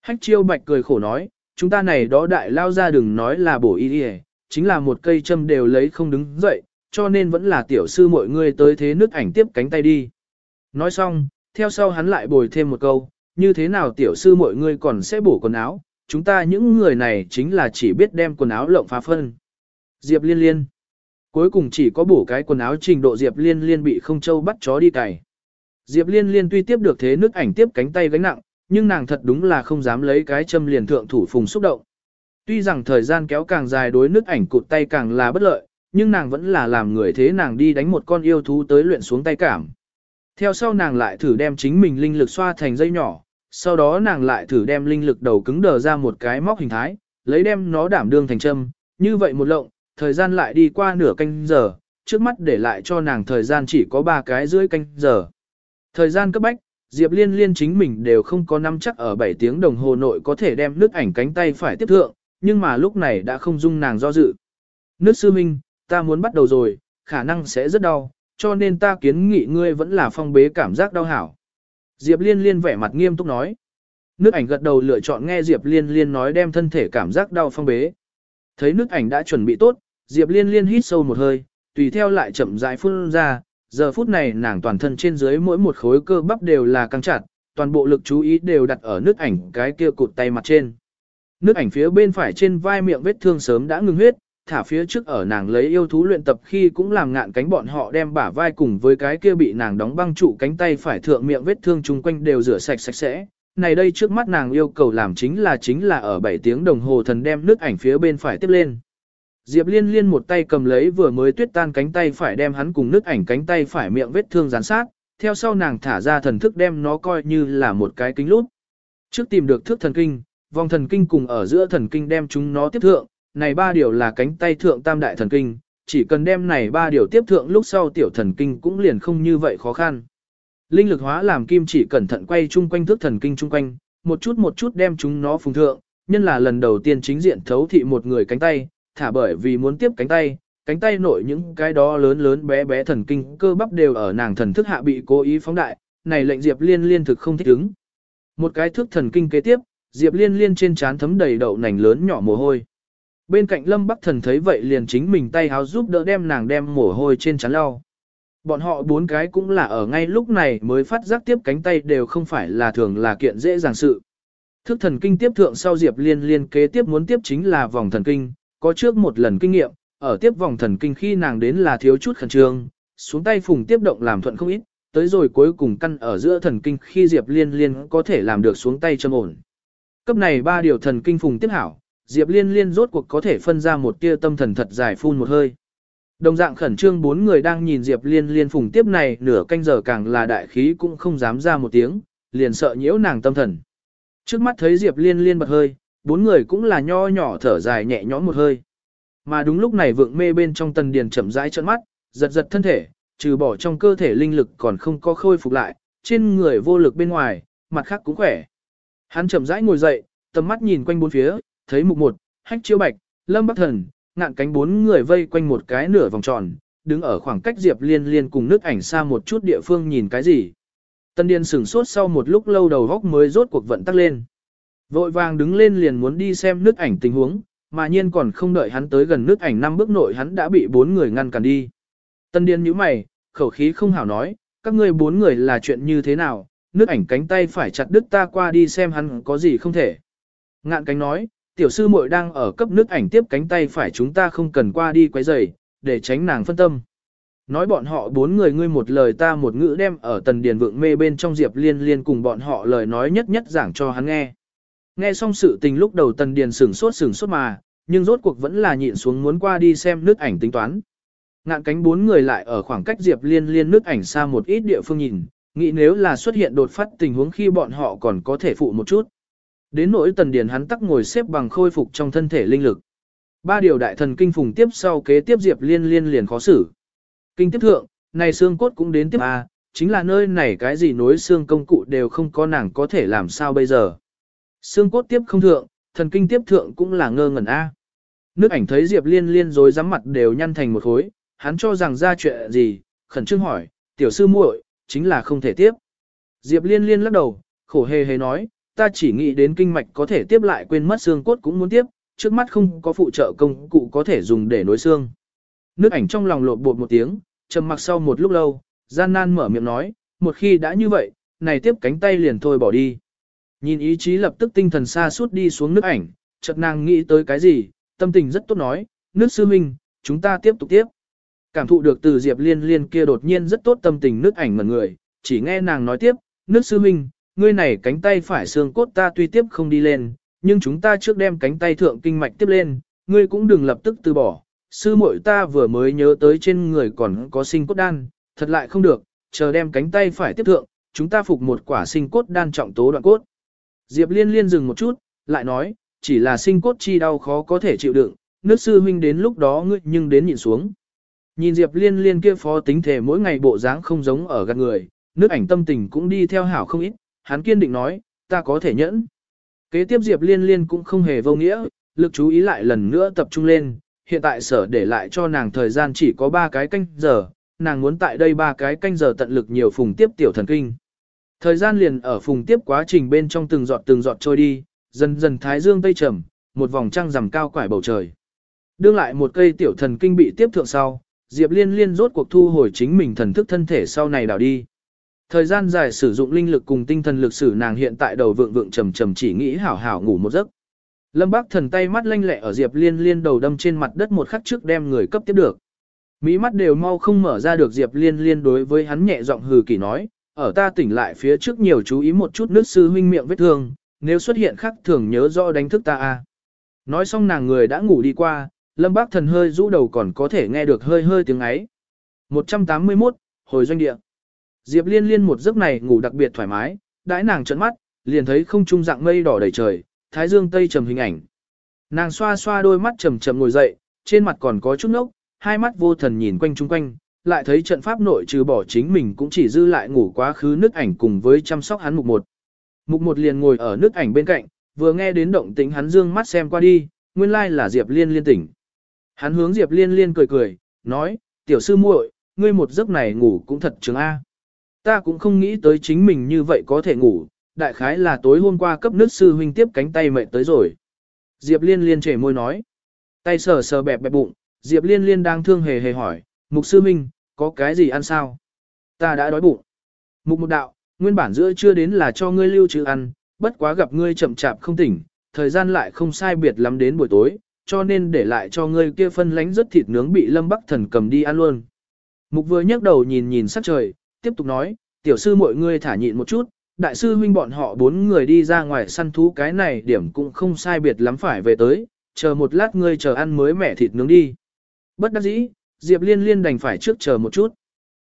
Hách chiêu bạch cười khổ nói, chúng ta này đó đại lao ra đừng nói là bổ y đi chính là một cây châm đều lấy không đứng dậy, cho nên vẫn là tiểu sư mọi người tới thế nước ảnh tiếp cánh tay đi. Nói xong, theo sau hắn lại bồi thêm một câu, như thế nào tiểu sư mọi người còn sẽ bổ quần áo, chúng ta những người này chính là chỉ biết đem quần áo lộng phá phân. Diệp liên liên. Cuối cùng chỉ có bổ cái quần áo trình độ Diệp liên liên bị không châu bắt chó đi cày. Diệp liên liên tuy tiếp được thế nước ảnh tiếp cánh tay gánh nặng, nhưng nàng thật đúng là không dám lấy cái châm liền thượng thủ phùng xúc động. Tuy rằng thời gian kéo càng dài đối nước ảnh cụt tay càng là bất lợi, nhưng nàng vẫn là làm người thế nàng đi đánh một con yêu thú tới luyện xuống tay cảm. Theo sau nàng lại thử đem chính mình linh lực xoa thành dây nhỏ, sau đó nàng lại thử đem linh lực đầu cứng đờ ra một cái móc hình thái, lấy đem nó đảm đương thành châm, như vậy một lộng, thời gian lại đi qua nửa canh giờ, trước mắt để lại cho nàng thời gian chỉ có ba cái rưỡi canh giờ. Thời gian cấp bách, Diệp Liên Liên chính mình đều không có nắm chắc ở 7 tiếng đồng hồ nội có thể đem nước ảnh cánh tay phải tiếp thượng, nhưng mà lúc này đã không dung nàng do dự. Nước sư minh, ta muốn bắt đầu rồi, khả năng sẽ rất đau, cho nên ta kiến nghị ngươi vẫn là phong bế cảm giác đau hảo. Diệp Liên Liên vẻ mặt nghiêm túc nói. Nước ảnh gật đầu lựa chọn nghe Diệp Liên Liên nói đem thân thể cảm giác đau phong bế. Thấy nước ảnh đã chuẩn bị tốt, Diệp Liên Liên hít sâu một hơi, tùy theo lại chậm rãi phun ra, giờ phút này nàng toàn thân trên dưới mỗi một khối cơ bắp đều là căng chặt, toàn bộ lực chú ý đều đặt ở nước ảnh cái kia cụt tay mặt trên. Nước ảnh phía bên phải trên vai miệng vết thương sớm đã ngừng huyết, thả phía trước ở nàng lấy yêu thú luyện tập khi cũng làm ngạn cánh bọn họ đem bả vai cùng với cái kia bị nàng đóng băng trụ cánh tay phải thượng miệng vết thương chung quanh đều rửa sạch sạch sẽ. Này đây trước mắt nàng yêu cầu làm chính là chính là ở 7 tiếng đồng hồ thần đem nước ảnh phía bên phải tiếp lên. Diệp Liên Liên một tay cầm lấy vừa mới tuyết tan cánh tay phải đem hắn cùng nước ảnh cánh tay phải miệng vết thương gián sát, theo sau nàng thả ra thần thức đem nó coi như là một cái kính lút. Trước tìm được thước thần kinh, vòng thần kinh cùng ở giữa thần kinh đem chúng nó tiếp thượng, này ba điều là cánh tay thượng tam đại thần kinh, chỉ cần đem này ba điều tiếp thượng lúc sau tiểu thần kinh cũng liền không như vậy khó khăn. Linh lực hóa làm kim chỉ cẩn thận quay chung quanh thước thần kinh chung quanh, một chút một chút đem chúng nó phùng thượng, nhân là lần đầu tiên chính diện thấu thị một người cánh tay, thả bởi vì muốn tiếp cánh tay, cánh tay nội những cái đó lớn lớn bé bé thần kinh cơ bắp đều ở nàng thần thức hạ bị cố ý phóng đại, này lệnh Diệp Liên liên thực không thích ứng. Một cái thước thần kinh kế tiếp, Diệp Liên liên trên trán thấm đầy đậu nành lớn nhỏ mồ hôi. Bên cạnh Lâm Bắc Thần thấy vậy liền chính mình tay háo giúp đỡ đem nàng đem mồ hôi trên trán lau. Bọn họ bốn cái cũng là ở ngay lúc này mới phát giác tiếp cánh tay đều không phải là thường là kiện dễ dàng sự. Thức thần kinh tiếp thượng sau Diệp Liên liên kế tiếp muốn tiếp chính là vòng thần kinh, có trước một lần kinh nghiệm, ở tiếp vòng thần kinh khi nàng đến là thiếu chút khẩn trương, xuống tay phùng tiếp động làm thuận không ít, tới rồi cuối cùng căn ở giữa thần kinh khi Diệp Liên Liên có thể làm được xuống tay châm ổn. Cấp này ba điều thần kinh phùng tiếp hảo, Diệp Liên Liên rốt cuộc có thể phân ra một tia tâm thần thật dài phun một hơi. Đồng dạng khẩn trương bốn người đang nhìn Diệp Liên Liên phùng tiếp này nửa canh giờ càng là đại khí cũng không dám ra một tiếng, liền sợ nhiễu nàng tâm thần. Trước mắt thấy Diệp Liên Liên bật hơi, bốn người cũng là nho nhỏ thở dài nhẹ nhõm một hơi. Mà đúng lúc này vượng mê bên trong tần điền chậm rãi trợn mắt, giật giật thân thể, trừ bỏ trong cơ thể linh lực còn không có khôi phục lại, trên người vô lực bên ngoài, mặt khác cũng khỏe. Hắn chậm rãi ngồi dậy, tầm mắt nhìn quanh bốn phía, thấy mục một, hách chiêu bạch, lâm bắc thần, ngạn cánh bốn người vây quanh một cái nửa vòng tròn, đứng ở khoảng cách Diệp Liên Liên cùng nước ảnh xa một chút địa phương nhìn cái gì. Tân Điền sửng sốt sau một lúc lâu đầu góc mới rốt cuộc vận tắc lên. Vội vàng đứng lên liền muốn đi xem nước ảnh tình huống, mà nhiên còn không đợi hắn tới gần nước ảnh năm bước nội hắn đã bị bốn người ngăn cản đi. Tân Điền nhíu mày, khẩu khí không hảo nói, các ngươi bốn người là chuyện như thế nào, nước ảnh cánh tay phải chặt đứt ta qua đi xem hắn có gì không thể. Ngạn cánh nói, tiểu sư muội đang ở cấp nước ảnh tiếp cánh tay phải chúng ta không cần qua đi quấy rầy, để tránh nàng phân tâm. Nói bọn họ bốn người ngươi một lời ta một ngữ đem ở tần điền vượng mê bên trong diệp liên liên cùng bọn họ lời nói nhất nhất giảng cho hắn nghe. Nghe xong sự tình lúc đầu tần điền sửng sốt sửng sốt mà, nhưng rốt cuộc vẫn là nhịn xuống muốn qua đi xem nước ảnh tính toán. Ngạn cánh bốn người lại ở khoảng cách diệp liên liên nước ảnh xa một ít địa phương nhìn, nghĩ nếu là xuất hiện đột phát tình huống khi bọn họ còn có thể phụ một chút. Đến nỗi tần điền hắn tắc ngồi xếp bằng khôi phục trong thân thể linh lực. Ba điều đại thần kinh phùng tiếp sau kế tiếp diệp liên liên liền khó xử. Kinh tiếp thượng, này xương cốt cũng đến tiếp A, chính là nơi này cái gì nối xương công cụ đều không có nàng có thể làm sao bây giờ. Xương cốt tiếp không thượng, thần kinh tiếp thượng cũng là ngơ ngẩn A. Nước ảnh thấy Diệp Liên Liên rồi dám mặt đều nhăn thành một khối, hắn cho rằng ra chuyện gì, khẩn trương hỏi, tiểu sư muội, chính là không thể tiếp. Diệp Liên Liên lắc đầu, khổ hề hề nói, ta chỉ nghĩ đến kinh mạch có thể tiếp lại quên mất xương cốt cũng muốn tiếp, trước mắt không có phụ trợ công cụ có thể dùng để nối xương. Nước ảnh trong lòng lột bột một tiếng, trầm mặc sau một lúc lâu, gian nan mở miệng nói, một khi đã như vậy, này tiếp cánh tay liền thôi bỏ đi. Nhìn ý chí lập tức tinh thần xa suốt đi xuống nước ảnh, chợt nàng nghĩ tới cái gì, tâm tình rất tốt nói, nước sư minh, chúng ta tiếp tục tiếp. Cảm thụ được từ Diệp Liên Liên kia đột nhiên rất tốt tâm tình nước ảnh ngẩn người, chỉ nghe nàng nói tiếp, nước sư minh, ngươi này cánh tay phải xương cốt ta tuy tiếp không đi lên, nhưng chúng ta trước đem cánh tay thượng kinh mạch tiếp lên, ngươi cũng đừng lập tức từ bỏ. Sư muội ta vừa mới nhớ tới trên người còn có sinh cốt đan, thật lại không được, chờ đem cánh tay phải tiếp thượng, chúng ta phục một quả sinh cốt đan trọng tố đoạn cốt. Diệp liên liên dừng một chút, lại nói, chỉ là sinh cốt chi đau khó có thể chịu đựng, nước sư huynh đến lúc đó ngươi nhưng đến nhìn xuống. Nhìn Diệp liên liên kia phó tính thể mỗi ngày bộ dáng không giống ở gạt người, nước ảnh tâm tình cũng đi theo hảo không ít, hắn kiên định nói, ta có thể nhẫn. Kế tiếp Diệp Liên Liên cũng không hề vô nghĩa, lực chú ý lại lần nữa tập trung lên, hiện tại sở để lại cho nàng thời gian chỉ có 3 cái canh giờ, nàng muốn tại đây 3 cái canh giờ tận lực nhiều phùng tiếp tiểu thần kinh. Thời gian liền ở phùng tiếp quá trình bên trong từng giọt từng giọt trôi đi, dần dần thái dương tây trầm, một vòng trăng rằm cao quải bầu trời. Đương lại một cây tiểu thần kinh bị tiếp thượng sau, Diệp Liên Liên rốt cuộc thu hồi chính mình thần thức thân thể sau này đảo đi. Thời gian dài sử dụng linh lực cùng tinh thần lực sử nàng hiện tại đầu vượng vượng trầm trầm chỉ nghĩ hảo hảo ngủ một giấc. Lâm Bác thần tay mắt lanh lẹ ở Diệp Liên Liên đầu đâm trên mặt đất một khắc trước đem người cấp tiếp được. Mỹ mắt đều mau không mở ra được Diệp Liên Liên đối với hắn nhẹ giọng hừ kỳ nói, ở ta tỉnh lại phía trước nhiều chú ý một chút nước sư huynh miệng vết thương, nếu xuất hiện khắc thường nhớ rõ đánh thức ta a. Nói xong nàng người đã ngủ đi qua, Lâm Bác thần hơi rũ đầu còn có thể nghe được hơi hơi tiếng ấy. 181, hồi doanh địa. Diệp Liên Liên một giấc này ngủ đặc biệt thoải mái, đãi nàng trợn mắt, liền thấy không trung dạng mây đỏ đầy trời, thái dương tây trầm hình ảnh. Nàng xoa xoa đôi mắt trầm trầm ngồi dậy, trên mặt còn có chút nốc, hai mắt vô thần nhìn quanh chung quanh, lại thấy trận pháp nội trừ bỏ chính mình cũng chỉ dư lại ngủ quá khứ nước ảnh cùng với chăm sóc hắn mục một. Mục một liền ngồi ở nước ảnh bên cạnh, vừa nghe đến động tĩnh hắn dương mắt xem qua đi, nguyên lai là Diệp Liên Liên tỉnh. Hắn hướng Diệp Liên Liên cười cười, nói, tiểu sư muội, ngươi một giấc này ngủ cũng thật chứng A. Ta cũng không nghĩ tới chính mình như vậy có thể ngủ, đại khái là tối hôm qua cấp nước sư huynh tiếp cánh tay mệt tới rồi. Diệp liên liên trẻ môi nói. Tay sờ sờ bẹp bẹp bụng, Diệp liên liên đang thương hề hề hỏi, mục sư huynh, có cái gì ăn sao? Ta đã đói bụng. Mục một đạo, nguyên bản giữa chưa đến là cho ngươi lưu trữ ăn, bất quá gặp ngươi chậm chạp không tỉnh, thời gian lại không sai biệt lắm đến buổi tối, cho nên để lại cho ngươi kia phân lánh rất thịt nướng bị lâm bắc thần cầm đi ăn luôn. Mục vừa nhấc đầu nhìn nhìn sắc trời, tiếp tục nói, tiểu sư mọi ngươi thả nhịn một chút, đại sư huynh bọn họ bốn người đi ra ngoài săn thú cái này điểm cũng không sai biệt lắm phải về tới, chờ một lát ngươi chờ ăn mới mẻ thịt nướng đi. Bất đắc dĩ, Diệp Liên Liên đành phải trước chờ một chút.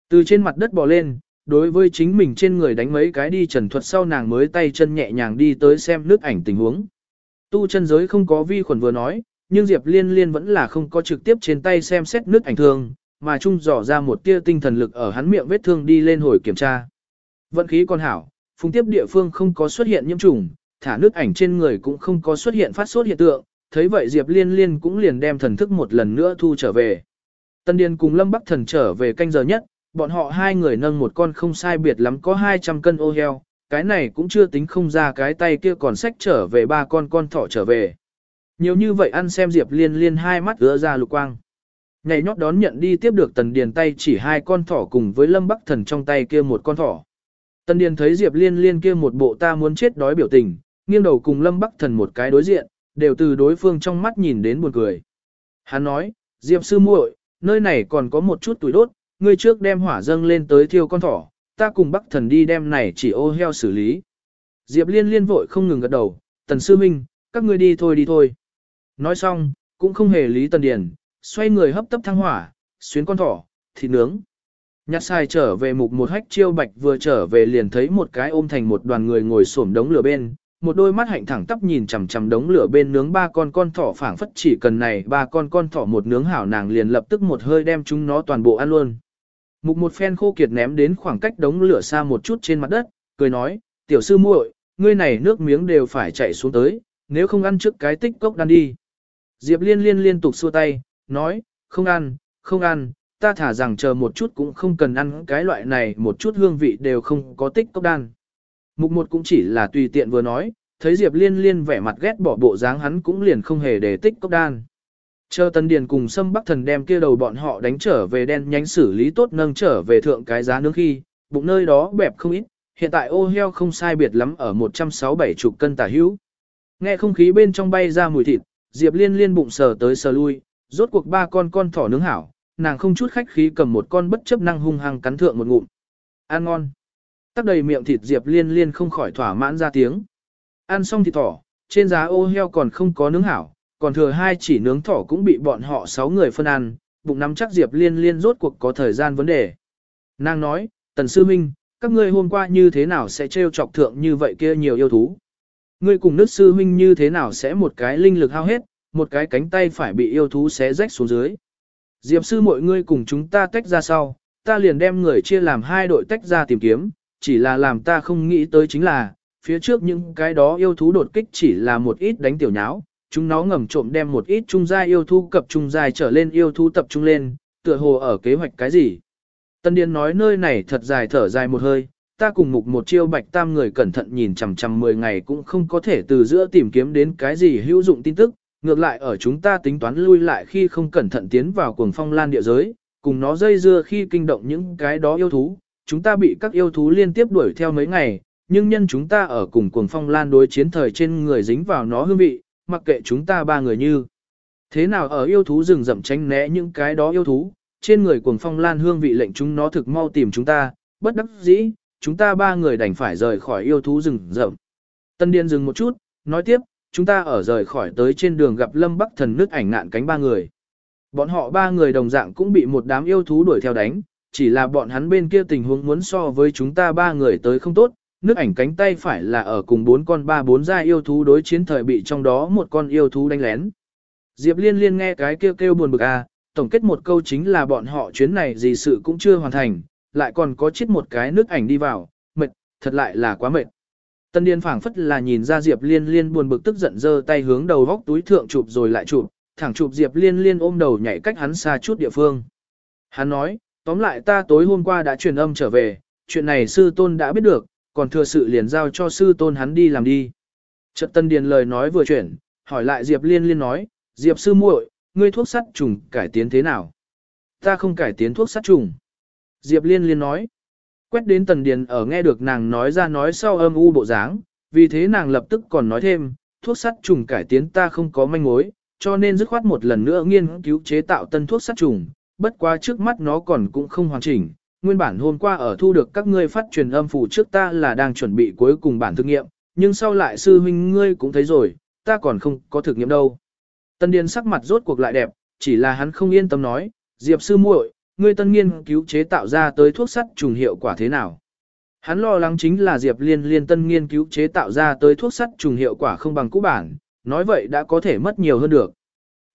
Từ trên mặt đất bò lên, đối với chính mình trên người đánh mấy cái đi trần thuật sau nàng mới tay chân nhẹ nhàng đi tới xem nước ảnh tình huống. Tu chân giới không có vi khuẩn vừa nói, nhưng Diệp Liên Liên vẫn là không có trực tiếp trên tay xem xét nước ảnh thương, mà trung dò ra một tia tinh thần lực ở hắn miệng vết thương đi lên hồi kiểm tra. Vận khí còn hảo, phùng tiếp địa phương không có xuất hiện nhiễm trùng, thả nước ảnh trên người cũng không có xuất hiện phát sốt hiện tượng, thấy vậy Diệp Liên Liên cũng liền đem thần thức một lần nữa thu trở về. Tân Điền cùng Lâm Bắc Thần trở về canh giờ nhất, bọn họ hai người nâng một con không sai biệt lắm có 200 cân ô heo, cái này cũng chưa tính không ra cái tay kia còn sách trở về ba con con thỏ trở về. Nhiều như vậy ăn xem Diệp Liên Liên hai mắt ứa ra lục quang. Ngày nhót đón nhận đi tiếp được Tần Điền tay chỉ hai con thỏ cùng với Lâm Bắc Thần trong tay kia một con thỏ. Tần Điền thấy Diệp Liên Liên kia một bộ ta muốn chết đói biểu tình, nghiêng đầu cùng Lâm Bắc Thần một cái đối diện, đều từ đối phương trong mắt nhìn đến buồn cười. Hắn nói, Diệp sư muội, nơi này còn có một chút tuổi đốt, ngươi trước đem hỏa dâng lên tới thiêu con thỏ, ta cùng Bắc Thần đi đem này chỉ ô heo xử lý. Diệp Liên Liên vội không ngừng gật đầu, Tần sư minh, các ngươi đi thôi đi thôi. Nói xong, cũng không hề lý Tần Điền, xoay người hấp tấp thăng hỏa, xuyến con thỏ, thịt nướng. Nhặt sai trở về mục một hách chiêu bạch vừa trở về liền thấy một cái ôm thành một đoàn người ngồi xổm đống lửa bên, một đôi mắt hạnh thẳng tắp nhìn chằm chằm đống lửa bên nướng ba con con thỏ phảng phất chỉ cần này ba con con thỏ một nướng hảo nàng liền lập tức một hơi đem chúng nó toàn bộ ăn luôn. Mục một phen khô kiệt ném đến khoảng cách đống lửa xa một chút trên mặt đất, cười nói, tiểu sư muội, ngươi này nước miếng đều phải chạy xuống tới, nếu không ăn trước cái tích cốc đan đi. Diệp liên liên liên tục xua tay, nói, không ăn, không ăn, ta thả rằng chờ một chút cũng không cần ăn cái loại này một chút hương vị đều không có tích cốc đan. Mục một cũng chỉ là tùy tiện vừa nói, thấy Diệp liên liên vẻ mặt ghét bỏ bộ dáng hắn cũng liền không hề để tích cốc đan. Chờ Tân Điền cùng Sâm Bắc Thần đem kia đầu bọn họ đánh trở về đen nhánh xử lý tốt nâng trở về thượng cái giá nướng khi, bụng nơi đó bẹp không ít, hiện tại ô heo không sai biệt lắm ở 167 chục cân tả hữu. Nghe không khí bên trong bay ra mùi thịt, Diệp Liên liên bụng sờ tới sờ lui, rốt cuộc ba con con thỏ nướng hảo, nàng không chút khách khí cầm một con bất chấp năng hung hăng cắn thượng một ngụm. Ăn ngon. Tắc đầy miệng thịt Diệp Liên liên không khỏi thỏa mãn ra tiếng. Ăn xong thịt thỏ, trên giá ô heo còn không có nướng hảo, còn thừa hai chỉ nướng thỏ cũng bị bọn họ sáu người phân ăn, bụng nắm chắc Diệp Liên Liên rốt cuộc có thời gian vấn đề. Nàng nói, Tần Sư Minh, các ngươi hôm qua như thế nào sẽ trêu chọc thượng như vậy kia nhiều yêu thú. Ngươi cùng nước sư huynh như thế nào sẽ một cái linh lực hao hết, một cái cánh tay phải bị yêu thú xé rách xuống dưới. Diệp sư mọi ngươi cùng chúng ta tách ra sau, ta liền đem người chia làm hai đội tách ra tìm kiếm, chỉ là làm ta không nghĩ tới chính là, phía trước những cái đó yêu thú đột kích chỉ là một ít đánh tiểu nháo, chúng nó ngầm trộm đem một ít trung gia yêu thú cập trung gia trở lên yêu thú tập trung lên, tựa hồ ở kế hoạch cái gì. Tân Điền nói nơi này thật dài thở dài một hơi, ta cùng mục một chiêu bạch tam người cẩn thận nhìn chằm chằm 10 ngày cũng không có thể từ giữa tìm kiếm đến cái gì hữu dụng tin tức, ngược lại ở chúng ta tính toán lui lại khi không cẩn thận tiến vào cuồng phong lan địa giới, cùng nó dây dưa khi kinh động những cái đó yêu thú, chúng ta bị các yêu thú liên tiếp đuổi theo mấy ngày, nhưng nhân chúng ta ở cùng cuồng phong lan đối chiến thời trên người dính vào nó hương vị, mặc kệ chúng ta ba người như. Thế nào ở yêu thú rừng rậm tránh né những cái đó yêu thú, trên người cuồng phong lan hương vị lệnh chúng nó thực mau tìm chúng ta, bất đắc dĩ, chúng ta ba người đành phải rời khỏi yêu thú rừng rậm. Tân Điên dừng một chút, nói tiếp, chúng ta ở rời khỏi tới trên đường gặp Lâm Bắc Thần nước ảnh nạn cánh ba người. Bọn họ ba người đồng dạng cũng bị một đám yêu thú đuổi theo đánh, chỉ là bọn hắn bên kia tình huống muốn so với chúng ta ba người tới không tốt, nước ảnh cánh tay phải là ở cùng bốn con ba bốn gia yêu thú đối chiến thời bị trong đó một con yêu thú đánh lén. Diệp liên liên nghe cái kêu kêu buồn bực à, tổng kết một câu chính là bọn họ chuyến này gì sự cũng chưa hoàn thành, lại còn có chết một cái nước ảnh đi vào, mệt, thật lại là quá mệt. Tân Điên phảng phất là nhìn ra Diệp Liên Liên buồn bực tức giận giơ tay hướng đầu góc túi thượng chụp rồi lại chụp, thẳng chụp Diệp Liên Liên ôm đầu nhảy cách hắn xa chút địa phương. Hắn nói, tóm lại ta tối hôm qua đã truyền âm trở về, chuyện này sư tôn đã biết được, còn thừa sự liền giao cho sư tôn hắn đi làm đi. Trật Tân Điền lời nói vừa chuyển, hỏi lại Diệp Liên Liên nói, Diệp sư muội, ngươi thuốc sắt trùng cải tiến thế nào? Ta không cải tiến thuốc sắt trùng. Diệp Liên Liên nói, quét đến Tần Điền ở nghe được nàng nói ra nói sau âm u bộ dáng, vì thế nàng lập tức còn nói thêm, thuốc sắt trùng cải tiến ta không có manh mối, cho nên dứt khoát một lần nữa nghiên cứu chế tạo tân thuốc sát trùng, bất quá trước mắt nó còn cũng không hoàn chỉnh, nguyên bản hôm qua ở thu được các ngươi phát truyền âm phủ trước ta là đang chuẩn bị cuối cùng bản thực nghiệm, nhưng sau lại sư huynh ngươi cũng thấy rồi, ta còn không có thực nghiệm đâu. Tân Điền sắc mặt rốt cuộc lại đẹp, chỉ là hắn không yên tâm nói, Diệp sư muội, ngươi tân nghiên cứu chế tạo ra tới thuốc sắt trùng hiệu quả thế nào? Hắn lo lắng chính là Diệp Liên liên tân nghiên cứu chế tạo ra tới thuốc sắt trùng hiệu quả không bằng cũ bản, nói vậy đã có thể mất nhiều hơn được.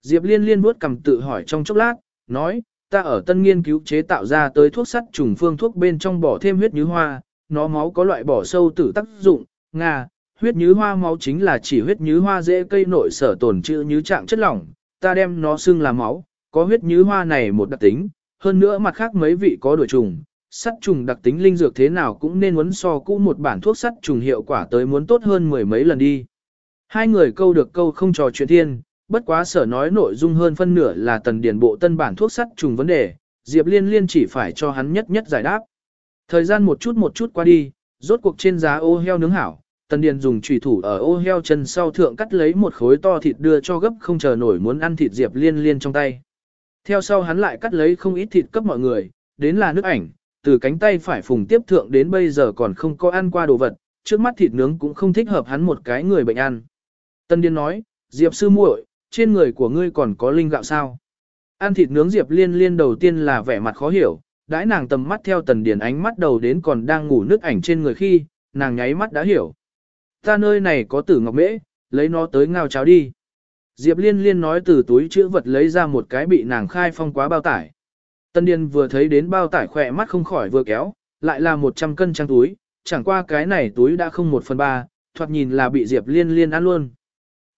Diệp Liên Liên vuốt cầm tự hỏi trong chốc lát, nói, ta ở tân nghiên cứu chế tạo ra tới thuốc sắt trùng phương thuốc bên trong bỏ thêm huyết như hoa, nó máu có loại bỏ sâu tử tác dụng, nga, huyết như hoa máu chính là chỉ huyết như hoa dễ cây nội sở tồn trữ như trạng chất lỏng, ta đem nó xưng là máu, có huyết như hoa này một đặc tính, hơn nữa mặt khác mấy vị có đổi trùng, sắt trùng đặc tính linh dược thế nào cũng nên muốn so cũ một bản thuốc sắt trùng hiệu quả tới muốn tốt hơn mười mấy lần đi. Hai người câu được câu không trò chuyện thiên, bất quá sở nói nội dung hơn phân nửa là tần điển bộ tân bản thuốc sắt trùng vấn đề, Diệp Liên Liên chỉ phải cho hắn nhất nhất giải đáp. Thời gian một chút một chút qua đi, rốt cuộc trên giá ô heo nướng hảo, tần điền dùng chủy thủ ở ô heo chân sau thượng cắt lấy một khối to thịt đưa cho gấp không chờ nổi muốn ăn thịt Diệp Liên Liên trong tay. Theo sau hắn lại cắt lấy không ít thịt cấp mọi người, đến là nước ảnh, từ cánh tay phải phùng tiếp thượng đến bây giờ còn không có ăn qua đồ vật, trước mắt thịt nướng cũng không thích hợp hắn một cái người bệnh ăn. Tân Điên nói, Diệp sư muội, trên người của ngươi còn có linh gạo sao? Ăn thịt nướng Diệp Liên Liên đầu tiên là vẻ mặt khó hiểu, đãi nàng tầm mắt theo Tần Điền ánh mắt đầu đến còn đang ngủ nước ảnh trên người khi, nàng nháy mắt đã hiểu. Ta nơi này có tử ngọc mễ, lấy nó tới ngao cháo đi. Diệp Liên Liên nói từ túi chữ vật lấy ra một cái bị nàng khai phong quá bao tải. Tân Điền vừa thấy đến bao tải khỏe mắt không khỏi vừa kéo, lại là 100 cân trang túi, chẳng qua cái này túi đã không một phần ba, thoạt nhìn là bị Diệp Liên Liên ăn luôn.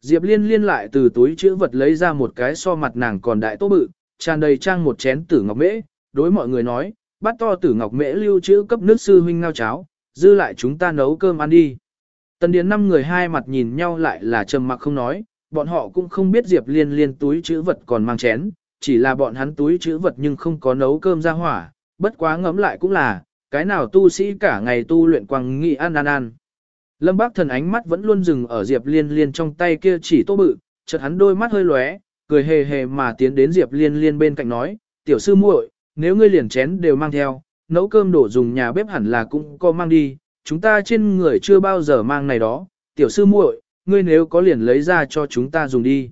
Diệp Liên Liên lại từ túi chữ vật lấy ra một cái so mặt nàng còn đại tô bự, tràn đầy trang một chén tử ngọc mễ, đối mọi người nói, bắt to tử ngọc mễ lưu trữ cấp nước sư huynh ngao cháo, dư lại chúng ta nấu cơm ăn đi. Tần Điền năm người hai mặt nhìn nhau lại là trầm mặc không nói, bọn họ cũng không biết Diệp Liên Liên túi chữ vật còn mang chén, chỉ là bọn hắn túi chữ vật nhưng không có nấu cơm ra hỏa, bất quá ngấm lại cũng là, cái nào tu sĩ cả ngày tu luyện quăng nghị ăn ăn ăn. Lâm Bác Thần ánh mắt vẫn luôn dừng ở Diệp Liên Liên trong tay kia chỉ tô bự, chợt hắn đôi mắt hơi lóe, cười hề hề mà tiến đến Diệp Liên Liên bên cạnh nói, tiểu sư muội, nếu ngươi liền chén đều mang theo, nấu cơm đổ dùng nhà bếp hẳn là cũng có mang đi, chúng ta trên người chưa bao giờ mang này đó, tiểu sư muội, ngươi nếu có liền lấy ra cho chúng ta dùng đi.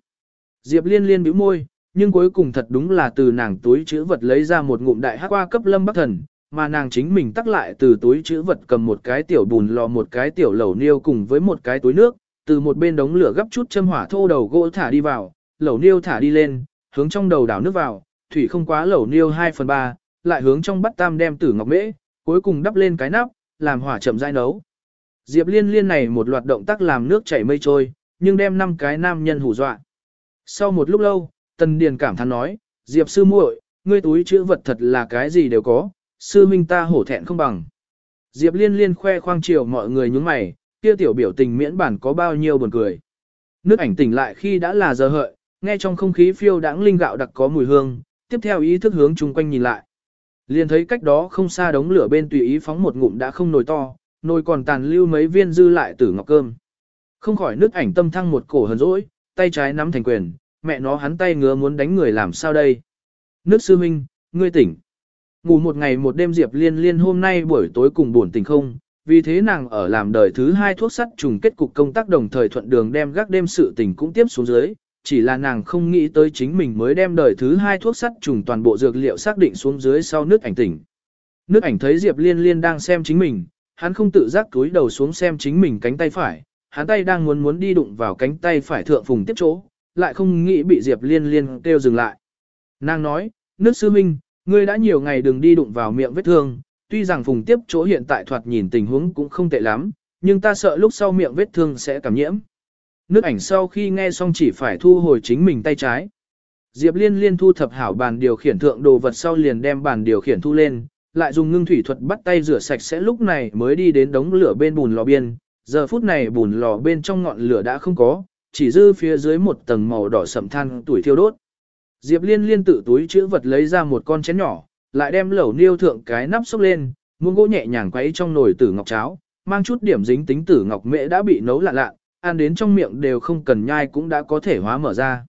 Diệp liên liên bĩu môi, nhưng cuối cùng thật đúng là từ nàng túi chữ vật lấy ra một ngụm đại hắc qua cấp lâm bắc thần, mà nàng chính mình tắc lại từ túi chữ vật cầm một cái tiểu bùn lò một cái tiểu lẩu niêu cùng với một cái túi nước, từ một bên đống lửa gấp chút châm hỏa thô đầu gỗ thả đi vào, lẩu niêu thả đi lên, hướng trong đầu đảo nước vào, thủy không quá lẩu niêu 2 phần 3, lại hướng trong bắt tam đem tử ngọc mễ, cuối cùng đắp lên cái nắp, làm hỏa chậm rãi nấu. Diệp liên liên này một loạt động tác làm nước chảy mây trôi, nhưng đem năm cái nam nhân hù dọa. Sau một lúc lâu, Tần Điền cảm thán nói, Diệp sư muội, ngươi túi chữ vật thật là cái gì đều có, sư minh ta hổ thẹn không bằng. Diệp liên liên khoe khoang chiều mọi người nhướng mày, kia tiểu biểu tình miễn bản có bao nhiêu buồn cười. Nước ảnh tỉnh lại khi đã là giờ hợi, nghe trong không khí phiêu đãng linh gạo đặc có mùi hương, tiếp theo ý thức hướng chung quanh nhìn lại. Liền thấy cách đó không xa đống lửa bên tùy ý phóng một ngụm đã không nồi to, nồi còn tàn lưu mấy viên dư lại tử ngọc cơm. Không khỏi nước ảnh tâm thăng một cổ hờn rỗi, tay trái nắm thành quyền, mẹ nó hắn tay ngứa muốn đánh người làm sao đây. Nước sư minh, ngươi tỉnh. Ngủ một ngày một đêm Diệp Liên Liên hôm nay buổi tối cùng buồn tình không, vì thế nàng ở làm đời thứ hai thuốc sắt trùng kết cục công tác đồng thời thuận đường đem gác đêm sự tình cũng tiếp xuống dưới, chỉ là nàng không nghĩ tới chính mình mới đem đời thứ hai thuốc sắt trùng toàn bộ dược liệu xác định xuống dưới sau nước ảnh tỉnh. Nước ảnh thấy Diệp Liên Liên đang xem chính mình, hắn không tự giác cúi đầu xuống xem chính mình cánh tay phải, hắn tay đang muốn muốn đi đụng vào cánh tay phải thượng phùng tiếp chỗ, lại không nghĩ bị Diệp Liên Liên kêu dừng lại. Nàng nói, nước sư minh, ngươi đã nhiều ngày đừng đi đụng vào miệng vết thương, tuy rằng phùng tiếp chỗ hiện tại thoạt nhìn tình huống cũng không tệ lắm, nhưng ta sợ lúc sau miệng vết thương sẽ cảm nhiễm. Nước ảnh sau khi nghe xong chỉ phải thu hồi chính mình tay trái. Diệp Liên Liên thu thập hảo bàn điều khiển thượng đồ vật sau liền đem bàn điều khiển thu lên, lại dùng ngưng thủy thuật bắt tay rửa sạch sẽ lúc này mới đi đến đống lửa bên bùn lò biên. Giờ phút này bùn lò bên trong ngọn lửa đã không có, chỉ dư phía dưới một tầng màu đỏ sậm than tuổi thiêu đốt. Diệp Liên Liên tự túi chữ vật lấy ra một con chén nhỏ, lại đem lẩu niêu thượng cái nắp xúc lên, muỗng gỗ nhẹ nhàng quấy trong nồi tử ngọc cháo, mang chút điểm dính tính tử ngọc mễ đã bị nấu lạ lạ, ăn đến trong miệng đều không cần nhai cũng đã có thể hóa mở ra.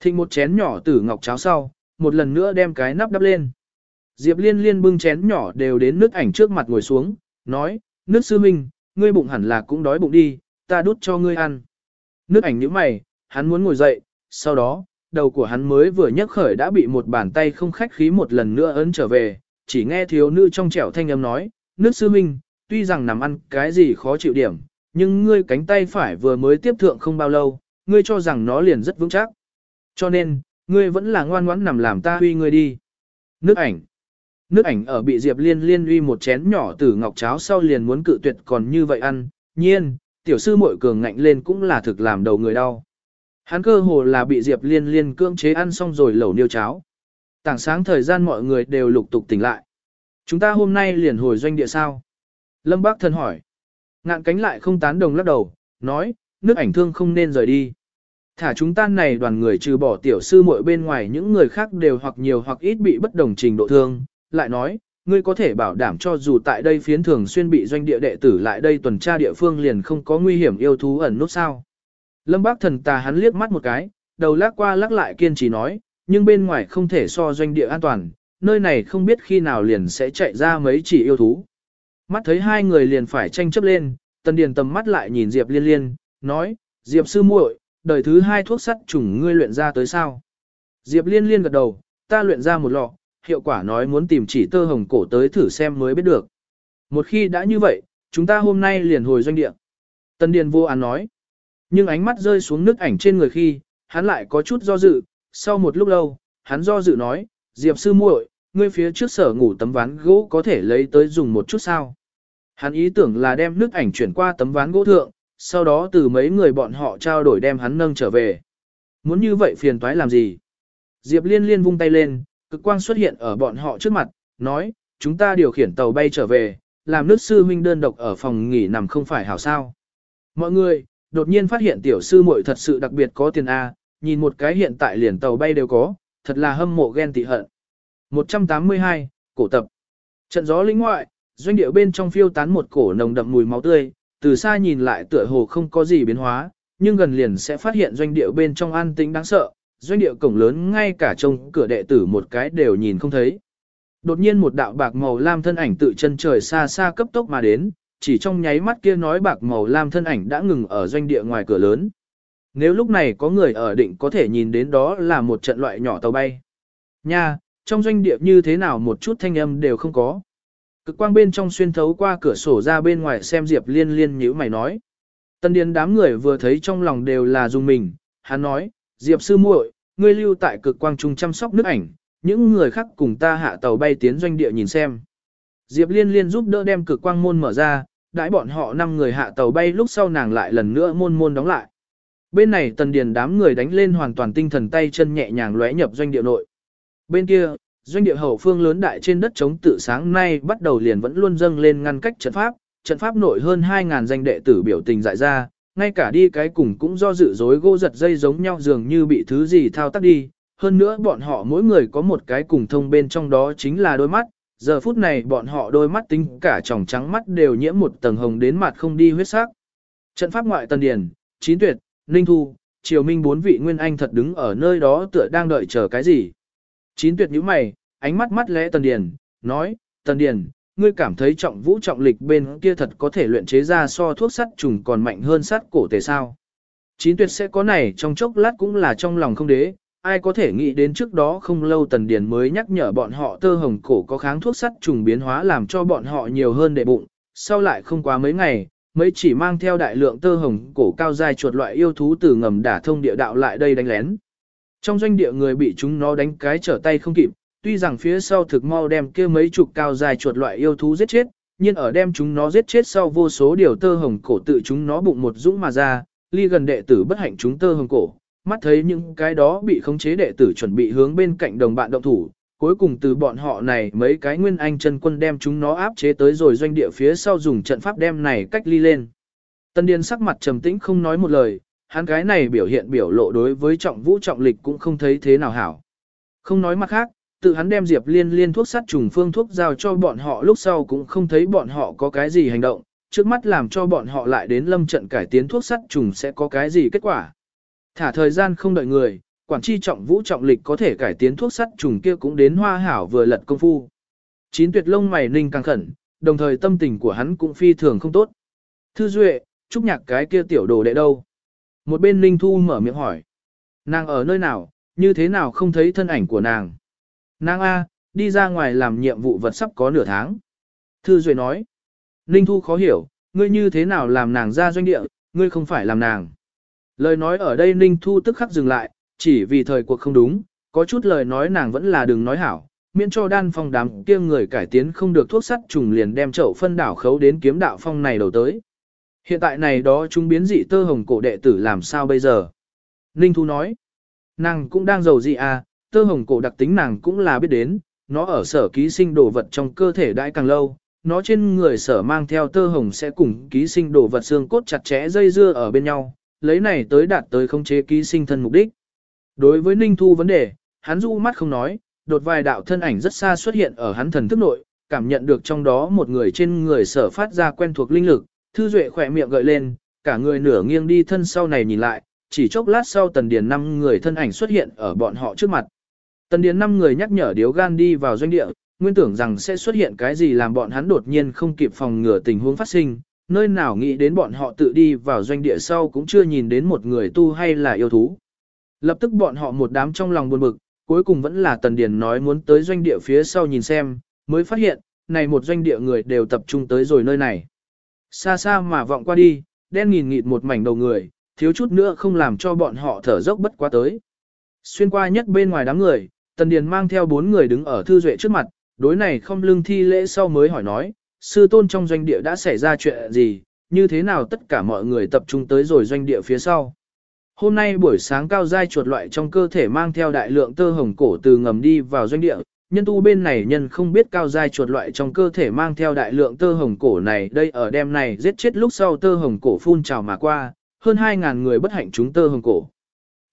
Thịnh một chén nhỏ tử ngọc cháo sau, một lần nữa đem cái nắp đắp lên. Diệp liên liên bưng chén nhỏ đều đến nước ảnh trước mặt ngồi xuống, nói, nước sư minh, ngươi bụng hẳn là cũng đói bụng đi, ta đút cho ngươi ăn. Nước ảnh nhíu mày, hắn muốn ngồi dậy, sau đó, đầu của hắn mới vừa nhấc khởi đã bị một bàn tay không khách khí một lần nữa ấn trở về, chỉ nghe thiếu nữ trong trẻo thanh âm nói, nước sư minh, tuy rằng nằm ăn cái gì khó chịu điểm, nhưng ngươi cánh tay phải vừa mới tiếp thượng không bao lâu, ngươi cho rằng nó liền rất vững chắc. Cho nên, ngươi vẫn là ngoan ngoãn nằm làm ta huy ngươi đi. Nước ảnh. Nước ảnh ở bị Diệp Liên liên uy một chén nhỏ từ ngọc cháo sau liền muốn cự tuyệt còn như vậy ăn, nhiên, tiểu sư muội cường ngạnh lên cũng là thực làm đầu người đau. Hắn cơ hồ là bị Diệp Liên liên cưỡng chế ăn xong rồi lẩu niêu cháo. Tảng sáng thời gian mọi người đều lục tục tỉnh lại. Chúng ta hôm nay liền hồi doanh địa sao? Lâm Bác Thần hỏi. Ngạn cánh lại không tán đồng lắc đầu, nói, nước ảnh thương không nên rời đi. Thả chúng ta này đoàn người trừ bỏ tiểu sư muội bên ngoài những người khác đều hoặc nhiều hoặc ít bị bất đồng trình độ thương, lại nói, ngươi có thể bảo đảm cho dù tại đây phiến thường xuyên bị doanh địa đệ tử lại đây tuần tra địa phương liền không có nguy hiểm yêu thú ẩn nút sao. Lâm bác thần tà hắn liếc mắt một cái, đầu lắc qua lắc lại kiên trì nói, nhưng bên ngoài không thể so doanh địa an toàn, nơi này không biết khi nào liền sẽ chạy ra mấy chỉ yêu thú. Mắt thấy hai người liền phải tranh chấp lên, Tần Điền tầm mắt lại nhìn Diệp Liên Liên, nói, Diệp sư muội, đời thứ hai thuốc sắt trùng ngươi luyện ra tới sao? Diệp Liên Liên gật đầu, ta luyện ra một lọ, hiệu quả nói muốn tìm chỉ tơ hồng cổ tới thử xem mới biết được. Một khi đã như vậy, chúng ta hôm nay liền hồi doanh địa. Tần Điền vô án nói, nhưng ánh mắt rơi xuống nước ảnh trên người khi, hắn lại có chút do dự, sau một lúc lâu, hắn do dự nói, Diệp sư muội, ngươi phía trước sở ngủ tấm ván gỗ có thể lấy tới dùng một chút sao. Hắn ý tưởng là đem nước ảnh chuyển qua tấm ván gỗ thượng, sau đó từ mấy người bọn họ trao đổi đem hắn nâng trở về. Muốn như vậy phiền toái làm gì? Diệp liên liên vung tay lên, cực quang xuất hiện ở bọn họ trước mặt, nói, chúng ta điều khiển tàu bay trở về, làm nước sư huynh đơn độc ở phòng nghỉ nằm không phải hảo sao. Mọi người, đột nhiên phát hiện tiểu sư muội thật sự đặc biệt có tiền A, nhìn một cái hiện tại liền tàu bay đều có, thật là hâm mộ ghen tị hận. 182, cổ tập. Trận gió lĩnh ngoại, doanh điệu bên trong phiêu tán một cổ nồng đậm mùi máu tươi, từ xa nhìn lại tựa hồ không có gì biến hóa, nhưng gần liền sẽ phát hiện doanh điệu bên trong an tĩnh đáng sợ, doanh điệu cổng lớn ngay cả trông cửa đệ tử một cái đều nhìn không thấy. Đột nhiên một đạo bạc màu lam thân ảnh tự chân trời xa xa cấp tốc mà đến, chỉ trong nháy mắt kia nói bạc màu lam thân ảnh đã ngừng ở doanh địa ngoài cửa lớn. Nếu lúc này có người ở định có thể nhìn đến đó là một trận loại nhỏ tàu bay. Nha, trong doanh địa như thế nào một chút thanh âm đều không có. Cực quang bên trong xuyên thấu qua cửa sổ ra bên ngoài xem Diệp liên liên nhíu mày nói. Tân điên đám người vừa thấy trong lòng đều là dùng mình, hắn nói, Diệp sư muội, ngươi lưu tại cực quang trung chăm sóc nước ảnh, những người khác cùng ta hạ tàu bay tiến doanh địa nhìn xem. Diệp liên liên giúp đỡ đem cực quang môn mở ra, đãi bọn họ năm người hạ tàu bay lúc sau nàng lại lần nữa môn môn đóng lại. Bên này tần điền đám người đánh lên hoàn toàn tinh thần tay chân nhẹ nhàng lóe nhập doanh địa nội. Bên kia, doanh địa hậu phương lớn đại trên đất chống tự sáng nay bắt đầu liền vẫn luôn dâng lên ngăn cách trận pháp, trận pháp nội hơn 2.000 danh đệ tử biểu tình dại ra, ngay cả đi cái cùng cũng do dự dối gô giật dây giống nhau dường như bị thứ gì thao tác đi. Hơn nữa bọn họ mỗi người có một cái cùng thông bên trong đó chính là đôi mắt, giờ phút này bọn họ đôi mắt tính cả tròng trắng mắt đều nhiễm một tầng hồng đến mặt không đi huyết sắc. Trận pháp ngoại tần điển, chín tuyệt, ninh thu, triều minh bốn vị nguyên anh thật đứng ở nơi đó tựa đang đợi chờ cái gì. Chín tuyệt nhíu mày, ánh mắt mắt lẽ Tần Điền, nói, Tần Điền, ngươi cảm thấy trọng vũ trọng lịch bên kia thật có thể luyện chế ra so thuốc sắt trùng còn mạnh hơn sắt cổ tề sao. Chín tuyệt sẽ có này trong chốc lát cũng là trong lòng không đế, ai có thể nghĩ đến trước đó không lâu Tần Điền mới nhắc nhở bọn họ tơ hồng cổ có kháng thuốc sắt trùng biến hóa làm cho bọn họ nhiều hơn để bụng, sau lại không quá mấy ngày, mấy chỉ mang theo đại lượng tơ hồng cổ cao dài chuột loại yêu thú từ ngầm đả thông địa đạo lại đây đánh lén. Trong doanh địa người bị chúng nó đánh cái trở tay không kịp, tuy rằng phía sau thực mau đem kia mấy chục cao dài chuột loại yêu thú giết chết, nhưng ở đem chúng nó giết chết sau vô số điều tơ hồng cổ tự chúng nó bụng một dũng mà ra, ly gần đệ tử bất hạnh chúng tơ hồng cổ, mắt thấy những cái đó bị khống chế đệ tử chuẩn bị hướng bên cạnh đồng bạn động thủ, cuối cùng từ bọn họ này mấy cái nguyên anh chân quân đem chúng nó áp chế tới rồi doanh địa phía sau dùng trận pháp đem này cách ly lên. Tân Điền sắc mặt trầm tĩnh không nói một lời, hắn cái này biểu hiện biểu lộ đối với trọng vũ trọng lịch cũng không thấy thế nào hảo. Không nói mặt khác, tự hắn đem Diệp Liên liên thuốc sát trùng phương thuốc giao cho bọn họ lúc sau cũng không thấy bọn họ có cái gì hành động, trước mắt làm cho bọn họ lại đến lâm trận cải tiến thuốc sát trùng sẽ có cái gì kết quả. Thả thời gian không đợi người, quản chi trọng vũ trọng lịch có thể cải tiến thuốc sắt trùng kia cũng đến hoa hảo vừa lật công phu. Chín tuyệt lông mày ninh càng khẩn, đồng thời tâm tình của hắn cũng phi thường không tốt. Thư Duệ, chúc nhạc cái kia tiểu đồ đệ đâu? Một bên Ninh Thu mở miệng hỏi. Nàng ở nơi nào, như thế nào không thấy thân ảnh của nàng? Nàng A, đi ra ngoài làm nhiệm vụ vật sắp có nửa tháng. Thư Duệ nói. Ninh Thu khó hiểu, ngươi như thế nào làm nàng ra doanh địa, ngươi không phải làm nàng. Lời nói ở đây Ninh Thu tức khắc dừng lại, chỉ vì thời cuộc không đúng, có chút lời nói nàng vẫn là đừng nói hảo, miễn cho đan phong đám kia người cải tiến không được thuốc sắt trùng liền đem chậu phân đảo khấu đến kiếm đạo phong này đầu tới. Hiện tại này đó chúng biến dị tơ hồng cổ đệ tử làm sao bây giờ? Ninh Thu nói, nàng cũng đang giàu dị à, tơ hồng cổ đặc tính nàng cũng là biết đến, nó ở sở ký sinh đồ vật trong cơ thể đãi càng lâu, nó trên người sở mang theo tơ hồng sẽ cùng ký sinh đồ vật xương cốt chặt chẽ dây dưa ở bên nhau, lấy này tới đạt tới khống chế ký sinh thân mục đích. Đối với Ninh Thu vấn đề, hắn du mắt không nói, đột vài đạo thân ảnh rất xa xuất hiện ở hắn thần thức nội, cảm nhận được trong đó một người trên người sở phát ra quen thuộc linh lực, thư duệ khỏe miệng gợi lên, cả người nửa nghiêng đi thân sau này nhìn lại, chỉ chốc lát sau tần điền năm người thân ảnh xuất hiện ở bọn họ trước mặt. Tần điền năm người nhắc nhở điếu gan đi vào doanh địa, nguyên tưởng rằng sẽ xuất hiện cái gì làm bọn hắn đột nhiên không kịp phòng ngừa tình huống phát sinh, nơi nào nghĩ đến bọn họ tự đi vào doanh địa sau cũng chưa nhìn đến một người tu hay là yêu thú. Lập tức bọn họ một đám trong lòng buồn bực, cuối cùng vẫn là Tần Điền nói muốn tới doanh địa phía sau nhìn xem, mới phát hiện, này một doanh địa người đều tập trung tới rồi nơi này. Xa xa mà vọng qua đi, đen nghìn nghịt một mảnh đầu người, thiếu chút nữa không làm cho bọn họ thở dốc bất quá tới. Xuyên qua nhất bên ngoài đám người, Tần Điền mang theo bốn người đứng ở thư duệ trước mặt, đối này không lương thi lễ sau mới hỏi nói, sư tôn trong doanh địa đã xảy ra chuyện gì, như thế nào tất cả mọi người tập trung tới rồi doanh địa phía sau. Hôm nay buổi sáng cao giai chuột loại trong cơ thể mang theo đại lượng tơ hồng cổ từ ngầm đi vào doanh địa, nhân tu bên này nhân không biết cao giai chuột loại trong cơ thể mang theo đại lượng tơ hồng cổ này đây ở đêm này giết chết lúc sau tơ hồng cổ phun trào mà qua, hơn 2.000 người bất hạnh chúng tơ hồng cổ.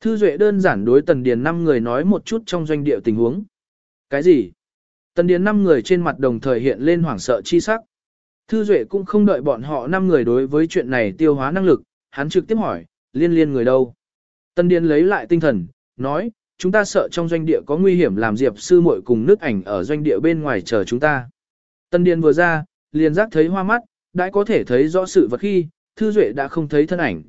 Thư Duệ đơn giản đối Tần Điền 5 người nói một chút trong doanh địa tình huống. Cái gì? Tần Điền năm người trên mặt đồng thời hiện lên hoảng sợ chi sắc. Thư Duệ cũng không đợi bọn họ năm người đối với chuyện này tiêu hóa năng lực, hắn trực tiếp hỏi, liên liên người đâu? Tần Điền lấy lại tinh thần, nói, chúng ta sợ trong doanh địa có nguy hiểm làm Diệp sư muội cùng nước ảnh ở doanh địa bên ngoài chờ chúng ta. Tần Điền vừa ra, liền giác thấy hoa mắt, đã có thể thấy rõ sự vật khi, Thư Duệ đã không thấy thân ảnh.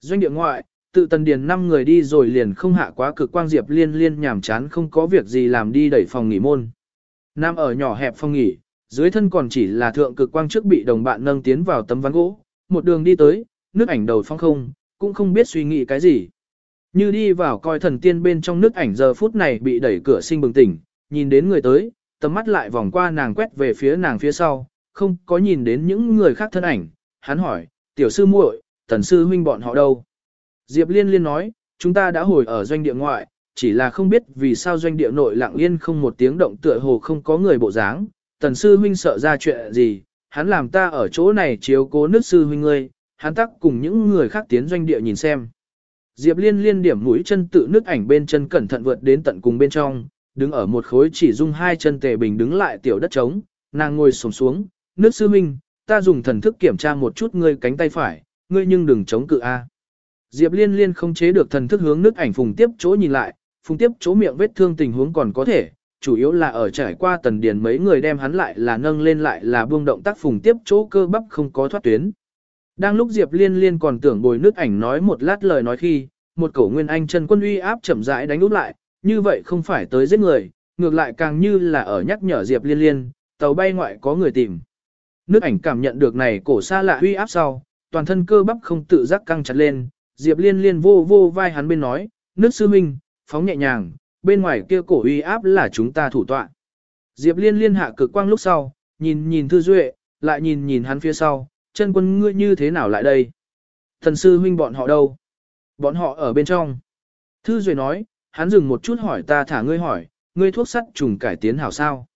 Doanh địa ngoại, tự Tần Điền năm người đi rồi liền không hạ quá cực quang Diệp liên liên nhảm chán không có việc gì làm đi đẩy phòng nghỉ môn. Nam ở nhỏ hẹp phòng nghỉ, dưới thân còn chỉ là thượng cực quang trước bị đồng bạn nâng tiến vào tấm ván gỗ, một đường đi tới, nước ảnh đầu phong không, cũng không biết suy nghĩ cái gì. Như đi vào coi thần tiên bên trong nước ảnh giờ phút này bị đẩy cửa sinh bừng tỉnh, nhìn đến người tới, tầm mắt lại vòng qua nàng quét về phía nàng phía sau, không có nhìn đến những người khác thân ảnh, hắn hỏi, tiểu sư muội, tần sư huynh bọn họ đâu? Diệp liên liên nói, chúng ta đã hồi ở doanh địa ngoại, chỉ là không biết vì sao doanh địa nội lặng yên không một tiếng động tựa hồ không có người bộ dáng, tần sư huynh sợ ra chuyện gì, hắn làm ta ở chỗ này chiếu cố nước sư huynh ngươi, hắn tắc cùng những người khác tiến doanh địa nhìn xem. Diệp liên liên điểm mũi chân tự nước ảnh bên chân cẩn thận vượt đến tận cùng bên trong, đứng ở một khối chỉ dung hai chân tề bình đứng lại tiểu đất trống, nàng ngồi xổm xuống, nước sư huynh, ta dùng thần thức kiểm tra một chút ngươi cánh tay phải, ngươi nhưng đừng chống cự a. Diệp liên liên không chế được thần thức hướng nước ảnh phùng tiếp chỗ nhìn lại, phùng tiếp chỗ miệng vết thương tình huống còn có thể, chủ yếu là ở trải qua tần điền mấy người đem hắn lại là nâng lên lại là buông động tác phùng tiếp chỗ cơ bắp không có thoát tuyến. Đang lúc Diệp Liên Liên còn tưởng bồi nước ảnh nói một lát lời nói khi, một cổ nguyên anh chân quân uy áp chậm rãi đánh úp lại, như vậy không phải tới giết người, ngược lại càng như là ở nhắc nhở Diệp Liên Liên, tàu bay ngoại có người tìm. Nước ảnh cảm nhận được này cổ xa lạ uy áp sau, toàn thân cơ bắp không tự giác căng chặt lên, Diệp Liên Liên vô vô vai hắn bên nói, nước sư minh, phóng nhẹ nhàng, bên ngoài kia cổ uy áp là chúng ta thủ tọa. Diệp Liên Liên hạ cực quang lúc sau, nhìn nhìn Thư Duệ, lại nhìn nhìn hắn phía sau, chân quân ngươi như thế nào lại đây? Thần sư huynh bọn họ đâu? Bọn họ ở bên trong. Thư Duệ nói, hắn dừng một chút hỏi ta thả ngươi hỏi, ngươi thuốc sắt trùng cải tiến hảo sao?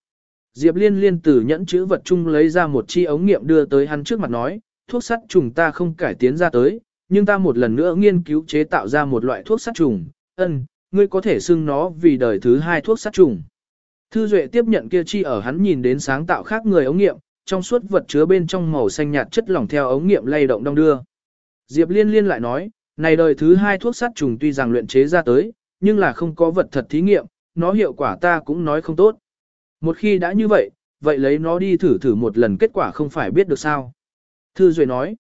Diệp Liên liên từ nhẫn chữ vật chung lấy ra một chi ống nghiệm đưa tới hắn trước mặt nói, thuốc sắt trùng ta không cải tiến ra tới, nhưng ta một lần nữa nghiên cứu chế tạo ra một loại thuốc sắt trùng, ân, ngươi có thể xưng nó vì đời thứ hai thuốc sát trùng. Thư Duệ tiếp nhận kia chi ở hắn nhìn đến sáng tạo khác người ống nghiệm, trong suốt vật chứa bên trong màu xanh nhạt chất lỏng theo ống nghiệm lay động đong đưa. Diệp Liên Liên lại nói, này đời thứ hai thuốc sát trùng tuy rằng luyện chế ra tới, nhưng là không có vật thật thí nghiệm, nó hiệu quả ta cũng nói không tốt. Một khi đã như vậy, vậy lấy nó đi thử thử một lần kết quả không phải biết được sao. Thư Duệ nói,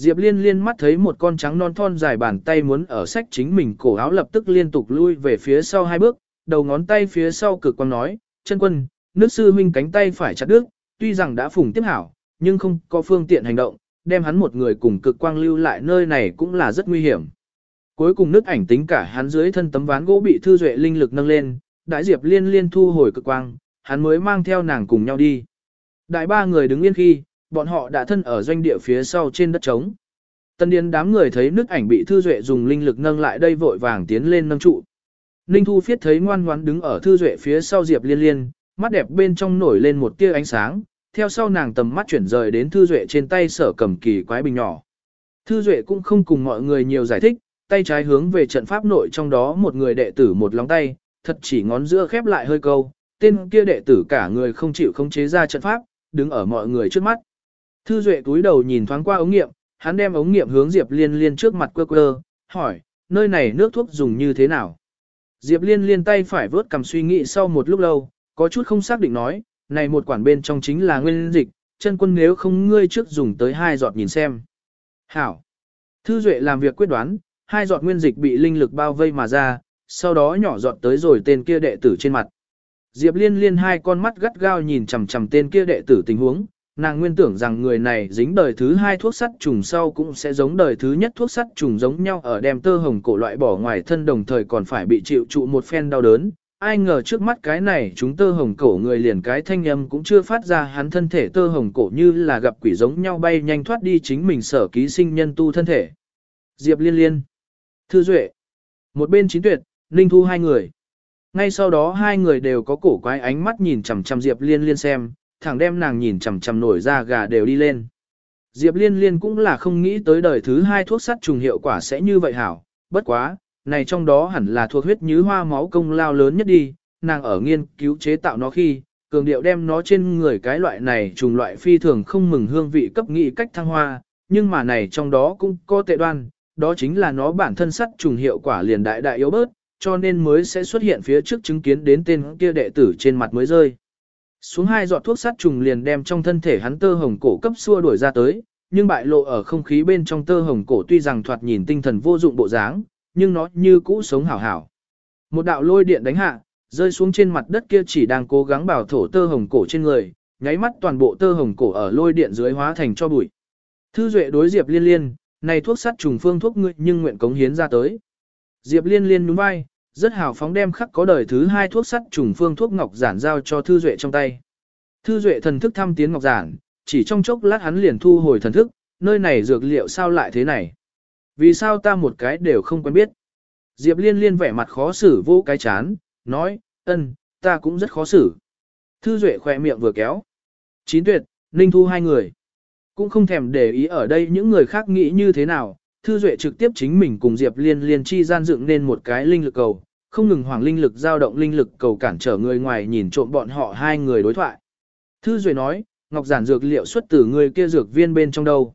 Diệp Liên liên mắt thấy một con trắng non thon dài bàn tay muốn ở sách chính mình cổ áo lập tức liên tục lui về phía sau hai bước, đầu ngón tay phía sau cực quang nói, chân quân, nước sư huynh cánh tay phải chặt đứt, tuy rằng đã phùng tiếp hảo, nhưng không có phương tiện hành động, đem hắn một người cùng cực quang lưu lại nơi này cũng là rất nguy hiểm. Cuối cùng nước ảnh tính cả hắn dưới thân tấm ván gỗ bị Thư Duệ linh lực nâng lên, đại Diệp Liên Liên thu hồi cực quang, hắn mới mang theo nàng cùng nhau đi. Đại ba người đứng yên khi, bọn họ đã thân ở doanh địa phía sau trên đất trống. Tân điên đám người thấy nước ảnh bị Thư Duệ dùng linh lực nâng lại đây vội vàng tiến lên nâng trụ. Ninh Thu Phiết thấy ngoan ngoãn đứng ở Thư Duệ phía sau Diệp Liên Liên, mắt đẹp bên trong nổi lên một tia ánh sáng, theo sau nàng tầm mắt chuyển rời đến Thư Duệ trên tay sở cầm kỳ quái bình nhỏ. Thư Duệ cũng không cùng mọi người nhiều giải thích, tay trái hướng về trận pháp nội trong đó một người đệ tử một lóng tay, thật chỉ ngón giữa khép lại hơi câu, tên kia đệ tử cả người không chịu không chế ra trận pháp, đứng ở mọi người trước mắt. Thư Duệ túi đầu nhìn thoáng qua ống nghiệm, hắn đem ống nghiệm hướng Diệp Liên Liên trước mặt quơ quơ, hỏi, nơi này nước thuốc dùng như thế nào? Diệp Liên Liên tay phải vớt cầm suy nghĩ sau một lúc lâu, có chút không xác định nói, này một quản bên trong chính là nguyên dịch, chân quân nếu không ngươi trước dùng tới hai giọt nhìn xem. Hảo. Thư Duệ làm việc quyết đoán, hai giọt nguyên dịch bị linh lực bao vây mà ra, sau đó nhỏ giọt tới rồi tên kia đệ tử trên mặt. Diệp Liên Liên hai con mắt gắt gao nhìn chằm chằm tên kia đệ tử tình huống, nàng nguyên tưởng rằng người này dính đời thứ hai thuốc sắt trùng sau cũng sẽ giống đời thứ nhất thuốc sắt trùng giống nhau ở đem tơ hồng cổ loại bỏ ngoài thân đồng thời còn phải bị chịu trụ một phen đau đớn. Ai ngờ trước mắt cái này chúng tơ hồng cổ người liền cái thanh âm cũng chưa phát ra hắn thân thể tơ hồng cổ như là gặp quỷ giống nhau bay nhanh thoát đi chính mình sở ký sinh nhân tu thân thể. Diệp liên liên. Thư Duệ. Một bên chính tuyệt, Ninh Thu hai người. Ngay sau đó hai người đều có cổ quái ánh mắt nhìn chằm chằm Diệp Liên Liên xem, thẳng đem nàng nhìn chằm chằm nổi ra gà đều đi lên. Diệp Liên Liên cũng là không nghĩ tới đời thứ hai thuốc sắt trùng hiệu quả sẽ như vậy hảo, bất quá, này trong đó hẳn là thuộc huyết như hoa máu công lao lớn nhất đi, nàng ở nghiên cứu chế tạo nó khi, cường điệu đem nó trên người cái loại này trùng loại phi thường không mừng hương vị cấp nghị cách thăng hoa, nhưng mà này trong đó cũng có tệ đoan, đó chính là nó bản thân sắt trùng hiệu quả liền đại đại yếu bớt, cho nên mới sẽ xuất hiện phía trước chứng kiến đến tên kia đệ tử trên mặt mới rơi. Xuống hai giọt thuốc sát trùng liền đem trong thân thể hắn tơ hồng cổ cấp xua đuổi ra tới, nhưng bại lộ ở không khí bên trong tơ hồng cổ tuy rằng thoạt nhìn tinh thần vô dụng bộ dáng, nhưng nó như cũ sống hảo hảo. Một đạo lôi điện đánh hạ, rơi xuống trên mặt đất kia chỉ đang cố gắng bảo thổ tơ hồng cổ trên người, nháy mắt toàn bộ tơ hồng cổ ở lôi điện dưới hóa thành cho bụi. Thư Duệ đối Diệp Liên Liên, này thuốc sát trùng phương thuốc ngươi nhưng nguyện cống hiến ra tới. Diệp Liên Liên nhún vai, rất hào phóng đem khắc có đời thứ hai thuốc sắt trùng phương thuốc ngọc giản giao cho Thư Duệ trong tay. Thư Duệ thần thức thăm tiến ngọc giản, chỉ trong chốc lát hắn liền thu hồi thần thức, nơi này dược liệu sao lại thế này? Vì sao ta một cái đều không quen biết? Diệp Liên Liên vẻ mặt khó xử vô cái chán, nói, ân, ta cũng rất khó xử. Thư Duệ khỏe miệng vừa kéo. Chín tuyệt, Ninh Thu hai người. Cũng không thèm để ý ở đây những người khác nghĩ như thế nào, Thư Duệ trực tiếp chính mình cùng Diệp Liên Liên chi gian dựng nên một cái linh lực cầu, không ngừng hoàng linh lực dao động linh lực cầu cản trở người ngoài nhìn trộm bọn họ hai người đối thoại. Thư Duệ nói, Ngọc Giản dược liệu xuất từ người kia dược viên bên trong đâu.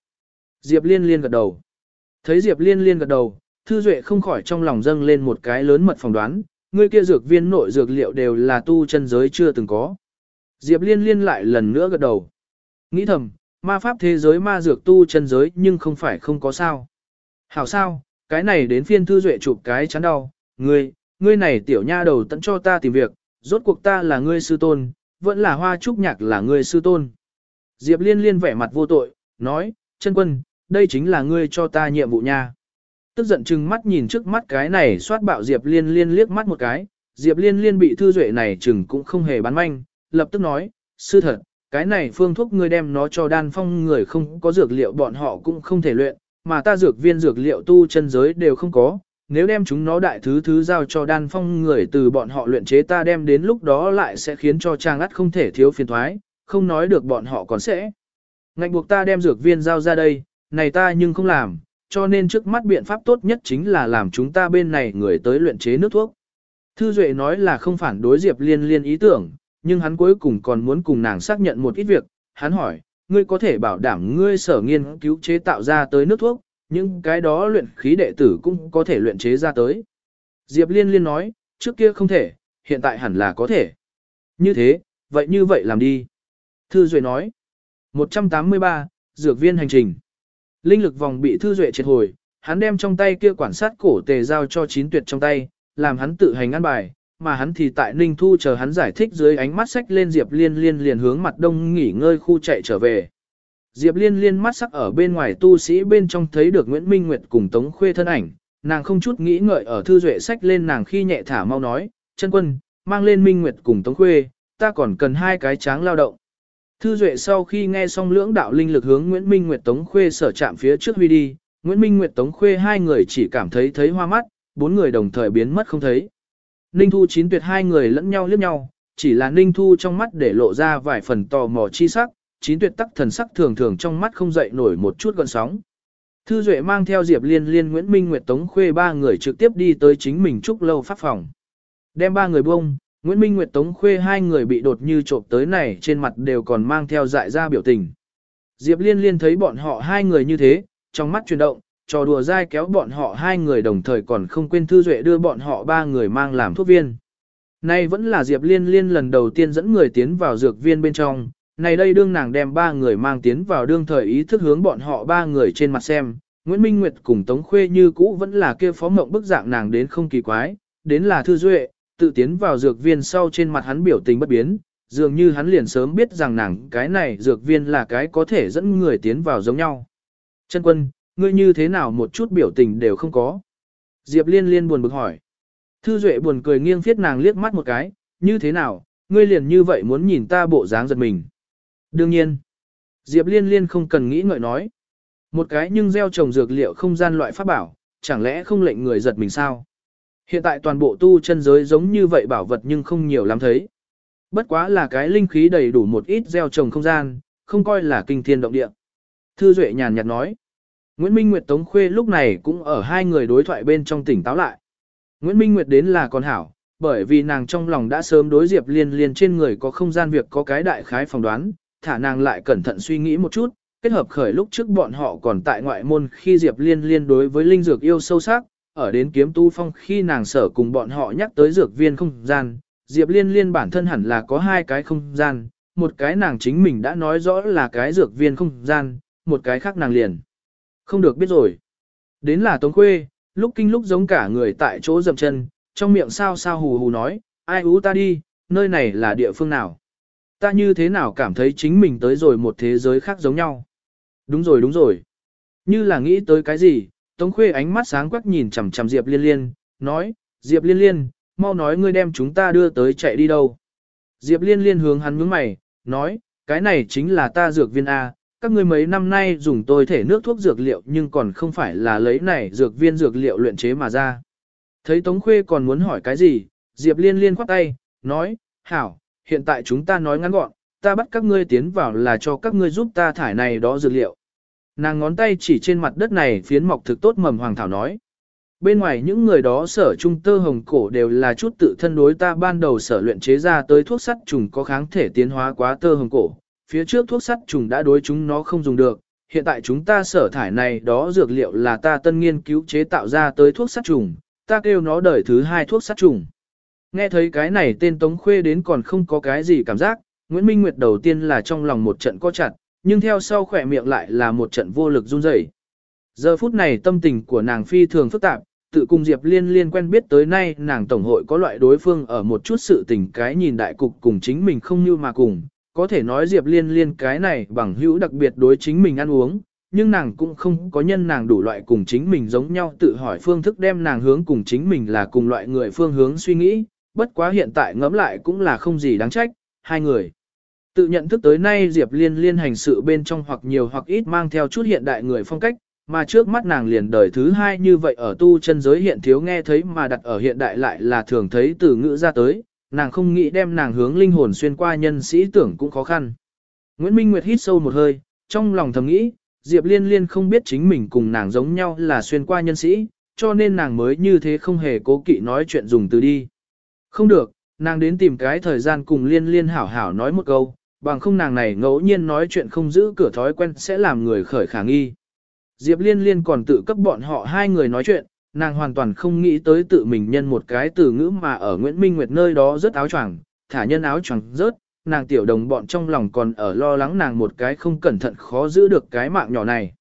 Diệp Liên Liên gật đầu. Thấy Diệp Liên Liên gật đầu, Thư Duệ không khỏi trong lòng dâng lên một cái lớn mật phỏng đoán, người kia dược viên nội dược liệu đều là tu chân giới chưa từng có. Diệp Liên Liên lại lần nữa gật đầu. Nghĩ thầm, ma pháp thế giới ma dược tu chân giới nhưng không phải không có sao. Hảo sao, cái này đến phiên thư duệ chụp cái chán đau, ngươi, ngươi này tiểu nha đầu tận cho ta tìm việc, rốt cuộc ta là ngươi sư tôn, vẫn là hoa trúc nhạc là ngươi sư tôn. Diệp liên liên vẻ mặt vô tội, nói, chân quân, đây chính là ngươi cho ta nhiệm vụ nha. Tức giận chừng mắt nhìn trước mắt cái này soát bạo Diệp liên liên liếc mắt một cái, Diệp liên liên bị thư duệ này chừng cũng không hề bán manh, lập tức nói, sư thật, cái này phương thuốc ngươi đem nó cho đan phong người không có dược liệu bọn họ cũng không thể luyện, mà ta dược viên dược liệu tu chân giới đều không có, nếu đem chúng nó đại thứ thứ giao cho đan phong người từ bọn họ luyện chế ta đem đến lúc đó lại sẽ khiến cho trang ắt không thể thiếu phiền thoái, không nói được bọn họ còn sẽ. Ngạnh buộc ta đem dược viên giao ra đây, này ta nhưng không làm, cho nên trước mắt biện pháp tốt nhất chính là làm chúng ta bên này người tới luyện chế nước thuốc. Thư Duệ nói là không phản đối Diệp Liên Liên ý tưởng, nhưng hắn cuối cùng còn muốn cùng nàng xác nhận một ít việc, hắn hỏi, ngươi có thể bảo đảm ngươi sở nghiên cứu chế tạo ra tới nước thuốc, những cái đó luyện khí đệ tử cũng có thể luyện chế ra tới. Diệp Liên Liên nói, trước kia không thể, hiện tại hẳn là có thể. Như thế, vậy như vậy làm đi. Thư Duệ nói, 183, Dược viên hành trình. Linh lực vòng bị Thư Duệ triệt hồi, hắn đem trong tay kia quản sát cổ tề giao cho chín tuyệt trong tay, làm hắn tự hành ăn bài, mà hắn thì tại Ninh Thu chờ hắn giải thích dưới ánh mắt sách lên Diệp Liên Liên liền hướng mặt đông nghỉ ngơi khu chạy trở về. Diệp Liên Liên mắt sắc ở bên ngoài tu sĩ bên trong thấy được Nguyễn Minh Nguyệt cùng Tống Khuê thân ảnh, nàng không chút nghĩ ngợi ở thư duệ sách lên nàng khi nhẹ thả mau nói, chân quân, mang lên Minh Nguyệt cùng Tống Khuê, ta còn cần hai cái tráng lao động. Thư duệ sau khi nghe xong lưỡng đạo linh lực hướng Nguyễn Minh Nguyệt Tống Khuê sở chạm phía trước huy đi, Nguyễn Minh Nguyệt Tống Khuê hai người chỉ cảm thấy thấy hoa mắt, bốn người đồng thời biến mất không thấy. Ninh Thu chín tuyệt hai người lẫn nhau liếc nhau, chỉ là Ninh Thu trong mắt để lộ ra vài phần tò mò chi sắc, chín tuyệt tắc thần sắc thường thường trong mắt không dậy nổi một chút gọn sóng. Thư Duệ mang theo Diệp Liên Liên Nguyễn Minh Nguyệt Tống Khuê ba người trực tiếp đi tới chính mình trúc lâu pháp phòng. Đem ba người bông, Nguyễn Minh Nguyệt Tống Khuê hai người bị đột như trộm tới này trên mặt đều còn mang theo dại ra biểu tình. Diệp Liên Liên thấy bọn họ hai người như thế, trong mắt chuyển động, trò đùa dai kéo bọn họ hai người đồng thời còn không quên Thư Duệ đưa bọn họ ba người mang làm thuốc viên. Nay vẫn là Diệp Liên Liên lần đầu tiên dẫn người tiến vào dược viên bên trong, này đây đương nàng đem ba người mang tiến vào đương thời ý thức hướng bọn họ ba người trên mặt xem, Nguyễn Minh Nguyệt cùng Tống Khuê như cũ vẫn là kia phó mộng bức dạng nàng đến không kỳ quái, đến là Thư Duệ, tự tiến vào dược viên sau trên mặt hắn biểu tình bất biến, dường như hắn liền sớm biết rằng nàng cái này dược viên là cái có thể dẫn người tiến vào giống nhau. Chân quân, ngươi như thế nào một chút biểu tình đều không có. Diệp liên liên buồn bực hỏi. Thư Duệ buồn cười nghiêng phiết nàng liếc mắt một cái, như thế nào, ngươi liền như vậy muốn nhìn ta bộ dáng giật mình. Đương nhiên, Diệp liên liên không cần nghĩ ngợi nói. Một cái nhưng gieo trồng dược liệu không gian loại pháp bảo, chẳng lẽ không lệnh người giật mình sao? Hiện tại toàn bộ tu chân giới giống như vậy bảo vật nhưng không nhiều lắm thấy. Bất quá là cái linh khí đầy đủ một ít gieo trồng không gian, không coi là kinh thiên động địa. Thư Duệ nhàn nhạt nói. Nguyễn Minh Nguyệt Tống Khuê lúc này cũng ở hai người đối thoại bên trong tỉnh táo lại. Nguyễn Minh Nguyệt đến là con hảo, bởi vì nàng trong lòng đã sớm đối Diệp Liên Liên trên người có không gian việc có cái đại khái phỏng đoán, thả nàng lại cẩn thận suy nghĩ một chút, kết hợp khởi lúc trước bọn họ còn tại ngoại môn khi Diệp Liên Liên đối với linh dược yêu sâu sắc, ở đến kiếm tu phong khi nàng sở cùng bọn họ nhắc tới dược viên không gian, Diệp Liên Liên bản thân hẳn là có hai cái không gian, một cái nàng chính mình đã nói rõ là cái dược viên không gian, một cái khác nàng liền. Không được biết rồi. Đến là Tống Khuê, lúc kinh lúc giống cả người tại chỗ dậm chân, trong miệng sao sao hù hù nói, ai ú ta đi, nơi này là địa phương nào. Ta như thế nào cảm thấy chính mình tới rồi một thế giới khác giống nhau. Đúng rồi đúng rồi. Như là nghĩ tới cái gì, Tống Khuê ánh mắt sáng quắc nhìn chằm chằm Diệp Liên Liên, nói, Diệp Liên Liên, mau nói ngươi đem chúng ta đưa tới chạy đi đâu. Diệp Liên Liên hướng hắn nhướng mày, nói, cái này chính là ta dược viên A, các ngươi mấy năm nay dùng tôi thể nước thuốc dược liệu nhưng còn không phải là lấy này dược viên dược liệu luyện chế mà ra. Thấy Tống Khuê còn muốn hỏi cái gì, Diệp Liên Liên khoát tay, nói, hảo, hiện tại chúng ta nói ngắn gọn, ta bắt các ngươi tiến vào là cho các ngươi giúp ta thải này đó dược liệu. Nàng ngón tay chỉ trên mặt đất này phiến mọc thực tốt mầm hoàng thảo nói. Bên ngoài những người đó sở trung tơ hồng cổ đều là chút tự thân đối ta ban đầu sở luyện chế ra tới thuốc sắt trùng có kháng thể tiến hóa quá tơ hồng cổ. Phía trước thuốc sắt trùng đã đối chúng nó không dùng được, hiện tại chúng ta sở thải này đó dược liệu là ta tân nghiên cứu chế tạo ra tới thuốc sắt trùng, ta kêu nó đời thứ hai thuốc sắt trùng. Nghe thấy cái này tên Tống Khuê đến còn không có cái gì cảm giác, Nguyễn Minh Nguyệt đầu tiên là trong lòng một trận co chặt, nhưng theo sau khỏe miệng lại là một trận vô lực run rẩy. Giờ phút này tâm tình của nàng phi thường phức tạp, tự cùng Diệp Liên liên quen biết tới nay nàng tổng hội có loại đối phương ở một chút sự tình cái nhìn đại cục cùng chính mình không như mà cùng, có thể nói Diệp Liên liên cái này bằng hữu đặc biệt đối chính mình ăn uống, nhưng nàng cũng không có nhân nàng đủ loại cùng chính mình giống nhau tự hỏi phương thức đem nàng hướng cùng chính mình là cùng loại người phương hướng suy nghĩ, bất quá hiện tại ngẫm lại cũng là không gì đáng trách, hai người. Tự nhận thức tới nay Diệp Liên liên hành sự bên trong hoặc nhiều hoặc ít mang theo chút hiện đại người phong cách, mà trước mắt nàng liền đời thứ hai như vậy ở tu chân giới hiện thiếu nghe thấy mà đặt ở hiện đại lại là thường thấy từ ngữ ra tới, nàng không nghĩ đem nàng hướng linh hồn xuyên qua nhân sĩ tưởng cũng khó khăn. Nguyễn Minh Nguyệt hít sâu một hơi, trong lòng thầm nghĩ, Diệp Liên Liên không biết chính mình cùng nàng giống nhau là xuyên qua nhân sĩ, cho nên nàng mới như thế không hề cố kỵ nói chuyện dùng từ đi. Không được, nàng đến tìm cái thời gian cùng Liên Liên hảo hảo nói một câu, bằng không nàng này ngẫu nhiên nói chuyện không giữ cửa thói quen sẽ làm người khởi khả nghi. Diệp Liên Liên còn tự cấp bọn họ hai người nói chuyện, nàng hoàn toàn không nghĩ tới tự mình nhân một cái từ ngữ mà ở Nguyễn Minh Nguyệt nơi đó rất áo choàng, thả nhân áo choàng rớt, nàng tiểu đồng bọn trong lòng còn ở lo lắng nàng một cái không cẩn thận khó giữ được cái mạng nhỏ này.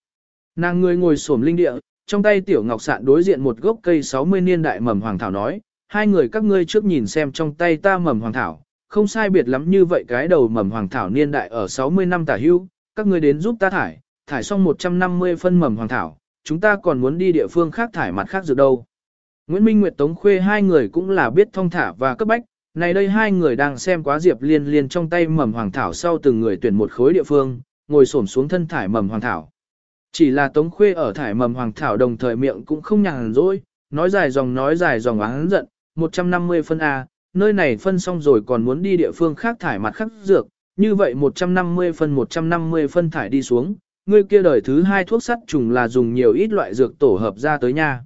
Nàng người ngồi xổm linh địa, trong tay tiểu ngọc sạn đối diện một gốc cây 60 niên đại mầm hoàng thảo nói, hai người các ngươi trước nhìn xem trong tay ta mầm hoàng thảo, không sai biệt lắm như vậy cái đầu mầm hoàng thảo niên đại ở 60 năm tả hưu, các ngươi đến giúp ta thải, thải xong 150 phân mầm hoàng thảo, chúng ta còn muốn đi địa phương khác thải mặt khác dược đâu. Nguyễn Minh Nguyệt Tống Khuê hai người cũng là biết thông thả và cấp bách, này đây hai người đang xem quá Diệp Liên Liên trong tay mầm hoàng thảo sau từng người tuyển một khối địa phương, ngồi xổm xuống thân thải mầm hoàng thảo. Chỉ là Tống Khuê ở thải mầm hoàng thảo đồng thời miệng cũng không nhàn rỗi, nói dài dòng nói dài dòng oán giận, 150 phân A, nơi này phân xong rồi còn muốn đi địa phương khác thải mặt khác dược, như vậy 150 phân 150 phân thải đi xuống, ngươi kia đời thứ hai thuốc sắt trùng là dùng nhiều ít loại dược tổ hợp ra tới nha.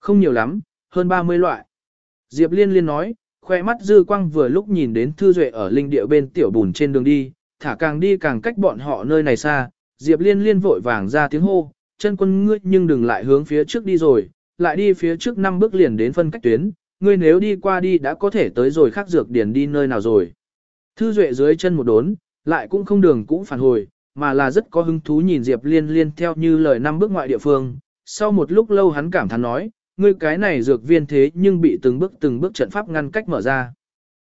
Không nhiều lắm, hơn 30 loại. Diệp Liên Liên nói, khoe mắt dư quang vừa lúc nhìn đến Thư Duệ ở linh địa bên tiểu bùn trên đường đi, thả càng đi càng cách bọn họ nơi này xa, Diệp Liên Liên vội vàng ra tiếng hô, chân quân ngươi nhưng đừng lại hướng phía trước đi rồi, lại đi phía trước năm bước liền đến phân cách tuyến, ngươi nếu đi qua đi đã có thể tới rồi khác dược điển đi nơi nào rồi. Thư Duệ dưới chân một đốn, lại cũng không đường cũng phản hồi, mà là rất có hứng thú nhìn Diệp Liên Liên theo như lời năm bước ngoại địa phương. Sau một lúc lâu hắn cảm thán nói, ngươi cái này dược viên thế nhưng bị từng bước từng bước trận pháp ngăn cách mở ra.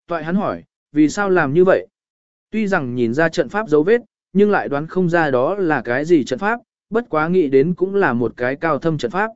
Toại hắn hỏi, vì sao làm như vậy? Tuy rằng nhìn ra trận pháp dấu vết, nhưng lại đoán không ra đó là cái gì trận pháp, bất quá nghĩ đến cũng là một cái cao thâm trận pháp.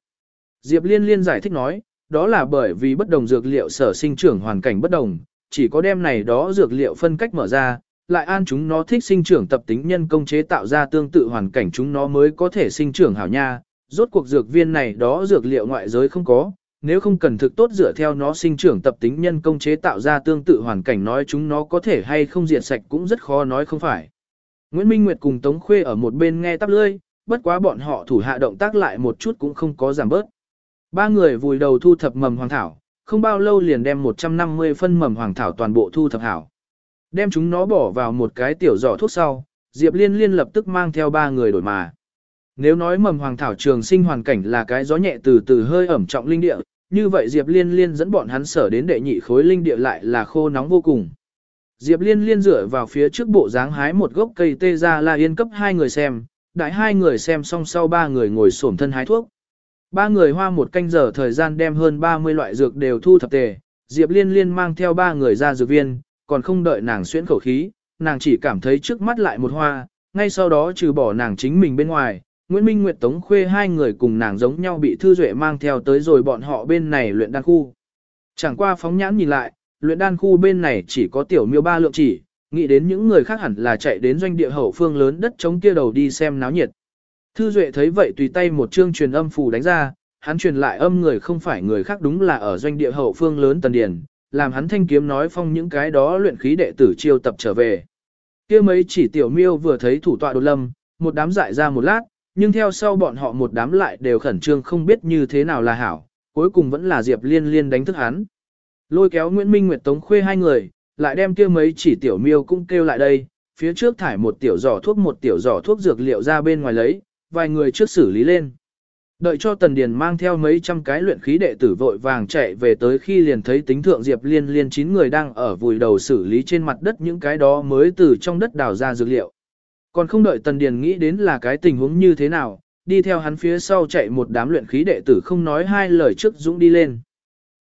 Diệp Liên Liên giải thích nói, đó là bởi vì bất đồng dược liệu sở sinh trưởng hoàn cảnh bất đồng, chỉ có đem này đó dược liệu phân cách mở ra, lại an chúng nó thích sinh trưởng tập tính nhân công chế tạo ra tương tự hoàn cảnh chúng nó mới có thể sinh trưởng hảo nha. Rốt cuộc dược viên này đó dược liệu ngoại giới không có, nếu không cần thực tốt dựa theo nó sinh trưởng tập tính nhân công chế tạo ra tương tự hoàn cảnh nói chúng nó có thể hay không diệt sạch cũng rất khó nói không phải. Nguyễn Minh Nguyệt cùng Tống Khuê ở một bên nghe tắp lươi, bất quá bọn họ thủ hạ động tác lại một chút cũng không có giảm bớt. Ba người vùi đầu thu thập mầm hoàng thảo, không bao lâu liền đem 150 phân mầm hoàng thảo toàn bộ thu thập hảo. Đem chúng nó bỏ vào một cái tiểu giỏ thuốc sau, Diệp Liên Liên lập tức mang theo ba người đổi mà. Nếu nói mầm hoàng thảo trường sinh hoàn cảnh là cái gió nhẹ từ từ hơi ẩm trọng linh địa, như vậy Diệp Liên Liên dẫn bọn hắn sở đến đệ nhị khối linh địa lại là khô nóng vô cùng. Diệp Liên Liên dựa vào phía trước bộ dáng hái một gốc cây tê ra la yên cấp hai người xem, đại hai người xem xong sau ba người ngồi xổm thân hái thuốc. Ba người hoa một canh giờ thời gian đem hơn 30 loại dược đều thu thập tề, Diệp Liên Liên mang theo ba người ra dược viên, còn không đợi nàng xuyễn khẩu khí, nàng chỉ cảm thấy trước mắt lại một hoa, ngay sau đó trừ bỏ nàng chính mình bên ngoài, Nguyễn Minh Nguyệt Tống Khuê hai người cùng nàng giống nhau bị Thư Duệ mang theo tới rồi bọn họ bên này luyện đan khu. Chẳng qua phóng nhãn nhìn lại, luyện đan khu bên này chỉ có tiểu miêu ba lượng chỉ, nghĩ đến những người khác hẳn là chạy đến doanh địa hậu phương lớn đất chống kia đầu đi xem náo nhiệt. Thư Duệ thấy vậy tùy tay một chương truyền âm phù đánh ra, hắn truyền lại âm người không phải người khác đúng là ở doanh địa hậu phương lớn tần điền, làm hắn thanh kiếm nói phong những cái đó luyện khí đệ tử chiêu tập trở về. kia mấy chỉ tiểu miêu vừa thấy thủ tọa đột lâm, một đám dại ra một lát, nhưng theo sau bọn họ một đám lại đều khẩn trương không biết như thế nào là hảo, cuối cùng vẫn là Diệp Liên Liên đánh thức hắn. Lôi kéo Nguyễn Minh Nguyệt Tống Khuê hai người, lại đem kia mấy chỉ tiểu miêu cũng kêu lại đây, phía trước thải một tiểu giỏ thuốc một tiểu giỏ thuốc dược liệu ra bên ngoài lấy, vài người trước xử lý lên. Đợi cho Tần Điền mang theo mấy trăm cái luyện khí đệ tử vội vàng chạy về tới khi liền thấy tính thượng Diệp Liên Liên chín người đang ở vùi đầu xử lý trên mặt đất những cái đó mới từ trong đất đào ra dược liệu. Còn không đợi Tần Điền nghĩ đến là cái tình huống như thế nào, đi theo hắn phía sau chạy một đám luyện khí đệ tử không nói hai lời trước dũng đi lên.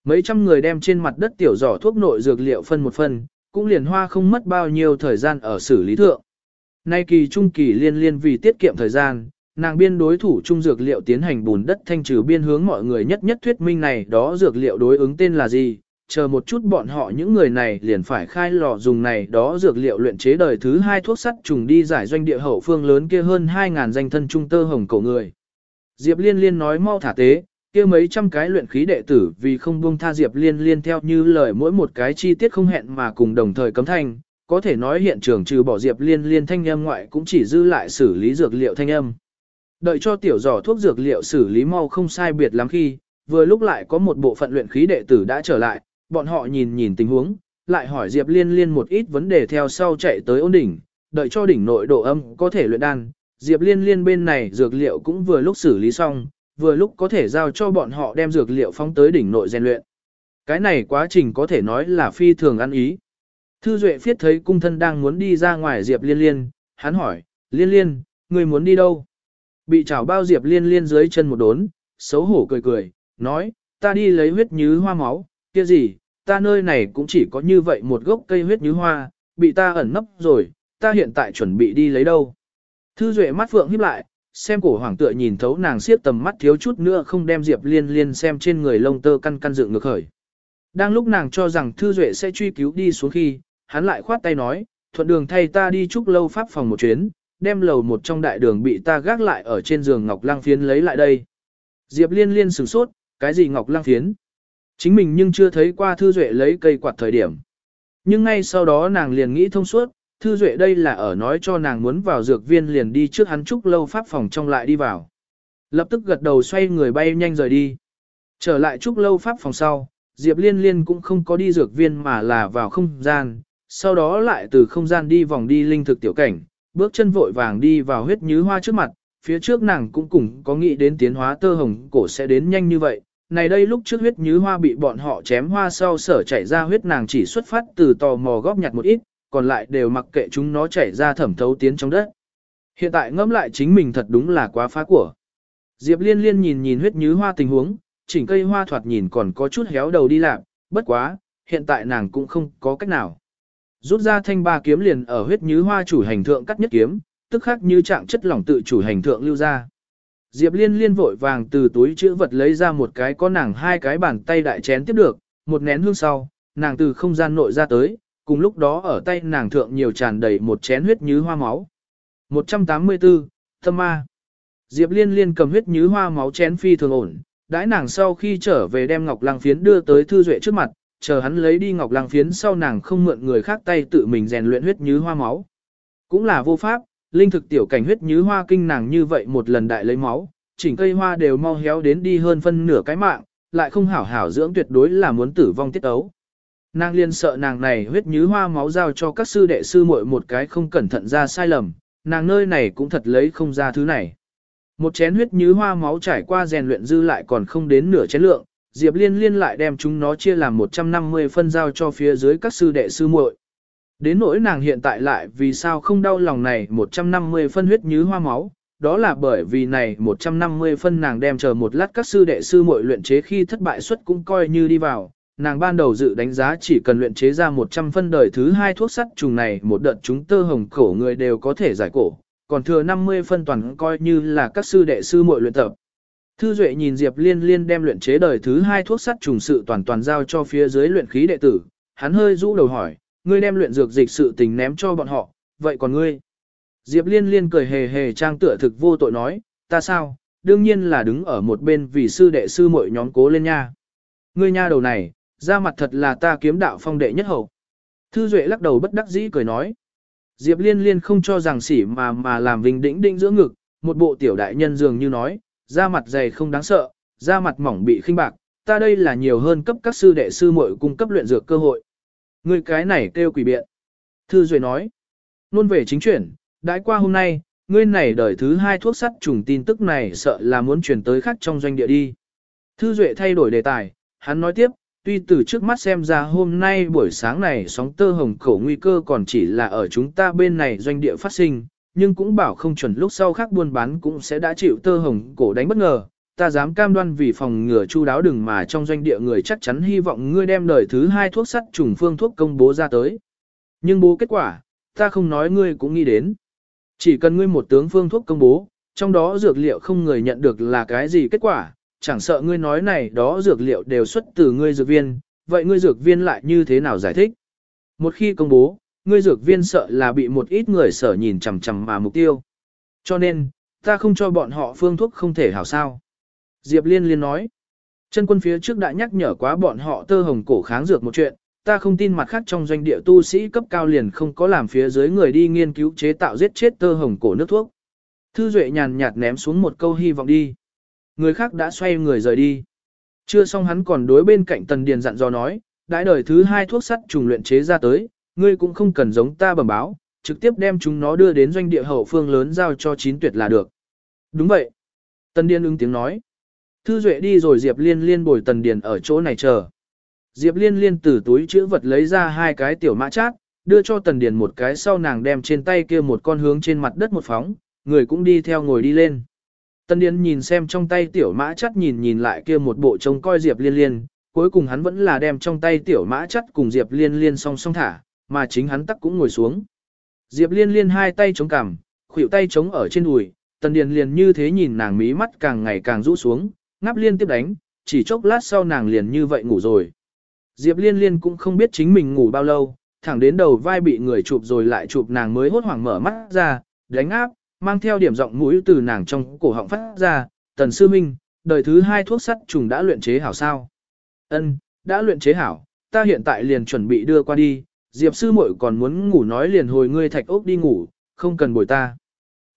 Mấy trăm người đem trên mặt đất tiểu giỏ thuốc nội dược liệu phân một phân, cũng liền hoa không mất bao nhiêu thời gian ở xử lý thượng. Nay kỳ trung kỳ liên liên vì tiết kiệm thời gian, nàng biên đối thủ trung dược liệu tiến hành bùn đất thanh trừ biên hướng mọi người nhất nhất thuyết minh này đó dược liệu đối ứng tên là gì, chờ một chút bọn họ những người này liền phải khai lò dùng này đó dược liệu luyện chế đời thứ hai thuốc sắt trùng đi giải doanh địa hậu phương lớn kia hơn 2.000 danh thân trung tơ hồng cổ người. Diệp Liên Liên nói mau thả tế, kia mấy trăm cái luyện khí đệ tử vì không buông tha Diệp Liên Liên theo như lời mỗi một cái chi tiết không hẹn mà cùng đồng thời cấm thanh, có thể nói hiện trường trừ bỏ Diệp Liên Liên thanh âm ngoại cũng chỉ dư lại xử lý dược liệu thanh âm. Đợi cho tiểu giỏ thuốc dược liệu xử lý mau không sai biệt lắm khi, vừa lúc lại có một bộ phận luyện khí đệ tử đã trở lại, bọn họ nhìn nhìn tình huống, lại hỏi Diệp Liên Liên một ít vấn đề theo sau chạy tới ôn đỉnh, đợi cho đỉnh nội độ âm có thể luyện đan. Diệp Liên Liên bên này dược liệu cũng vừa lúc xử lý xong, vừa lúc có thể giao cho bọn họ đem dược liệu phóng tới đỉnh nội rèn luyện. Cái này quá trình có thể nói là phi thường ăn ý. Thư Duệ phiết thấy cung thân đang muốn đi ra ngoài Diệp Liên Liên, hắn hỏi, Liên Liên, người muốn đi đâu? Bị chảo bao Diệp Liên Liên dưới chân một đốn, xấu hổ cười cười, nói, ta đi lấy huyết như hoa máu, kia gì, ta nơi này cũng chỉ có như vậy một gốc cây huyết như hoa, bị ta ẩn nấp rồi, ta hiện tại chuẩn bị đi lấy đâu. Thư Duệ mắt phượng híp lại, xem cổ hoàng tựa nhìn thấu nàng siết tầm mắt thiếu chút nữa không đem Diệp Liên Liên xem trên người lông tơ căn căn dựng ngược khởi. Đang lúc nàng cho rằng Thư Duệ sẽ truy cứu đi xuống khi, hắn lại khoát tay nói, thuận đường thay ta đi chúc lâu pháp phòng một chuyến, đem lầu một trong đại đường bị ta gác lại ở trên giường ngọc lang phiến lấy lại đây. Diệp Liên Liên sửng sốt, cái gì ngọc lang phiến? Chính mình nhưng chưa thấy qua Thư Duệ lấy cây quạt thời điểm. Nhưng ngay sau đó nàng liền nghĩ thông suốt, Thư Duệ đây là ở nói cho nàng muốn vào dược viên liền đi trước hắn chúc lâu pháp phòng trong lại đi vào. Lập tức gật đầu xoay người bay nhanh rời đi. Trở lại chúc lâu pháp phòng sau, Diệp Liên Liên cũng không có đi dược viên mà là vào không gian, sau đó lại từ không gian đi vòng đi linh thực tiểu cảnh, bước chân vội vàng đi vào huyết nhứ hoa trước mặt, phía trước nàng cũng cùng có nghĩ đến tiến hóa tơ hồng cổ sẽ đến nhanh như vậy. Này đây lúc trước huyết nhứ hoa bị bọn họ chém hoa sau sở chảy ra huyết nàng chỉ xuất phát từ tò mò góp nhặt một ít, còn lại đều mặc kệ chúng nó chảy ra thẩm thấu tiến trong đất. Hiện tại ngẫm lại chính mình thật đúng là quá phá của. Diệp liên liên nhìn nhìn huyết nhứ hoa tình huống, chỉnh cây hoa thoạt nhìn còn có chút héo đầu đi làm, bất quá, hiện tại nàng cũng không có cách nào. Rút ra thanh ba kiếm liền ở huyết như hoa chủ hành thượng cắt nhất kiếm, tức khắc như trạng chất lỏng tự chủ hành thượng lưu ra. Diệp liên liên vội vàng từ túi chữ vật lấy ra một cái có nàng hai cái bàn tay đại chén tiếp được, một nén hương sau, nàng từ không gian nội ra tới, cùng lúc đó ở tay nàng thượng nhiều tràn đầy một chén huyết như hoa máu. 184, Thâm Ma Diệp liên liên cầm huyết như hoa máu chén phi thường ổn, đãi nàng sau khi trở về đem ngọc lăng phiến đưa tới thư duệ trước mặt, chờ hắn lấy đi ngọc lăng phiến sau nàng không mượn người khác tay tự mình rèn luyện huyết như hoa máu. Cũng là vô pháp, linh thực tiểu cảnh huyết như hoa kinh nàng như vậy một lần đại lấy máu, chỉnh cây hoa đều mau héo đến đi hơn phân nửa cái mạng, lại không hảo hảo dưỡng tuyệt đối là muốn tử vong tiết ấu. Nàng liên sợ nàng này huyết như hoa máu giao cho các sư đệ sư muội một cái không cẩn thận ra sai lầm, nàng nơi này cũng thật lấy không ra thứ này. Một chén huyết như hoa máu trải qua rèn luyện dư lại còn không đến nửa chén lượng, Diệp Liên Liên lại đem chúng nó chia làm 150 phân giao cho phía dưới các sư đệ sư muội. Đến nỗi nàng hiện tại lại vì sao không đau lòng này 150 phân huyết như hoa máu, đó là bởi vì này 150 phân nàng đem chờ một lát các sư đệ sư muội luyện chế khi thất bại suất cũng coi như đi vào. Nàng ban đầu dự đánh giá chỉ cần luyện chế ra 100 phân đời thứ hai thuốc sắt trùng này một đợt chúng tơ hồng cổ người đều có thể giải cổ, còn thừa 50 phân toàn coi như là các sư đệ sư muội luyện tập. Thư Duệ nhìn Diệp Liên Liên đem luyện chế đời thứ hai thuốc sắt trùng sự toàn toàn giao cho phía dưới luyện khí đệ tử, hắn hơi rũ đầu hỏi, ngươi đem luyện dược dịch sự tình ném cho bọn họ, vậy còn ngươi? Diệp Liên Liên cười hề hề trang tựa thực vô tội nói, ta sao, đương nhiên là đứng ở một bên vì sư đệ sư muội nhóm cố lên nha. Ngươi nha đầu này, ra mặt thật là ta kiếm đạo phong đệ nhất hậu. Thư Duệ lắc đầu bất đắc dĩ cười nói. Diệp Liên Liên không cho rằng sỉ mà mà làm vinh đĩnh đĩnh giữa ngực, một bộ tiểu đại nhân dường như nói, da mặt dày không đáng sợ, da mặt mỏng bị khinh bạc, ta đây là nhiều hơn cấp các sư đệ sư muội cung cấp luyện dược cơ hội. Người cái này kêu quỷ biện. Thư Duệ nói, luôn về chính chuyển, đãi qua hôm nay, ngươi này đời thứ hai thuốc sắt trùng tin tức này sợ là muốn chuyển tới khác trong doanh địa đi. Thư Duệ thay đổi đề tài, hắn nói tiếp, tuy từ trước mắt xem ra hôm nay buổi sáng này sóng tơ hồng khẩu nguy cơ còn chỉ là ở chúng ta bên này doanh địa phát sinh, nhưng cũng bảo không chuẩn lúc sau khác buôn bán cũng sẽ đã chịu tơ hồng cổ đánh bất ngờ. Ta dám cam đoan vì phòng ngừa chu đáo đừng mà trong doanh địa người chắc chắn hy vọng ngươi đem đời thứ hai thuốc sắt trùng phương thuốc công bố ra tới. Nhưng bố kết quả, ta không nói ngươi cũng nghĩ đến. Chỉ cần ngươi một tướng phương thuốc công bố, trong đó dược liệu không người nhận được là cái gì kết quả, chẳng sợ ngươi nói này đó dược liệu đều xuất từ ngươi dược viên, vậy ngươi dược viên lại như thế nào giải thích? Một khi công bố, ngươi dược viên sợ là bị một ít người sở nhìn chằm chằm mà mục tiêu. Cho nên, ta không cho bọn họ phương thuốc không thể hảo sao. Diệp Liên Liên nói, chân quân phía trước đã nhắc nhở quá bọn họ tơ hồng cổ kháng dược một chuyện, ta không tin mặt khác trong doanh địa tu sĩ cấp cao liền không có làm phía dưới người đi nghiên cứu chế tạo giết chết tơ hồng cổ nước thuốc. Thư Duệ nhàn nhạt ném xuống một câu hy vọng đi. Người khác đã xoay người rời đi. Chưa xong hắn còn đối bên cạnh Tần Điền dặn dò nói, đãi đời thứ hai thuốc sắt trùng luyện chế ra tới, ngươi cũng không cần giống ta bẩm báo, trực tiếp đem chúng nó đưa đến doanh địa hậu phương lớn giao cho chín tuyệt là được. Đúng vậy. Tần Điền ứng tiếng nói. Thư Duệ đi rồi Diệp Liên Liên bồi Tần Điền ở chỗ này chờ. Diệp Liên Liên từ túi chữ vật lấy ra hai cái tiểu mã chát, đưa cho Tần Điền một cái sau nàng đem trên tay kia một con hướng trên mặt đất một phóng, người cũng đi theo ngồi đi lên. Tần Điền nhìn xem trong tay tiểu mã chát nhìn nhìn lại kia một bộ trông coi Diệp Liên Liên, cuối cùng hắn vẫn là đem trong tay tiểu mã chát cùng Diệp Liên Liên song song thả, mà chính hắn tắc cũng ngồi xuống. Diệp liên liên hai tay chống cằm, khuỷu tay chống ở trên đùi, Tần Điền liền như thế nhìn nàng mí mắt càng ngày càng rũ xuống, ngáp liên tiếp đánh, chỉ chốc lát sau nàng liền như vậy ngủ rồi. Diệp liên liên cũng không biết chính mình ngủ bao lâu, thẳng đến đầu vai bị người chụp rồi lại chụp nàng mới hốt hoảng mở mắt ra, đánh áp, mang theo điểm giọng mũi từ nàng trong cổ họng phát ra, tần sư minh, đời thứ hai thuốc sắt trùng đã luyện chế hảo sao. Ân, đã luyện chế hảo, ta hiện tại liền chuẩn bị đưa qua đi, Diệp sư muội còn muốn ngủ nói liền hồi ngươi thạch ốc đi ngủ, không cần bồi ta.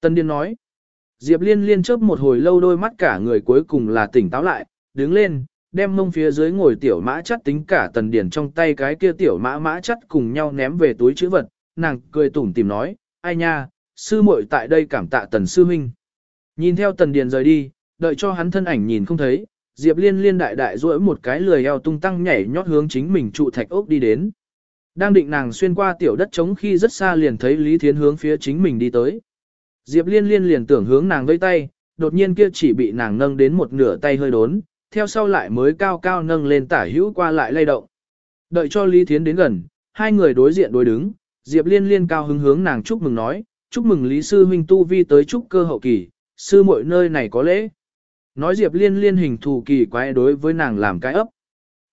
Tân Điên nói, Diệp liên liên chớp một hồi lâu đôi mắt cả người cuối cùng là tỉnh táo lại, đứng lên, đem mông phía dưới ngồi tiểu mã chắt tính cả tần điển trong tay cái kia tiểu mã mã chắt cùng nhau ném về túi chữ vật, nàng cười tủm tìm nói, ai nha, sư muội tại đây cảm tạ tần sư huynh. Nhìn theo tần điền rời đi, đợi cho hắn thân ảnh nhìn không thấy, Diệp liên liên đại đại duỗi một cái lười eo tung tăng nhảy nhót hướng chính mình trụ thạch ốc đi đến. Đang định nàng xuyên qua tiểu đất trống khi rất xa liền thấy Lý Thiến hướng phía chính mình đi tới. Diệp liên liên liền tưởng hướng nàng vây tay, đột nhiên kia chỉ bị nàng nâng đến một nửa tay hơi đốn, theo sau lại mới cao cao nâng lên tả hữu qua lại lay động. Đợi cho Lý Thiến đến gần, hai người đối diện đối đứng, Diệp liên liên cao hứng hướng nàng chúc mừng nói, chúc mừng Lý Sư Huynh Tu Vi tới chúc cơ hậu kỳ, sư mọi nơi này có lễ. Nói Diệp liên liên hình thù kỳ quái đối với nàng làm cái ấp.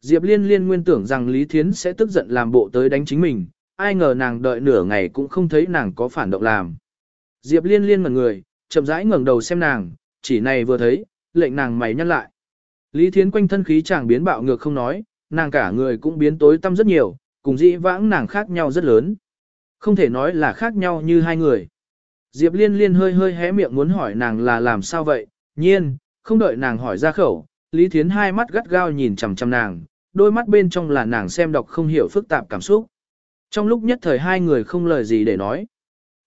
Diệp liên liên nguyên tưởng rằng Lý Thiến sẽ tức giận làm bộ tới đánh chính mình, ai ngờ nàng đợi nửa ngày cũng không thấy nàng có phản động làm. Diệp liên liên ngẩn người, chậm rãi ngẩng đầu xem nàng, chỉ này vừa thấy, lệnh nàng mày nhăn lại. Lý Thiến quanh thân khí chàng biến bạo ngược không nói, nàng cả người cũng biến tối tăm rất nhiều, cùng dĩ vãng nàng khác nhau rất lớn. Không thể nói là khác nhau như hai người. Diệp liên liên hơi hơi hé miệng muốn hỏi nàng là làm sao vậy, nhiên, không đợi nàng hỏi ra khẩu, Lý Thiến hai mắt gắt gao nhìn chằm chằm nàng, đôi mắt bên trong là nàng xem đọc không hiểu phức tạp cảm xúc. Trong lúc nhất thời hai người không lời gì để nói.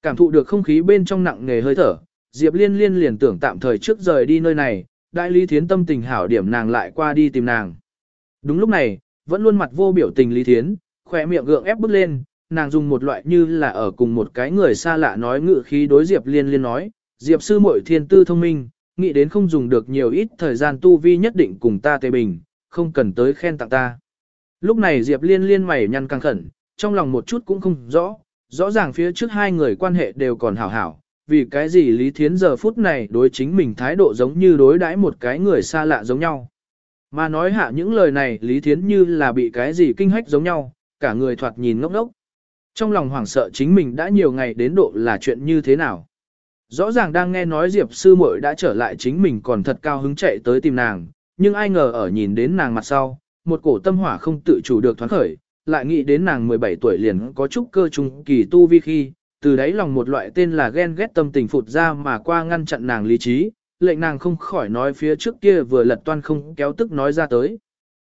Cảm thụ được không khí bên trong nặng nề hơi thở, Diệp Liên Liên liền tưởng tạm thời trước rời đi nơi này, đại Lý Thiến tâm tình hảo điểm nàng lại qua đi tìm nàng. Đúng lúc này, vẫn luôn mặt vô biểu tình Lý Thiến, khỏe miệng gượng ép bước lên, nàng dùng một loại như là ở cùng một cái người xa lạ nói ngự khí đối Diệp Liên Liên nói, Diệp sư muội thiên tư thông minh, nghĩ đến không dùng được nhiều ít thời gian tu vi nhất định cùng ta tề bình, không cần tới khen tặng ta. Lúc này Diệp Liên Liên mày nhăn căng khẩn, trong lòng một chút cũng không rõ, rõ ràng phía trước hai người quan hệ đều còn hảo hảo, vì cái gì Lý Thiến giờ phút này đối chính mình thái độ giống như đối đãi một cái người xa lạ giống nhau. Mà nói hạ những lời này Lý Thiến như là bị cái gì kinh hách giống nhau, cả người thoạt nhìn ngốc ngốc. Trong lòng hoảng sợ chính mình đã nhiều ngày đến độ là chuyện như thế nào. Rõ ràng đang nghe nói Diệp sư muội đã trở lại chính mình còn thật cao hứng chạy tới tìm nàng, nhưng ai ngờ ở nhìn đến nàng mặt sau, một cổ tâm hỏa không tự chủ được thoáng khởi, lại nghĩ đến nàng 17 tuổi liền có chút cơ trung kỳ tu vi khi, từ đấy lòng một loại tên là ghen ghét tâm tình phụt ra mà qua ngăn chặn nàng lý trí, lệnh nàng không khỏi nói phía trước kia vừa lật toan không kéo tức nói ra tới.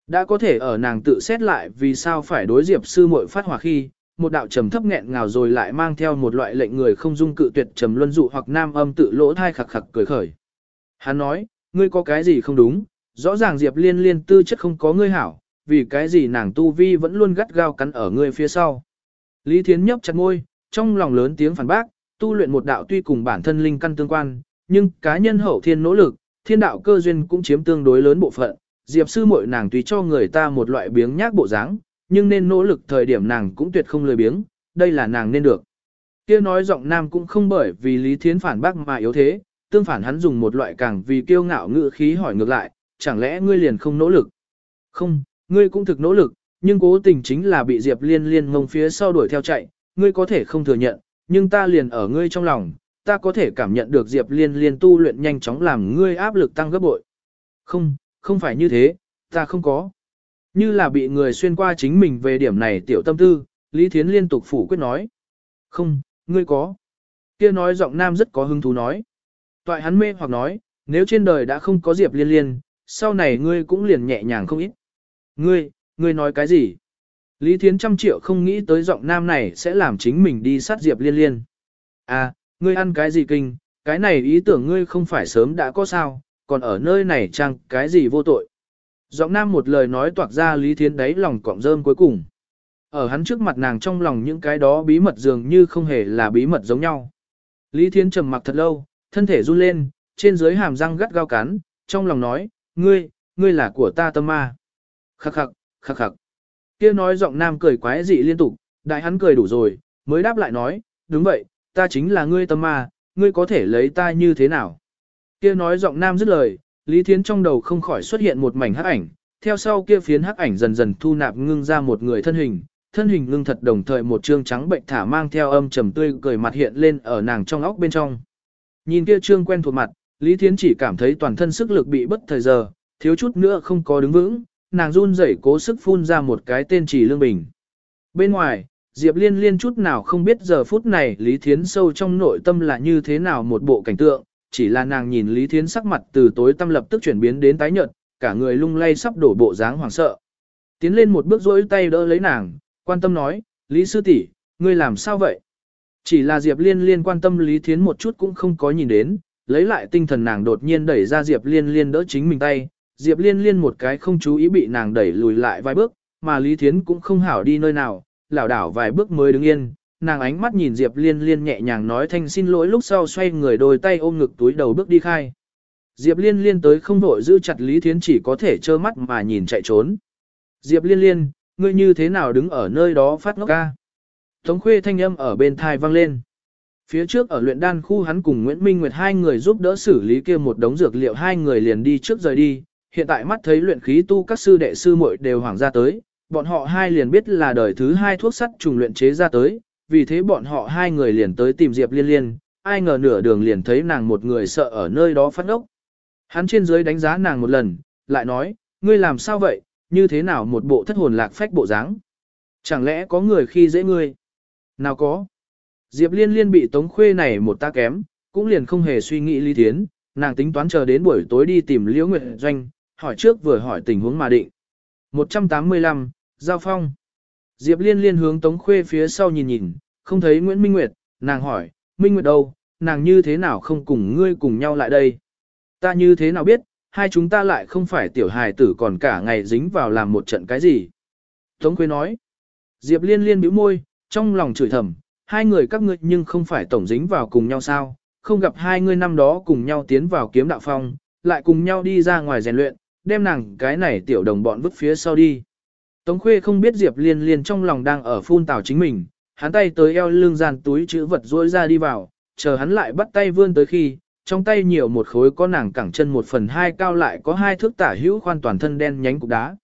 Đã có thể ở nàng tự xét lại vì sao phải đối diệp sư muội phát hỏa khi, một đạo trầm thấp nghẹn ngào rồi lại mang theo một loại lệnh người không dung cự tuyệt trầm luân dụ hoặc nam âm tự lỗ thai khặc khặc cười khởi. Hắn nói, ngươi có cái gì không đúng, rõ ràng diệp liên liên tư chất không có ngươi hảo, vì cái gì nàng tu vi vẫn luôn gắt gao cắn ở ngươi phía sau. Lý Thiến nhấp chặt môi, trong lòng lớn tiếng phản bác, tu luyện một đạo tuy cùng bản thân linh căn tương quan, nhưng cá nhân hậu thiên nỗ lực, thiên đạo cơ duyên cũng chiếm tương đối lớn bộ phận. Diệp sư muội nàng tùy cho người ta một loại biếng nhác bộ dáng, nhưng nên nỗ lực thời điểm nàng cũng tuyệt không lười biếng, đây là nàng nên được. Kia nói giọng nam cũng không bởi vì Lý Thiến phản bác mà yếu thế, tương phản hắn dùng một loại càng vì kiêu ngạo ngữ khí hỏi ngược lại, chẳng lẽ ngươi liền không nỗ lực? Không, ngươi cũng thực nỗ lực, nhưng cố tình chính là bị Diệp Liên Liên ngông phía sau đuổi theo chạy, ngươi có thể không thừa nhận, nhưng ta liền ở ngươi trong lòng, ta có thể cảm nhận được Diệp Liên Liên tu luyện nhanh chóng làm ngươi áp lực tăng gấp bội. Không, không phải như thế, ta không có. Như là bị người xuyên qua chính mình về điểm này tiểu tâm tư, Lý Thiến liên tục phủ quyết nói. Không, ngươi có. Kia nói giọng nam rất có hứng thú nói. Toại hắn mê hoặc nói, nếu trên đời đã không có Diệp Liên Liên, sau này ngươi cũng liền nhẹ nhàng không ít. Ngươi, ngươi nói cái gì? Lý Thiến trăm triệu không nghĩ tới giọng nam này sẽ làm chính mình đi sát Diệp Liên Liên. À, ngươi ăn cái gì kinh, cái này ý tưởng ngươi không phải sớm đã có sao, còn ở nơi này chăng cái gì vô tội. Giọng nam một lời nói toạc ra Lý Thiến đáy lòng cọng rơm cuối cùng. Ở hắn trước mặt nàng trong lòng những cái đó bí mật dường như không hề là bí mật giống nhau. Lý Thiến trầm mặc thật lâu, thân thể run lên, trên dưới hàm răng gắt gao cắn, trong lòng nói, ngươi, ngươi là của ta tâm ma. Khắc khắc, khắc khắc. Kia nói giọng nam cười quái dị liên tục, đại hắn cười đủ rồi, mới đáp lại nói, đúng vậy, ta chính là ngươi tâm ma, ngươi có thể lấy ta như thế nào? Kia nói giọng nam dứt lời, Lý Thiến trong đầu không khỏi xuất hiện một mảnh hắc ảnh, theo sau kia phiến hắc ảnh dần dần thu nạp ngưng ra một người thân hình, thân hình ngưng thật đồng thời một trương trắng bệnh thả mang theo âm trầm tươi cười mặt hiện lên ở nàng trong óc bên trong. Nhìn kia trương quen thuộc mặt, Lý Thiến chỉ cảm thấy toàn thân sức lực bị bất thời giờ, thiếu chút nữa không có đứng vững, nàng run rẩy cố sức phun ra một cái tên chỉ lương bình. Bên ngoài, Diệp Liên liên chút nào không biết giờ phút này Lý Thiến sâu trong nội tâm là như thế nào một bộ cảnh tượng, chỉ là nàng nhìn Lý Thiến sắc mặt từ tối tâm lập tức chuyển biến đến tái nhợt, cả người lung lay sắp đổ bộ dáng hoảng sợ. Tiến lên một bước rỗi tay đỡ lấy nàng, quan tâm nói, Lý Sư tỷ, ngươi làm sao vậy? Chỉ là Diệp Liên liên quan tâm Lý Thiến một chút cũng không có nhìn đến, lấy lại tinh thần nàng đột nhiên đẩy ra Diệp Liên liên đỡ chính mình tay, Diệp Liên liên một cái không chú ý bị nàng đẩy lùi lại vài bước, mà Lý Thiến cũng không hảo đi nơi nào, lảo đảo vài bước mới đứng yên, nàng ánh mắt nhìn Diệp Liên Liên nhẹ nhàng nói thanh xin lỗi lúc sau xoay người đôi tay ôm ngực túi đầu bước đi khai. Diệp Liên Liên tới không đội giữ chặt Lý Thiến chỉ có thể trơ mắt mà nhìn chạy trốn. Diệp Liên Liên, ngươi như thế nào đứng ở nơi đó phát ngốc ca? Tống khuê thanh âm ở bên thai vang lên. Phía trước ở luyện đan khu hắn cùng Nguyễn Minh Nguyệt hai người giúp đỡ xử lý kia một đống dược liệu hai người liền đi trước rời đi. Hiện tại mắt thấy luyện khí tu các sư đệ sư muội đều hoàng ra tới, bọn họ hai liền biết là đời thứ hai thuốc sắt trùng luyện chế ra tới, vì thế bọn họ hai người liền tới tìm Diệp Liên Liên, ai ngờ nửa đường liền thấy nàng một người sợ ở nơi đó phát ốc. Hắn trên dưới đánh giá nàng một lần, lại nói, ngươi làm sao vậy, như thế nào một bộ thất hồn lạc phách bộ dáng? Chẳng lẽ có người khi dễ ngươi? Nào có. Diệp Liên Liên bị Tống Khuê này một ta kém, cũng liền không hề suy nghĩ ly thiến, nàng tính toán chờ đến buổi tối đi tìm Liễu Nguyệt Doanh, hỏi trước vừa hỏi tình huống mà định. 185, Giao Phong. Diệp Liên Liên hướng Tống Khuê phía sau nhìn nhìn, không thấy Nguyễn Minh Nguyệt, nàng hỏi, Minh Nguyệt đâu, nàng như thế nào không cùng ngươi cùng nhau lại đây? Ta như thế nào biết, hai chúng ta lại không phải tiểu hài tử còn cả ngày dính vào làm một trận cái gì? Tống Khuê nói, Diệp Liên Liên bĩu môi, trong lòng chửi thầm, hai người các ngươi nhưng không phải tổng dính vào cùng nhau sao, không gặp hai người năm đó cùng nhau tiến vào kiếm đạo phong, lại cùng nhau đi ra ngoài rèn luyện, đem nàng cái này tiểu đồng bọn vứt phía sau đi. Tống Khuê không biết Diệp Liên Liên trong lòng đang ở phun tào chính mình, hắn tay tới eo lưng gian túi chữ vật rỗi ra đi vào, chờ hắn lại bắt tay vươn tới khi, trong tay nhiều một khối có nàng cẳng chân một phần hai cao lại có hai thước tả hữu khoan toàn thân đen nhánh cục đá.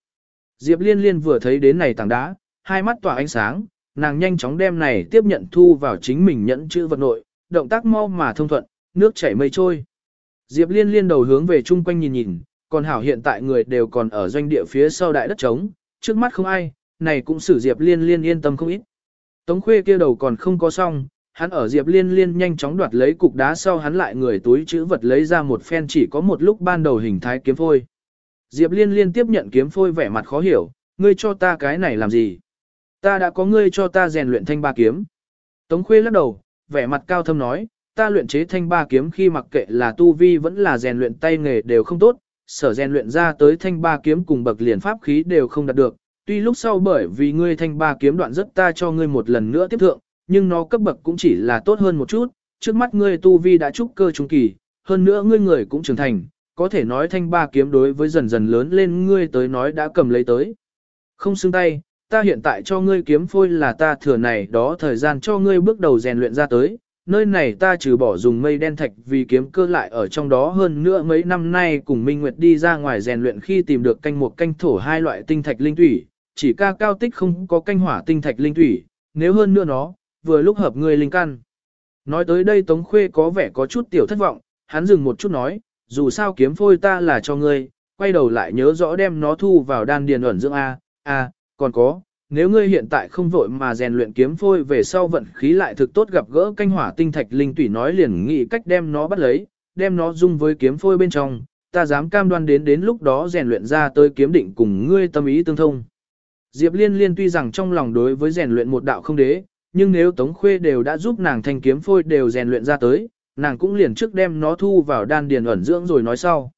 Diệp Liên Liên vừa thấy đến này tảng đá, hai mắt tỏa ánh sáng, nàng nhanh chóng đem này tiếp nhận thu vào chính mình nhẫn chữ vật nội, động tác mau mà thông thuận, nước chảy mây trôi. Diệp Liên Liên đầu hướng về chung quanh nhìn nhìn, còn hảo hiện tại người đều còn ở doanh địa phía sau đại đất trống, trước mắt không ai, này cũng xử Diệp Liên Liên yên tâm không ít. Tống Khuê kia đầu còn không có xong, hắn ở Diệp Liên Liên nhanh chóng đoạt lấy cục đá sau hắn lại người túi chữ vật lấy ra một phen chỉ có một lúc ban đầu hình thái kiếm phôi. Diệp Liên Liên tiếp nhận kiếm phôi vẻ mặt khó hiểu, ngươi cho ta cái này làm gì? Ta đã có ngươi cho ta rèn luyện thanh ba kiếm. Tống Khuê lắc đầu, vẻ mặt cao thâm nói, ta luyện chế thanh ba kiếm khi mặc kệ là tu vi vẫn là rèn luyện tay nghề đều không tốt, sở rèn luyện ra tới thanh ba kiếm cùng bậc liền pháp khí đều không đạt được, tuy lúc sau bởi vì ngươi thanh ba kiếm đoạn rất ta cho ngươi một lần nữa tiếp thượng, nhưng nó cấp bậc cũng chỉ là tốt hơn một chút, trước mắt ngươi tu vi đã trúc cơ trung kỳ, hơn nữa ngươi người cũng trưởng thành, có thể nói thanh ba kiếm đối với dần dần lớn lên ngươi tới nói đã cầm lấy tới. Không xương tay, ta hiện tại cho ngươi kiếm phôi là ta thừa này đó thời gian cho ngươi bước đầu rèn luyện ra tới, nơi này ta trừ bỏ dùng mây đen thạch vì kiếm cơ lại ở trong đó hơn nữa mấy năm nay cùng Minh Nguyệt đi ra ngoài rèn luyện khi tìm được canh một canh thổ hai loại tinh thạch linh thủy, chỉ ca cao tích không có canh hỏa tinh thạch linh thủy, nếu hơn nữa nó, vừa lúc hợp ngươi linh căn. Nói tới đây Tống Khuê có vẻ có chút tiểu thất vọng, hắn dừng một chút nói, dù sao kiếm phôi ta là cho ngươi, quay đầu lại nhớ rõ đem nó thu vào đan điền ẩn dưỡng A, A, còn có, nếu ngươi hiện tại không vội mà rèn luyện kiếm phôi về sau vận khí lại thực tốt gặp gỡ canh hỏa tinh thạch linh tủy nói liền nghĩ cách đem nó bắt lấy, đem nó dung với kiếm phôi bên trong, ta dám cam đoan đến đến lúc đó rèn luyện ra tới kiếm định cùng ngươi tâm ý tương thông. Diệp Liên Liên tuy rằng trong lòng đối với rèn luyện một đạo không đế, nhưng nếu Tống Khuê đều đã giúp nàng thanh kiếm phôi đều rèn luyện ra tới, nàng cũng liền trước đem nó thu vào đan điền ẩn dưỡng rồi nói sau.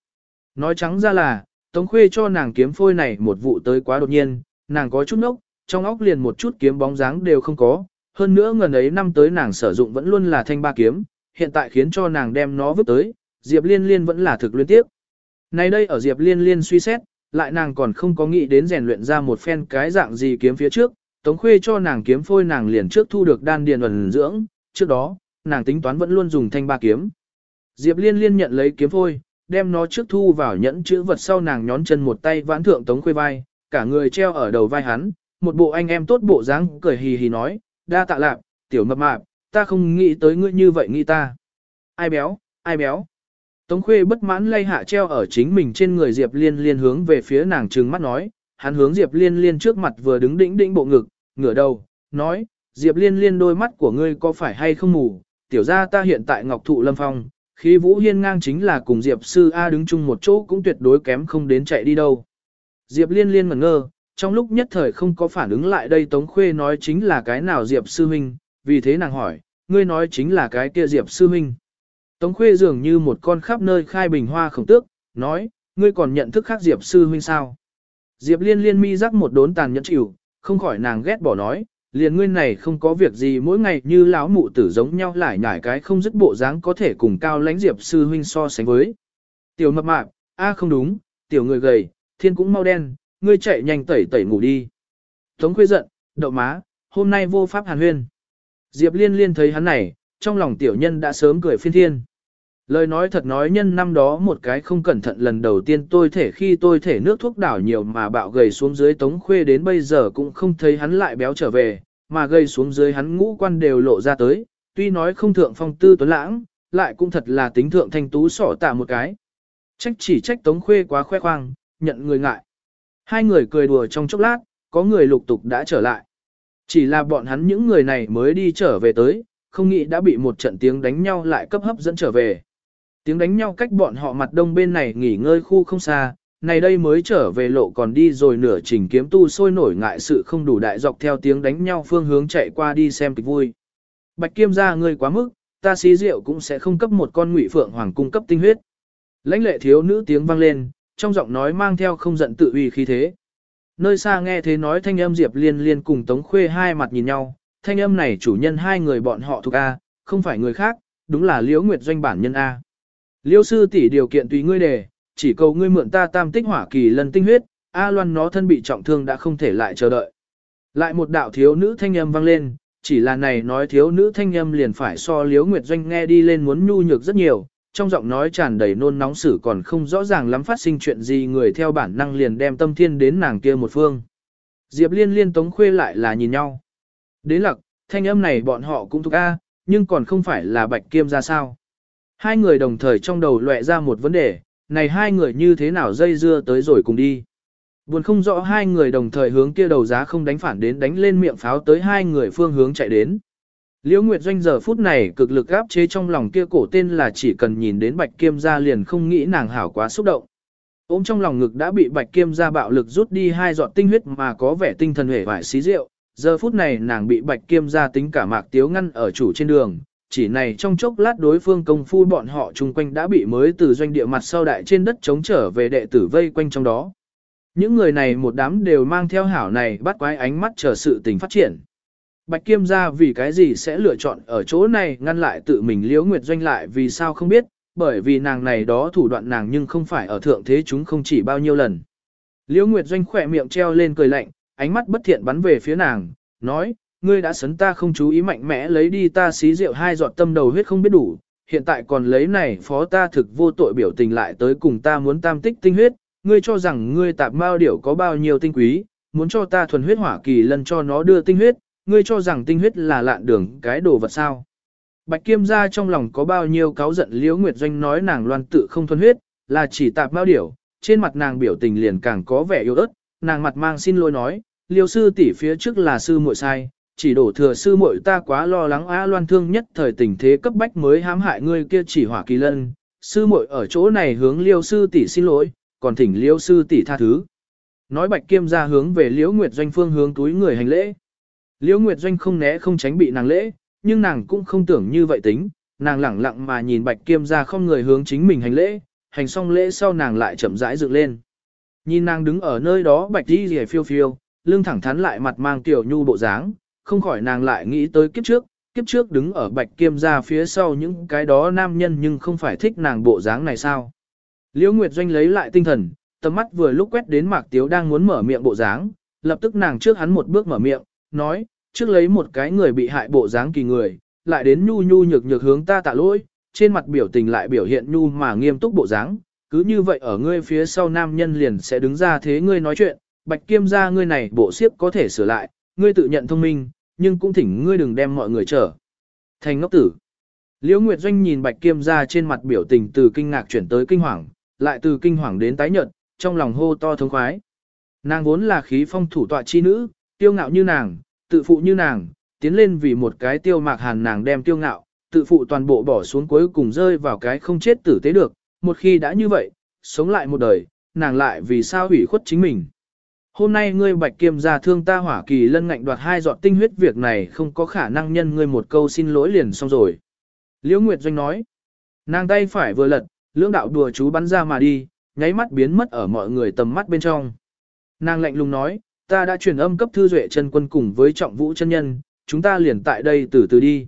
Nói trắng ra là, Tống Khuê cho nàng kiếm phôi này một vụ tới quá đột nhiên, nàng có chút nốc, trong óc liền một chút kiếm bóng dáng đều không có, hơn nữa ngần ấy năm tới nàng sử dụng vẫn luôn là thanh ba kiếm, hiện tại khiến cho nàng đem nó vứt tới, Diệp Liên Liên vẫn là thực liên tiếp. Nay đây ở Diệp Liên Liên suy xét, lại nàng còn không có nghĩ đến rèn luyện ra một phen cái dạng gì kiếm phía trước, Tống Khuê cho nàng kiếm phôi nàng liền trước thu được đan điền ẩn dưỡng, trước đó, nàng tính toán vẫn luôn dùng thanh ba kiếm. Diệp Liên Liên nhận lấy kiếm phôi, đem nó trước thu vào nhẫn chữ vật sau nàng nhón chân một tay vãn thượng tống khuê vai, cả người treo ở đầu vai hắn, một bộ anh em tốt bộ dáng cười hì hì nói, đa tạ lạc, tiểu mập mạp, ta không nghĩ tới ngươi như vậy nghĩ ta. Ai béo, ai béo. Tống khuê bất mãn lay hạ treo ở chính mình trên người Diệp Liên Liên hướng về phía nàng trừng mắt nói, hắn hướng Diệp Liên Liên trước mặt vừa đứng đĩnh đĩnh bộ ngực, ngửa đầu, nói, Diệp Liên Liên đôi mắt của ngươi có phải hay không mù, tiểu ra ta hiện tại Ngọc Thụ Lâm Phong, khi Vũ Hiên ngang chính là cùng Diệp Sư A đứng chung một chỗ cũng tuyệt đối kém không đến chạy đi đâu. Diệp Liên Liên ngẩn ngơ, trong lúc nhất thời không có phản ứng lại đây Tống Khuê nói chính là cái nào Diệp Sư Minh, vì thế nàng hỏi, ngươi nói chính là cái kia Diệp Sư Minh. Tống Khuê dường như một con khắp nơi khai bình hoa khổng tước, nói, ngươi còn nhận thức khác Diệp Sư Minh sao? Diệp Liên Liên mi rắc một đốn tàn nhẫn chịu, không khỏi nàng ghét bỏ nói, liền nguyên này không có việc gì mỗi ngày như lão mụ tử giống nhau lại nhải cái không dứt bộ dáng có thể cùng cao lãnh diệp sư huynh so sánh với. Tiểu mập mạp, a không đúng, tiểu người gầy, thiên cũng mau đen, ngươi chạy nhanh tẩy tẩy ngủ đi. Tống khuê giận, đậu má, hôm nay vô pháp hàn huyên. Diệp liên liên thấy hắn này, trong lòng tiểu nhân đã sớm cười phiên thiên. Lời nói thật nói nhân năm đó một cái không cẩn thận lần đầu tiên tôi thể khi tôi thể nước thuốc đảo nhiều mà bạo gầy xuống dưới tống khuê đến bây giờ cũng không thấy hắn lại béo trở về, mà gầy xuống dưới hắn ngũ quan đều lộ ra tới, tuy nói không thượng phong tư tuấn lãng, lại cũng thật là tính thượng thanh tú sỏ tạ một cái. Trách chỉ trách tống khuê quá khoe khoang, nhận người ngại. Hai người cười đùa trong chốc lát, có người lục tục đã trở lại. Chỉ là bọn hắn những người này mới đi trở về tới, không nghĩ đã bị một trận tiếng đánh nhau lại cấp hấp dẫn trở về. Tiếng đánh nhau cách bọn họ mặt đông bên này nghỉ ngơi khu không xa, này đây mới trở về lộ còn đi rồi nửa trình kiếm tu sôi nổi ngại sự không đủ đại dọc theo tiếng đánh nhau phương hướng chạy qua đi xem kịch vui. Bạch kiêm ra ngươi quá mức, ta xí rượu cũng sẽ không cấp một con ngụy phượng hoàng cung cấp tinh huyết. Lãnh lệ thiếu nữ tiếng vang lên, trong giọng nói mang theo không giận tự uy khí thế. Nơi xa nghe thế nói thanh âm Diệp Liên Liên cùng Tống Khuê hai mặt nhìn nhau, thanh âm này chủ nhân hai người bọn họ thuộc A, không phải người khác, đúng là Liễu Nguyệt doanh bản nhân A. Liêu sư tỷ điều kiện tùy ngươi đề, chỉ cầu ngươi mượn ta tam tích hỏa kỳ lần tinh huyết, A Loan nó thân bị trọng thương đã không thể lại chờ đợi. Lại một đạo thiếu nữ thanh âm vang lên, chỉ là này nói thiếu nữ thanh âm liền phải so Liễu Nguyệt Doanh nghe đi lên muốn nhu nhược rất nhiều, trong giọng nói tràn đầy nôn nóng sử còn không rõ ràng lắm phát sinh chuyện gì người theo bản năng liền đem tâm thiên đến nàng kia một phương. Diệp Liên liên tống khuê lại là nhìn nhau. Đến lặc, thanh âm này bọn họ cũng thuộc A, nhưng còn không phải là bạch kiêm ra sao. Hai người đồng thời trong đầu lệ ra một vấn đề, này hai người như thế nào dây dưa tới rồi cùng đi. Buồn không rõ hai người đồng thời hướng kia đầu giá không đánh phản đến đánh lên miệng pháo tới hai người phương hướng chạy đến. Liễu Nguyệt Doanh giờ phút này cực lực áp chế trong lòng kia cổ tên là chỉ cần nhìn đến Bạch Kiêm gia liền không nghĩ nàng hảo quá xúc động. Ôm trong lòng ngực đã bị Bạch Kiêm gia bạo lực rút đi hai giọt tinh huyết mà có vẻ tinh thần hể vải xí rượu. Giờ phút này nàng bị Bạch Kiêm gia tính cả mạc tiếu ngăn ở chủ trên đường, chỉ này trong chốc lát đối phương công phu bọn họ chung quanh đã bị mới từ doanh địa mặt sau đại trên đất chống trở về đệ tử vây quanh trong đó. Những người này một đám đều mang theo hảo này bắt quái ánh mắt chờ sự tình phát triển. Bạch Kiêm gia vì cái gì sẽ lựa chọn ở chỗ này ngăn lại tự mình liễu nguyệt doanh lại vì sao không biết, bởi vì nàng này đó thủ đoạn nàng nhưng không phải ở thượng thế chúng không chỉ bao nhiêu lần. Liễu nguyệt doanh khỏe miệng treo lên cười lạnh, ánh mắt bất thiện bắn về phía nàng, nói, ngươi đã sấn ta không chú ý mạnh mẽ lấy đi ta xí rượu hai giọt tâm đầu huyết không biết đủ, hiện tại còn lấy này phó ta thực vô tội biểu tình lại tới cùng ta muốn tam tích tinh huyết, ngươi cho rằng ngươi tạp mao điểu có bao nhiêu tinh quý, muốn cho ta thuần huyết hỏa kỳ lần cho nó đưa tinh huyết, ngươi cho rằng tinh huyết là lạn đường cái đồ vật sao. Bạch Kiêm gia trong lòng có bao nhiêu cáo giận Liễu Nguyệt Doanh nói nàng loan tự không thuần huyết, là chỉ tạp bao điểu, trên mặt nàng biểu tình liền càng có vẻ yếu ớt, nàng mặt mang xin lỗi nói, Liêu sư tỷ phía trước là sư muội sai, chỉ đổ thừa sư muội ta quá lo lắng á loan thương nhất thời tình thế cấp bách mới hãm hại ngươi kia chỉ hỏa kỳ lân, sư muội ở chỗ này hướng liêu sư tỷ xin lỗi, còn thỉnh liêu sư tỷ tha thứ. Nói bạch kiêm gia hướng về liễu nguyệt doanh phương hướng túi người hành lễ. Liễu nguyệt doanh không né không tránh bị nàng lễ, nhưng nàng cũng không tưởng như vậy tính, nàng lẳng lặng mà nhìn bạch kiêm ra không người hướng chính mình hành lễ, hành xong lễ sau nàng lại chậm rãi dựng lên. Nhìn nàng đứng ở nơi đó bạch Di rìa phiêu phiêu, lưng thẳng thắn lại mặt mang tiểu nhu bộ dáng, không khỏi nàng lại nghĩ tới kiếp trước, kiếp trước đứng ở bạch kiêm ra phía sau những cái đó nam nhân nhưng không phải thích nàng bộ dáng này sao. Liễu Nguyệt Doanh lấy lại tinh thần, tầm mắt vừa lúc quét đến Mạc Tiếu đang muốn mở miệng bộ dáng, lập tức nàng trước hắn một bước mở miệng, nói, trước lấy một cái người bị hại bộ dáng kỳ người, lại đến nhu nhu nhược nhược hướng ta tạ lỗi, trên mặt biểu tình lại biểu hiện nhu mà nghiêm túc bộ dáng, cứ như vậy ở ngươi phía sau nam nhân liền sẽ đứng ra thế ngươi nói chuyện, bạch kiêm gia ngươi này bộ xiếp có thể sửa lại, ngươi tự nhận thông minh, nhưng cũng thỉnh ngươi đừng đem mọi người trở. Thành ngốc tử. Liễu Nguyệt Doanh nhìn bạch kiêm gia trên mặt biểu tình từ kinh ngạc chuyển tới kinh hoàng, lại từ kinh hoàng đến tái nhợt, trong lòng hô to thống khoái. Nàng vốn là khí phong thủ tọa chi nữ, tiêu ngạo như nàng, tự phụ như nàng, tiến lên vì một cái tiêu mạc hàn nàng đem tiêu ngạo, tự phụ toàn bộ bỏ xuống cuối cùng rơi vào cái không chết tử tế được, một khi đã như vậy, sống lại một đời, nàng lại vì sao hủy khuất chính mình. Hôm nay ngươi bạch kiêm gia thương ta hỏa kỳ lân ngạnh đoạt hai giọt tinh huyết việc này không có khả năng nhân ngươi một câu xin lỗi liền xong rồi. Liễu Nguyệt Doanh nói, nàng tay phải vừa lật, lưỡng đạo đùa chú bắn ra mà đi, nháy mắt biến mất ở mọi người tầm mắt bên trong. Nàng lạnh lùng nói, ta đã truyền âm cấp thư duệ chân quân cùng với trọng vũ chân nhân, chúng ta liền tại đây từ từ đi.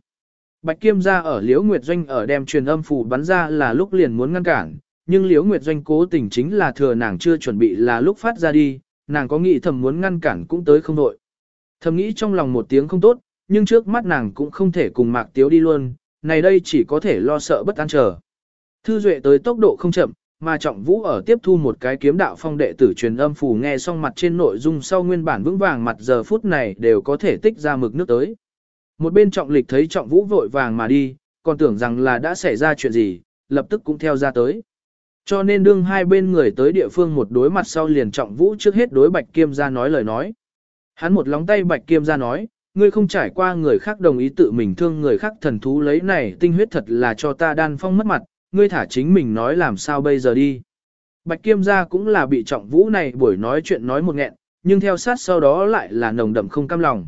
Bạch Kiêm gia ở Liễu Nguyệt Doanh ở đem truyền âm phủ bắn ra là lúc liền muốn ngăn cản, nhưng Liễu Nguyệt Doanh cố tình chính là thừa nàng chưa chuẩn bị là lúc phát ra đi, nàng có nghĩ thầm muốn ngăn cản cũng tới không đội. Thầm nghĩ trong lòng một tiếng không tốt, nhưng trước mắt nàng cũng không thể cùng Mạc Tiếu đi luôn, này đây chỉ có thể lo sợ bất an chờ. Thư Duệ tới tốc độ không chậm, mà Trọng Vũ ở tiếp thu một cái kiếm đạo phong đệ tử truyền âm phủ nghe xong mặt trên nội dung sau nguyên bản vững vàng mặt giờ phút này đều có thể tích ra mực nước tới. Một bên Trọng Lịch thấy Trọng Vũ vội vàng mà đi, còn tưởng rằng là đã xảy ra chuyện gì, lập tức cũng theo ra tới. Cho nên đương hai bên người tới địa phương một đối mặt sau liền Trọng Vũ trước hết đối Bạch Kiêm ra nói lời nói. Hắn một lóng tay Bạch Kiêm ra nói, ngươi không trải qua người khác đồng ý tự mình thương người khác thần thú lấy này tinh huyết thật là cho ta đan phong mất mặt, ngươi thả chính mình nói làm sao bây giờ đi. Bạch Kiêm gia cũng là bị trọng vũ này buổi nói chuyện nói một nghẹn, nhưng theo sát sau đó lại là nồng đậm không cam lòng.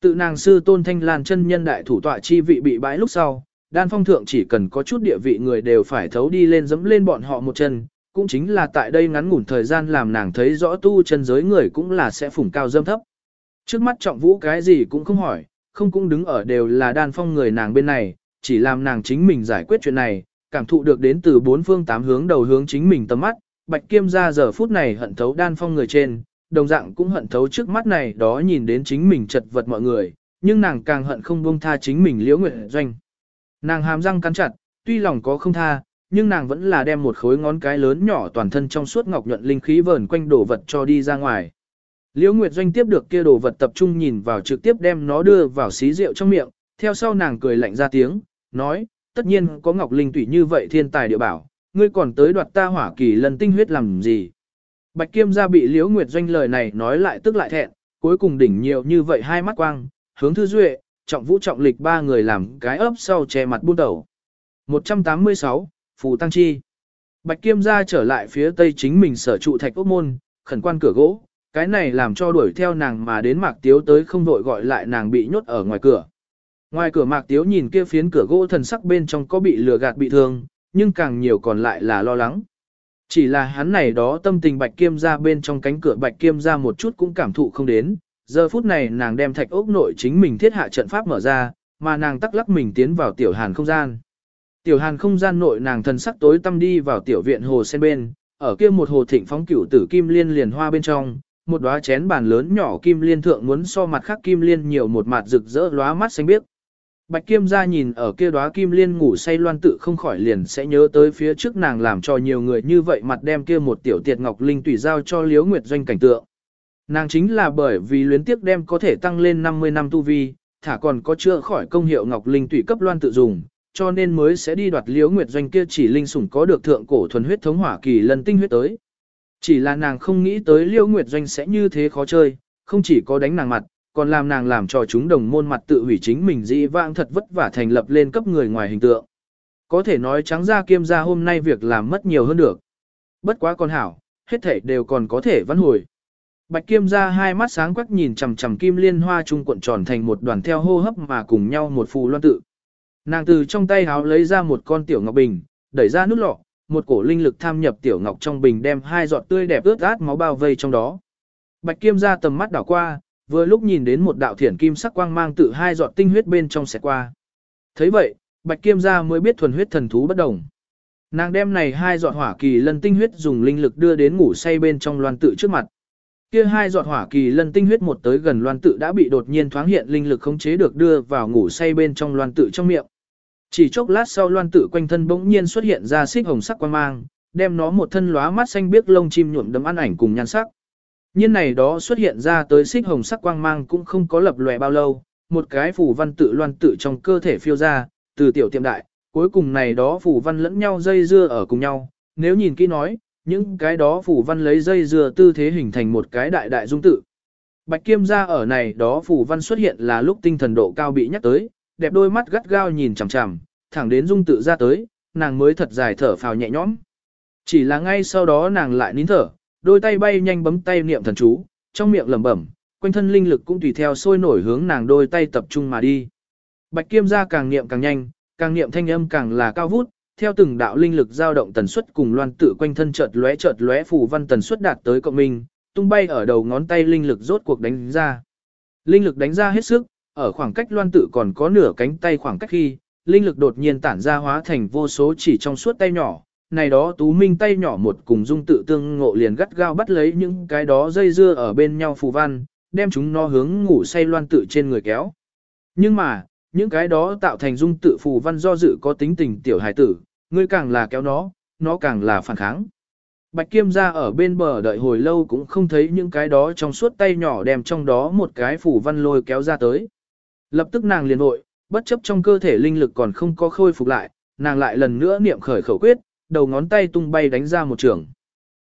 Tự nàng sư tôn thanh lan chân nhân đại thủ tọa chi vị bị bãi lúc sau, đan phong thượng chỉ cần có chút địa vị người đều phải thấu đi lên dẫm lên bọn họ một chân, cũng chính là tại đây ngắn ngủn thời gian làm nàng thấy rõ tu chân giới người cũng là sẽ phủng cao dâm thấp. Trước mắt trọng vũ cái gì cũng không hỏi, không cũng đứng ở đều là đan phong người nàng bên này, chỉ làm nàng chính mình giải quyết chuyện này, cảm thụ được đến từ bốn phương tám hướng đầu hướng chính mình tầm mắt, Bạch Kiêm ra giờ phút này hận thấu đan phong người trên, đồng dạng cũng hận thấu trước mắt này đó nhìn đến chính mình chật vật mọi người, nhưng nàng càng hận không buông tha chính mình liễu nguyện doanh. Nàng hàm răng cắn chặt, tuy lòng có không tha, nhưng nàng vẫn là đem một khối ngón cái lớn nhỏ toàn thân trong suốt ngọc nhuận linh khí vờn quanh đồ vật cho đi ra ngoài. Liễu Nguyệt Doanh tiếp được kia đồ vật tập trung nhìn vào trực tiếp đem nó đưa vào xí rượu trong miệng, theo sau nàng cười lạnh ra tiếng, nói, tất nhiên có Ngọc Linh tủy như vậy thiên tài địa bảo, ngươi còn tới đoạt ta hỏa kỳ lần tinh huyết làm gì. Bạch Kiêm gia bị Liễu Nguyệt Doanh lời này nói lại tức lại thẹn, cuối cùng đỉnh nhiều như vậy hai mắt quang, hướng thư duệ, trọng vũ trọng lịch ba người làm cái ấp sau che mặt buôn đầu. 186, Phù Tăng Chi Bạch Kiêm gia trở lại phía tây chính mình sở trụ thạch ốc môn, khẩn quan cửa gỗ, cái này làm cho đuổi theo nàng mà đến Mạc Tiếu tới không vội gọi lại nàng bị nhốt ở ngoài cửa. Ngoài cửa Mạc Tiếu nhìn kia phiến cửa gỗ thần sắc bên trong có bị lừa gạt bị thương, nhưng càng nhiều còn lại là lo lắng. Chỉ là hắn này đó tâm tình bạch kiêm ra bên trong cánh cửa bạch kiêm ra một chút cũng cảm thụ không đến. Giờ phút này nàng đem thạch ốc nội chính mình thiết hạ trận pháp mở ra, mà nàng tắc lắc mình tiến vào tiểu hàn không gian. Tiểu hàn không gian nội nàng thần sắc tối tâm đi vào tiểu viện hồ sen bên, ở kia một hồ thịnh phóng cửu tử kim liên liền hoa bên trong, một đóa chén bàn lớn nhỏ kim liên thượng muốn so mặt khác kim liên nhiều một mặt rực rỡ lóa mắt xanh biếc. Bạch Kiêm gia nhìn ở kia đóa kim liên ngủ say loan tự không khỏi liền sẽ nhớ tới phía trước nàng làm cho nhiều người như vậy mặt đem kia một tiểu tiệt ngọc linh tùy giao cho Liễu Nguyệt doanh cảnh tượng. Nàng chính là bởi vì luyến tiếc đem có thể tăng lên 50 năm tu vi, thả còn có chữa khỏi công hiệu ngọc linh tùy cấp loan tự dùng, cho nên mới sẽ đi đoạt Liễu Nguyệt doanh kia chỉ linh sủng có được thượng cổ thuần huyết thống hỏa kỳ lần tinh huyết tới. Chỉ là nàng không nghĩ tới Liễu Nguyệt doanh sẽ như thế khó chơi, không chỉ có đánh nàng mặt, còn làm nàng làm cho chúng đồng môn mặt tự hủy chính mình dĩ vãng thật vất vả thành lập lên cấp người ngoài hình tượng. Có thể nói trắng ra kiêm ra hôm nay việc làm mất nhiều hơn được. Bất quá con hảo, hết thể đều còn có thể văn hồi. Bạch kiêm ra hai mắt sáng quắc nhìn chằm chằm kim liên hoa trung cuộn tròn thành một đoàn theo hô hấp mà cùng nhau một phù loan tự. Nàng từ trong tay háo lấy ra một con tiểu ngọc bình, đẩy ra nút lọ, một cổ linh lực tham nhập tiểu ngọc trong bình đem hai giọt tươi đẹp ướt át máu bao vây trong đó. Bạch kiêm ra tầm mắt đảo qua, Vừa lúc nhìn đến một đạo thiển kim sắc quang mang tự hai giọt tinh huyết bên trong xẹt qua. thấy vậy, Bạch Kiêm gia mới biết thuần huyết thần thú bất đồng. Nàng đem này hai giọt hỏa kỳ lân tinh huyết dùng linh lực đưa đến ngủ say bên trong loan tự trước mặt. Kia hai giọt hỏa kỳ lân tinh huyết một tới gần loan tự đã bị đột nhiên thoáng hiện linh lực khống chế được đưa vào ngủ say bên trong loan tự trong miệng. Chỉ chốc lát sau loan tự quanh thân bỗng nhiên xuất hiện ra xích hồng sắc quang mang, đem nó một thân lóa mắt xanh biếc lông chim nhuộm đấm ăn ảnh cùng nhan sắc. Nhiên này đó xuất hiện ra tới xích hồng sắc quang mang cũng không có lập lòe bao lâu, một cái phủ văn tự loan tự trong cơ thể phiêu ra, từ tiểu tiệm đại, cuối cùng này đó phủ văn lẫn nhau dây dưa ở cùng nhau, nếu nhìn kỹ nói, những cái đó phủ văn lấy dây dưa tư thế hình thành một cái đại đại dung tự. Bạch Kiêm gia ở này đó phủ văn xuất hiện là lúc tinh thần độ cao bị nhắc tới, đẹp đôi mắt gắt gao nhìn chằm chằm, thẳng đến dung tự ra tới, nàng mới thật dài thở phào nhẹ nhõm. Chỉ là ngay sau đó nàng lại nín thở, đôi tay bay nhanh bấm tay niệm thần chú, trong miệng lẩm bẩm, quanh thân linh lực cũng tùy theo sôi nổi hướng nàng đôi tay tập trung mà đi. Bạch Kiêm ra càng niệm càng nhanh, càng niệm thanh âm càng là cao vút, theo từng đạo linh lực dao động tần suất cùng loan tự quanh thân chợt lóe chợt lóe phù văn tần suất đạt tới cộng minh, tung bay ở đầu ngón tay linh lực rốt cuộc đánh ra. Linh lực đánh ra hết sức, ở khoảng cách loan tự còn có nửa cánh tay khoảng cách khi, linh lực đột nhiên tản ra hóa thành vô số chỉ trong suốt tay nhỏ, này đó tú minh tay nhỏ một cùng dung tự tương ngộ liền gắt gao bắt lấy những cái đó dây dưa ở bên nhau phù văn, đem chúng nó hướng ngủ say loan tự trên người kéo. Nhưng mà, những cái đó tạo thành dung tự phù văn do dự có tính tình tiểu hài tử, ngươi càng là kéo nó, nó càng là phản kháng. Bạch Kiêm ra ở bên bờ đợi hồi lâu cũng không thấy những cái đó trong suốt tay nhỏ đem trong đó một cái phù văn lôi kéo ra tới. Lập tức nàng liền vội, bất chấp trong cơ thể linh lực còn không có khôi phục lại, nàng lại lần nữa niệm khởi khẩu quyết, đầu ngón tay tung bay đánh ra một trường.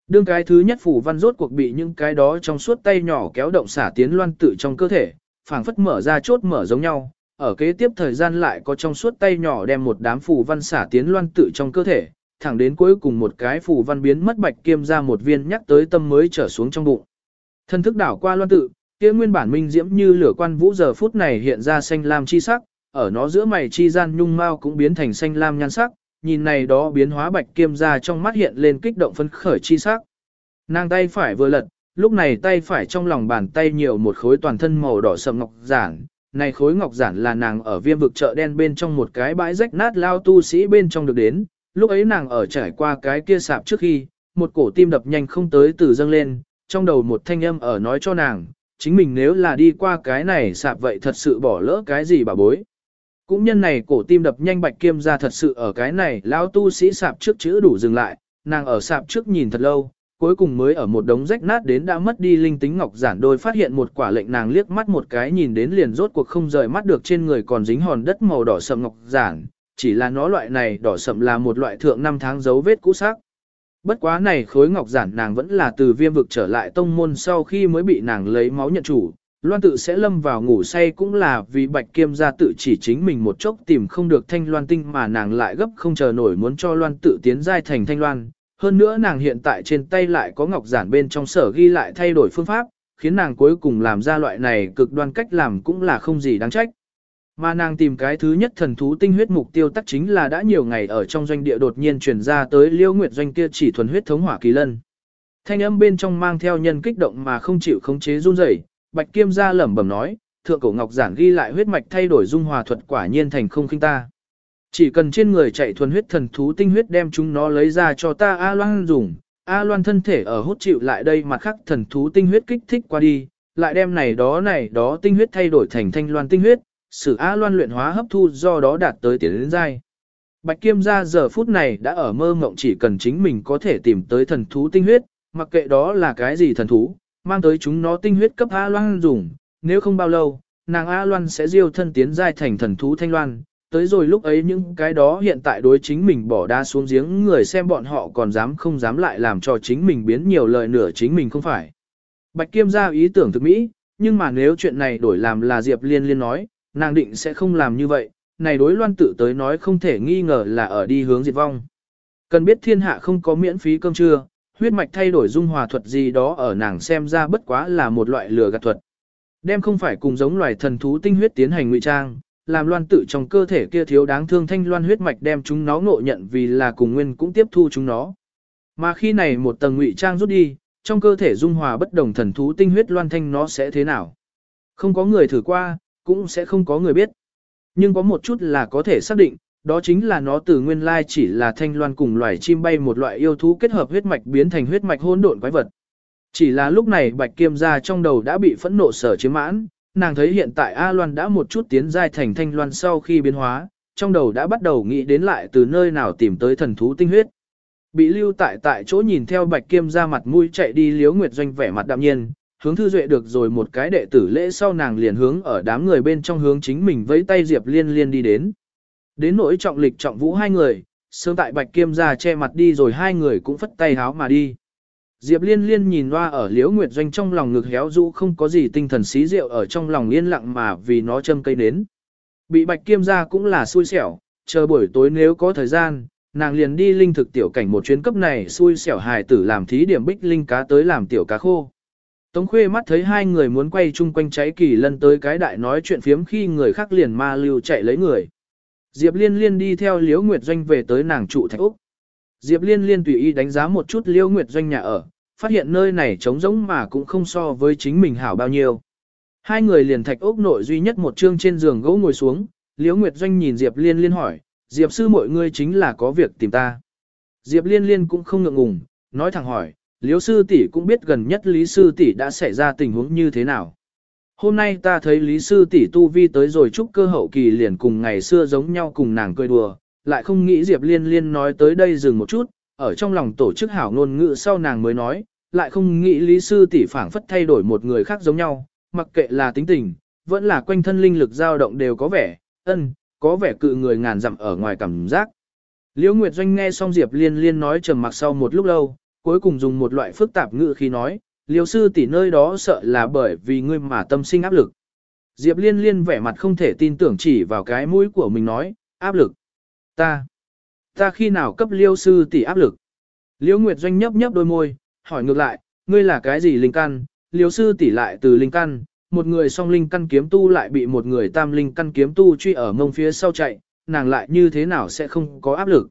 Đương cái thứ nhất phủ văn rốt cuộc bị những cái đó trong suốt tay nhỏ kéo động xả tiến loan tự trong cơ thể, phảng phất mở ra chốt mở giống nhau, ở kế tiếp thời gian lại có trong suốt tay nhỏ đem một đám phủ văn xả tiến loan tự trong cơ thể, thẳng đến cuối cùng một cái phủ văn biến mất bạch kiêm ra một viên nhắc tới tâm mới trở xuống trong bụng. Thân thức đảo qua loan tự, kia nguyên bản minh diễm như lửa quan vũ giờ phút này hiện ra xanh lam chi sắc, ở nó giữa mày chi gian nhung mau cũng biến thành xanh lam nhan sắc, nhìn này đó biến hóa bạch kiêm ra trong mắt hiện lên kích động phấn khởi chi sắc. Nàng tay phải vừa lật, lúc này tay phải trong lòng bàn tay nhiều một khối toàn thân màu đỏ sầm ngọc giản. Này khối ngọc giản là nàng ở viêm vực chợ đen bên trong một cái bãi rách nát lao tu sĩ bên trong được đến. Lúc ấy nàng ở trải qua cái kia sạp trước khi, một cổ tim đập nhanh không tới từ dâng lên, trong đầu một thanh âm ở nói cho nàng, chính mình nếu là đi qua cái này sạp vậy thật sự bỏ lỡ cái gì bà bối. Cũng nhân này cổ tim đập nhanh bạch kiêm ra thật sự ở cái này lão tu sĩ sạp trước chữ đủ dừng lại, nàng ở sạp trước nhìn thật lâu, cuối cùng mới ở một đống rách nát đến đã mất đi linh tính ngọc giản đôi phát hiện một quả lệnh nàng liếc mắt một cái nhìn đến liền rốt cuộc không rời mắt được trên người còn dính hòn đất màu đỏ sậm ngọc giản, chỉ là nó loại này đỏ sậm là một loại thượng năm tháng dấu vết cũ sắc. Bất quá này khối ngọc giản nàng vẫn là từ viêm vực trở lại tông môn sau khi mới bị nàng lấy máu nhận chủ, Loan tự sẽ lâm vào ngủ say cũng là vì bạch kiêm gia tự chỉ chính mình một chốc tìm không được thanh loan tinh mà nàng lại gấp không chờ nổi muốn cho loan tự tiến giai thành thanh loan. Hơn nữa nàng hiện tại trên tay lại có ngọc giản bên trong sở ghi lại thay đổi phương pháp, khiến nàng cuối cùng làm ra loại này cực đoan cách làm cũng là không gì đáng trách. Mà nàng tìm cái thứ nhất thần thú tinh huyết mục tiêu tắc chính là đã nhiều ngày ở trong doanh địa đột nhiên truyền ra tới liêu nguyệt doanh kia chỉ thuần huyết thống hỏa kỳ lân. Thanh âm bên trong mang theo nhân kích động mà không chịu khống chế run rẩy, Bạch Kiêm gia lẩm bẩm nói, thượng cổ ngọc giản ghi lại huyết mạch thay đổi dung hòa thuật quả nhiên thành không khinh ta. Chỉ cần trên người chạy thuần huyết thần thú tinh huyết đem chúng nó lấy ra cho ta A Loan dùng, A Loan thân thể ở hút chịu lại đây mặt khắc thần thú tinh huyết kích thích qua đi, lại đem này đó này đó tinh huyết thay đổi thành thanh loan tinh huyết, sử A Loan luyện hóa hấp thu do đó đạt tới tiến đến giai. Bạch Kiêm gia giờ phút này đã ở mơ mộng chỉ cần chính mình có thể tìm tới thần thú tinh huyết, mặc kệ đó là cái gì thần thú, mang tới chúng nó tinh huyết cấp A Loan dùng, nếu không bao lâu, nàng A Loan sẽ diêu thân tiến giai thành thần thú Thanh Loan, tới rồi lúc ấy những cái đó hiện tại đối chính mình bỏ đa xuống giếng người xem bọn họ còn dám không dám lại làm cho chính mình biến nhiều lời nửa chính mình không phải. Bạch Kiêm ra ý tưởng thực mỹ, nhưng mà nếu chuyện này đổi làm là Diệp Liên Liên nói, nàng định sẽ không làm như vậy, này đối loan tự tới nói không thể nghi ngờ là ở đi hướng diệt vong. Cần biết thiên hạ không có miễn phí cơm trưa, huyết mạch thay đổi dung hòa thuật gì đó ở nàng xem ra bất quá là một loại lừa gạt thuật. Đem không phải cùng giống loài thần thú tinh huyết tiến hành ngụy trang, làm loan tự trong cơ thể kia thiếu đáng thương thanh loan huyết mạch đem chúng nó ngộ nhận vì là cùng nguyên cũng tiếp thu chúng nó. Mà khi này một tầng ngụy trang rút đi, trong cơ thể dung hòa bất đồng thần thú tinh huyết loan thanh nó sẽ thế nào? Không có người thử qua, cũng sẽ không có người biết. Nhưng có một chút là có thể xác định, đó chính là nó từ nguyên lai chỉ là thanh loan cùng loài chim bay một loại yêu thú kết hợp huyết mạch biến thành huyết mạch hỗn độn quái vật. Chỉ là lúc này Bạch Kiêm gia trong đầu đã bị phẫn nộ sở chiếm mãn, nàng thấy hiện tại A Loan đã một chút tiến giai thành thanh loan sau khi biến hóa, trong đầu đã bắt đầu nghĩ đến lại từ nơi nào tìm tới thần thú tinh huyết. Bị lưu tại tại chỗ nhìn theo Bạch Kiêm ra mặt mũi chạy đi Liếu Nguyệt Doanh vẻ mặt đạm nhiên, hướng thư duệ được rồi một cái đệ tử lễ sau nàng liền hướng ở đám người bên trong hướng chính mình với tay Diệp Liên Liên đi đến. Đến nỗi trọng lịch trọng vũ hai người, sớm tại Bạch Kiêm ra che mặt đi rồi hai người cũng phất tay háo mà đi. Diệp Liên Liên nhìn loa ở Liễu Nguyệt Doanh trong lòng ngực héo rũ không có gì tinh thần xí rượu ở trong lòng yên lặng mà vì nó châm cây nến. Bị Bạch Kiêm ra cũng là xui xẻo, chờ buổi tối nếu có thời gian, nàng liền đi linh thực tiểu cảnh một chuyến cấp này xui xẻo hài tử làm thí điểm bích linh cá tới làm tiểu cá khô. Tống khuê mắt thấy hai người muốn quay chung quanh cháy kỳ lân tới cái đại nói chuyện phiếm khi người khác liền ma lưu chạy lấy người. Diệp liên liên đi theo Liễu Nguyệt Doanh về tới nàng trụ thạch Úc. Diệp liên liên tùy ý đánh giá một chút Liễu Nguyệt Doanh nhà ở, phát hiện nơi này trống rỗng mà cũng không so với chính mình hảo bao nhiêu. Hai người liền thạch ốc nội duy nhất một chương trên giường gỗ ngồi xuống, Liễu Nguyệt Doanh nhìn Diệp Liên Liên hỏi, Diệp sư mọi người chính là có việc tìm ta. Diệp Liên Liên cũng không ngượng ngùng, nói thẳng hỏi, Liễu sư tỷ cũng biết gần nhất Lý sư tỷ đã xảy ra tình huống như thế nào. Hôm nay ta thấy Lý sư tỷ tu vi tới rồi chúc cơ hậu kỳ liền cùng ngày xưa giống nhau cùng nàng cười đùa, lại không nghĩ Diệp Liên Liên nói tới đây dừng một chút, ở trong lòng tổ chức hảo ngôn ngữ sau nàng mới nói, lại không nghĩ Lý sư tỷ phảng phất thay đổi một người khác giống nhau, mặc kệ là tính tình, vẫn là quanh thân linh lực dao động đều có vẻ, ân, có vẻ cự người ngàn dặm ở ngoài cảm giác. Liễu Nguyệt Doanh nghe xong Diệp Liên Liên nói trầm mặc sau một lúc lâu, cuối cùng dùng một loại phức tạp ngữ khi nói, Liêu sư tỷ nơi đó sợ là bởi vì ngươi mà tâm sinh áp lực. Diệp Liên Liên vẻ mặt không thể tin tưởng chỉ vào cái mũi của mình nói, áp lực. Ta, ta khi nào cấp Liêu sư tỷ áp lực? Liễu Nguyệt Doanh nhấp nhấp đôi môi, hỏi ngược lại, ngươi là cái gì linh căn? Liêu sư tỷ lại từ linh căn, một người song linh căn kiếm tu lại bị một người tam linh căn kiếm tu truy ở mông phía sau chạy, nàng lại như thế nào sẽ không có áp lực.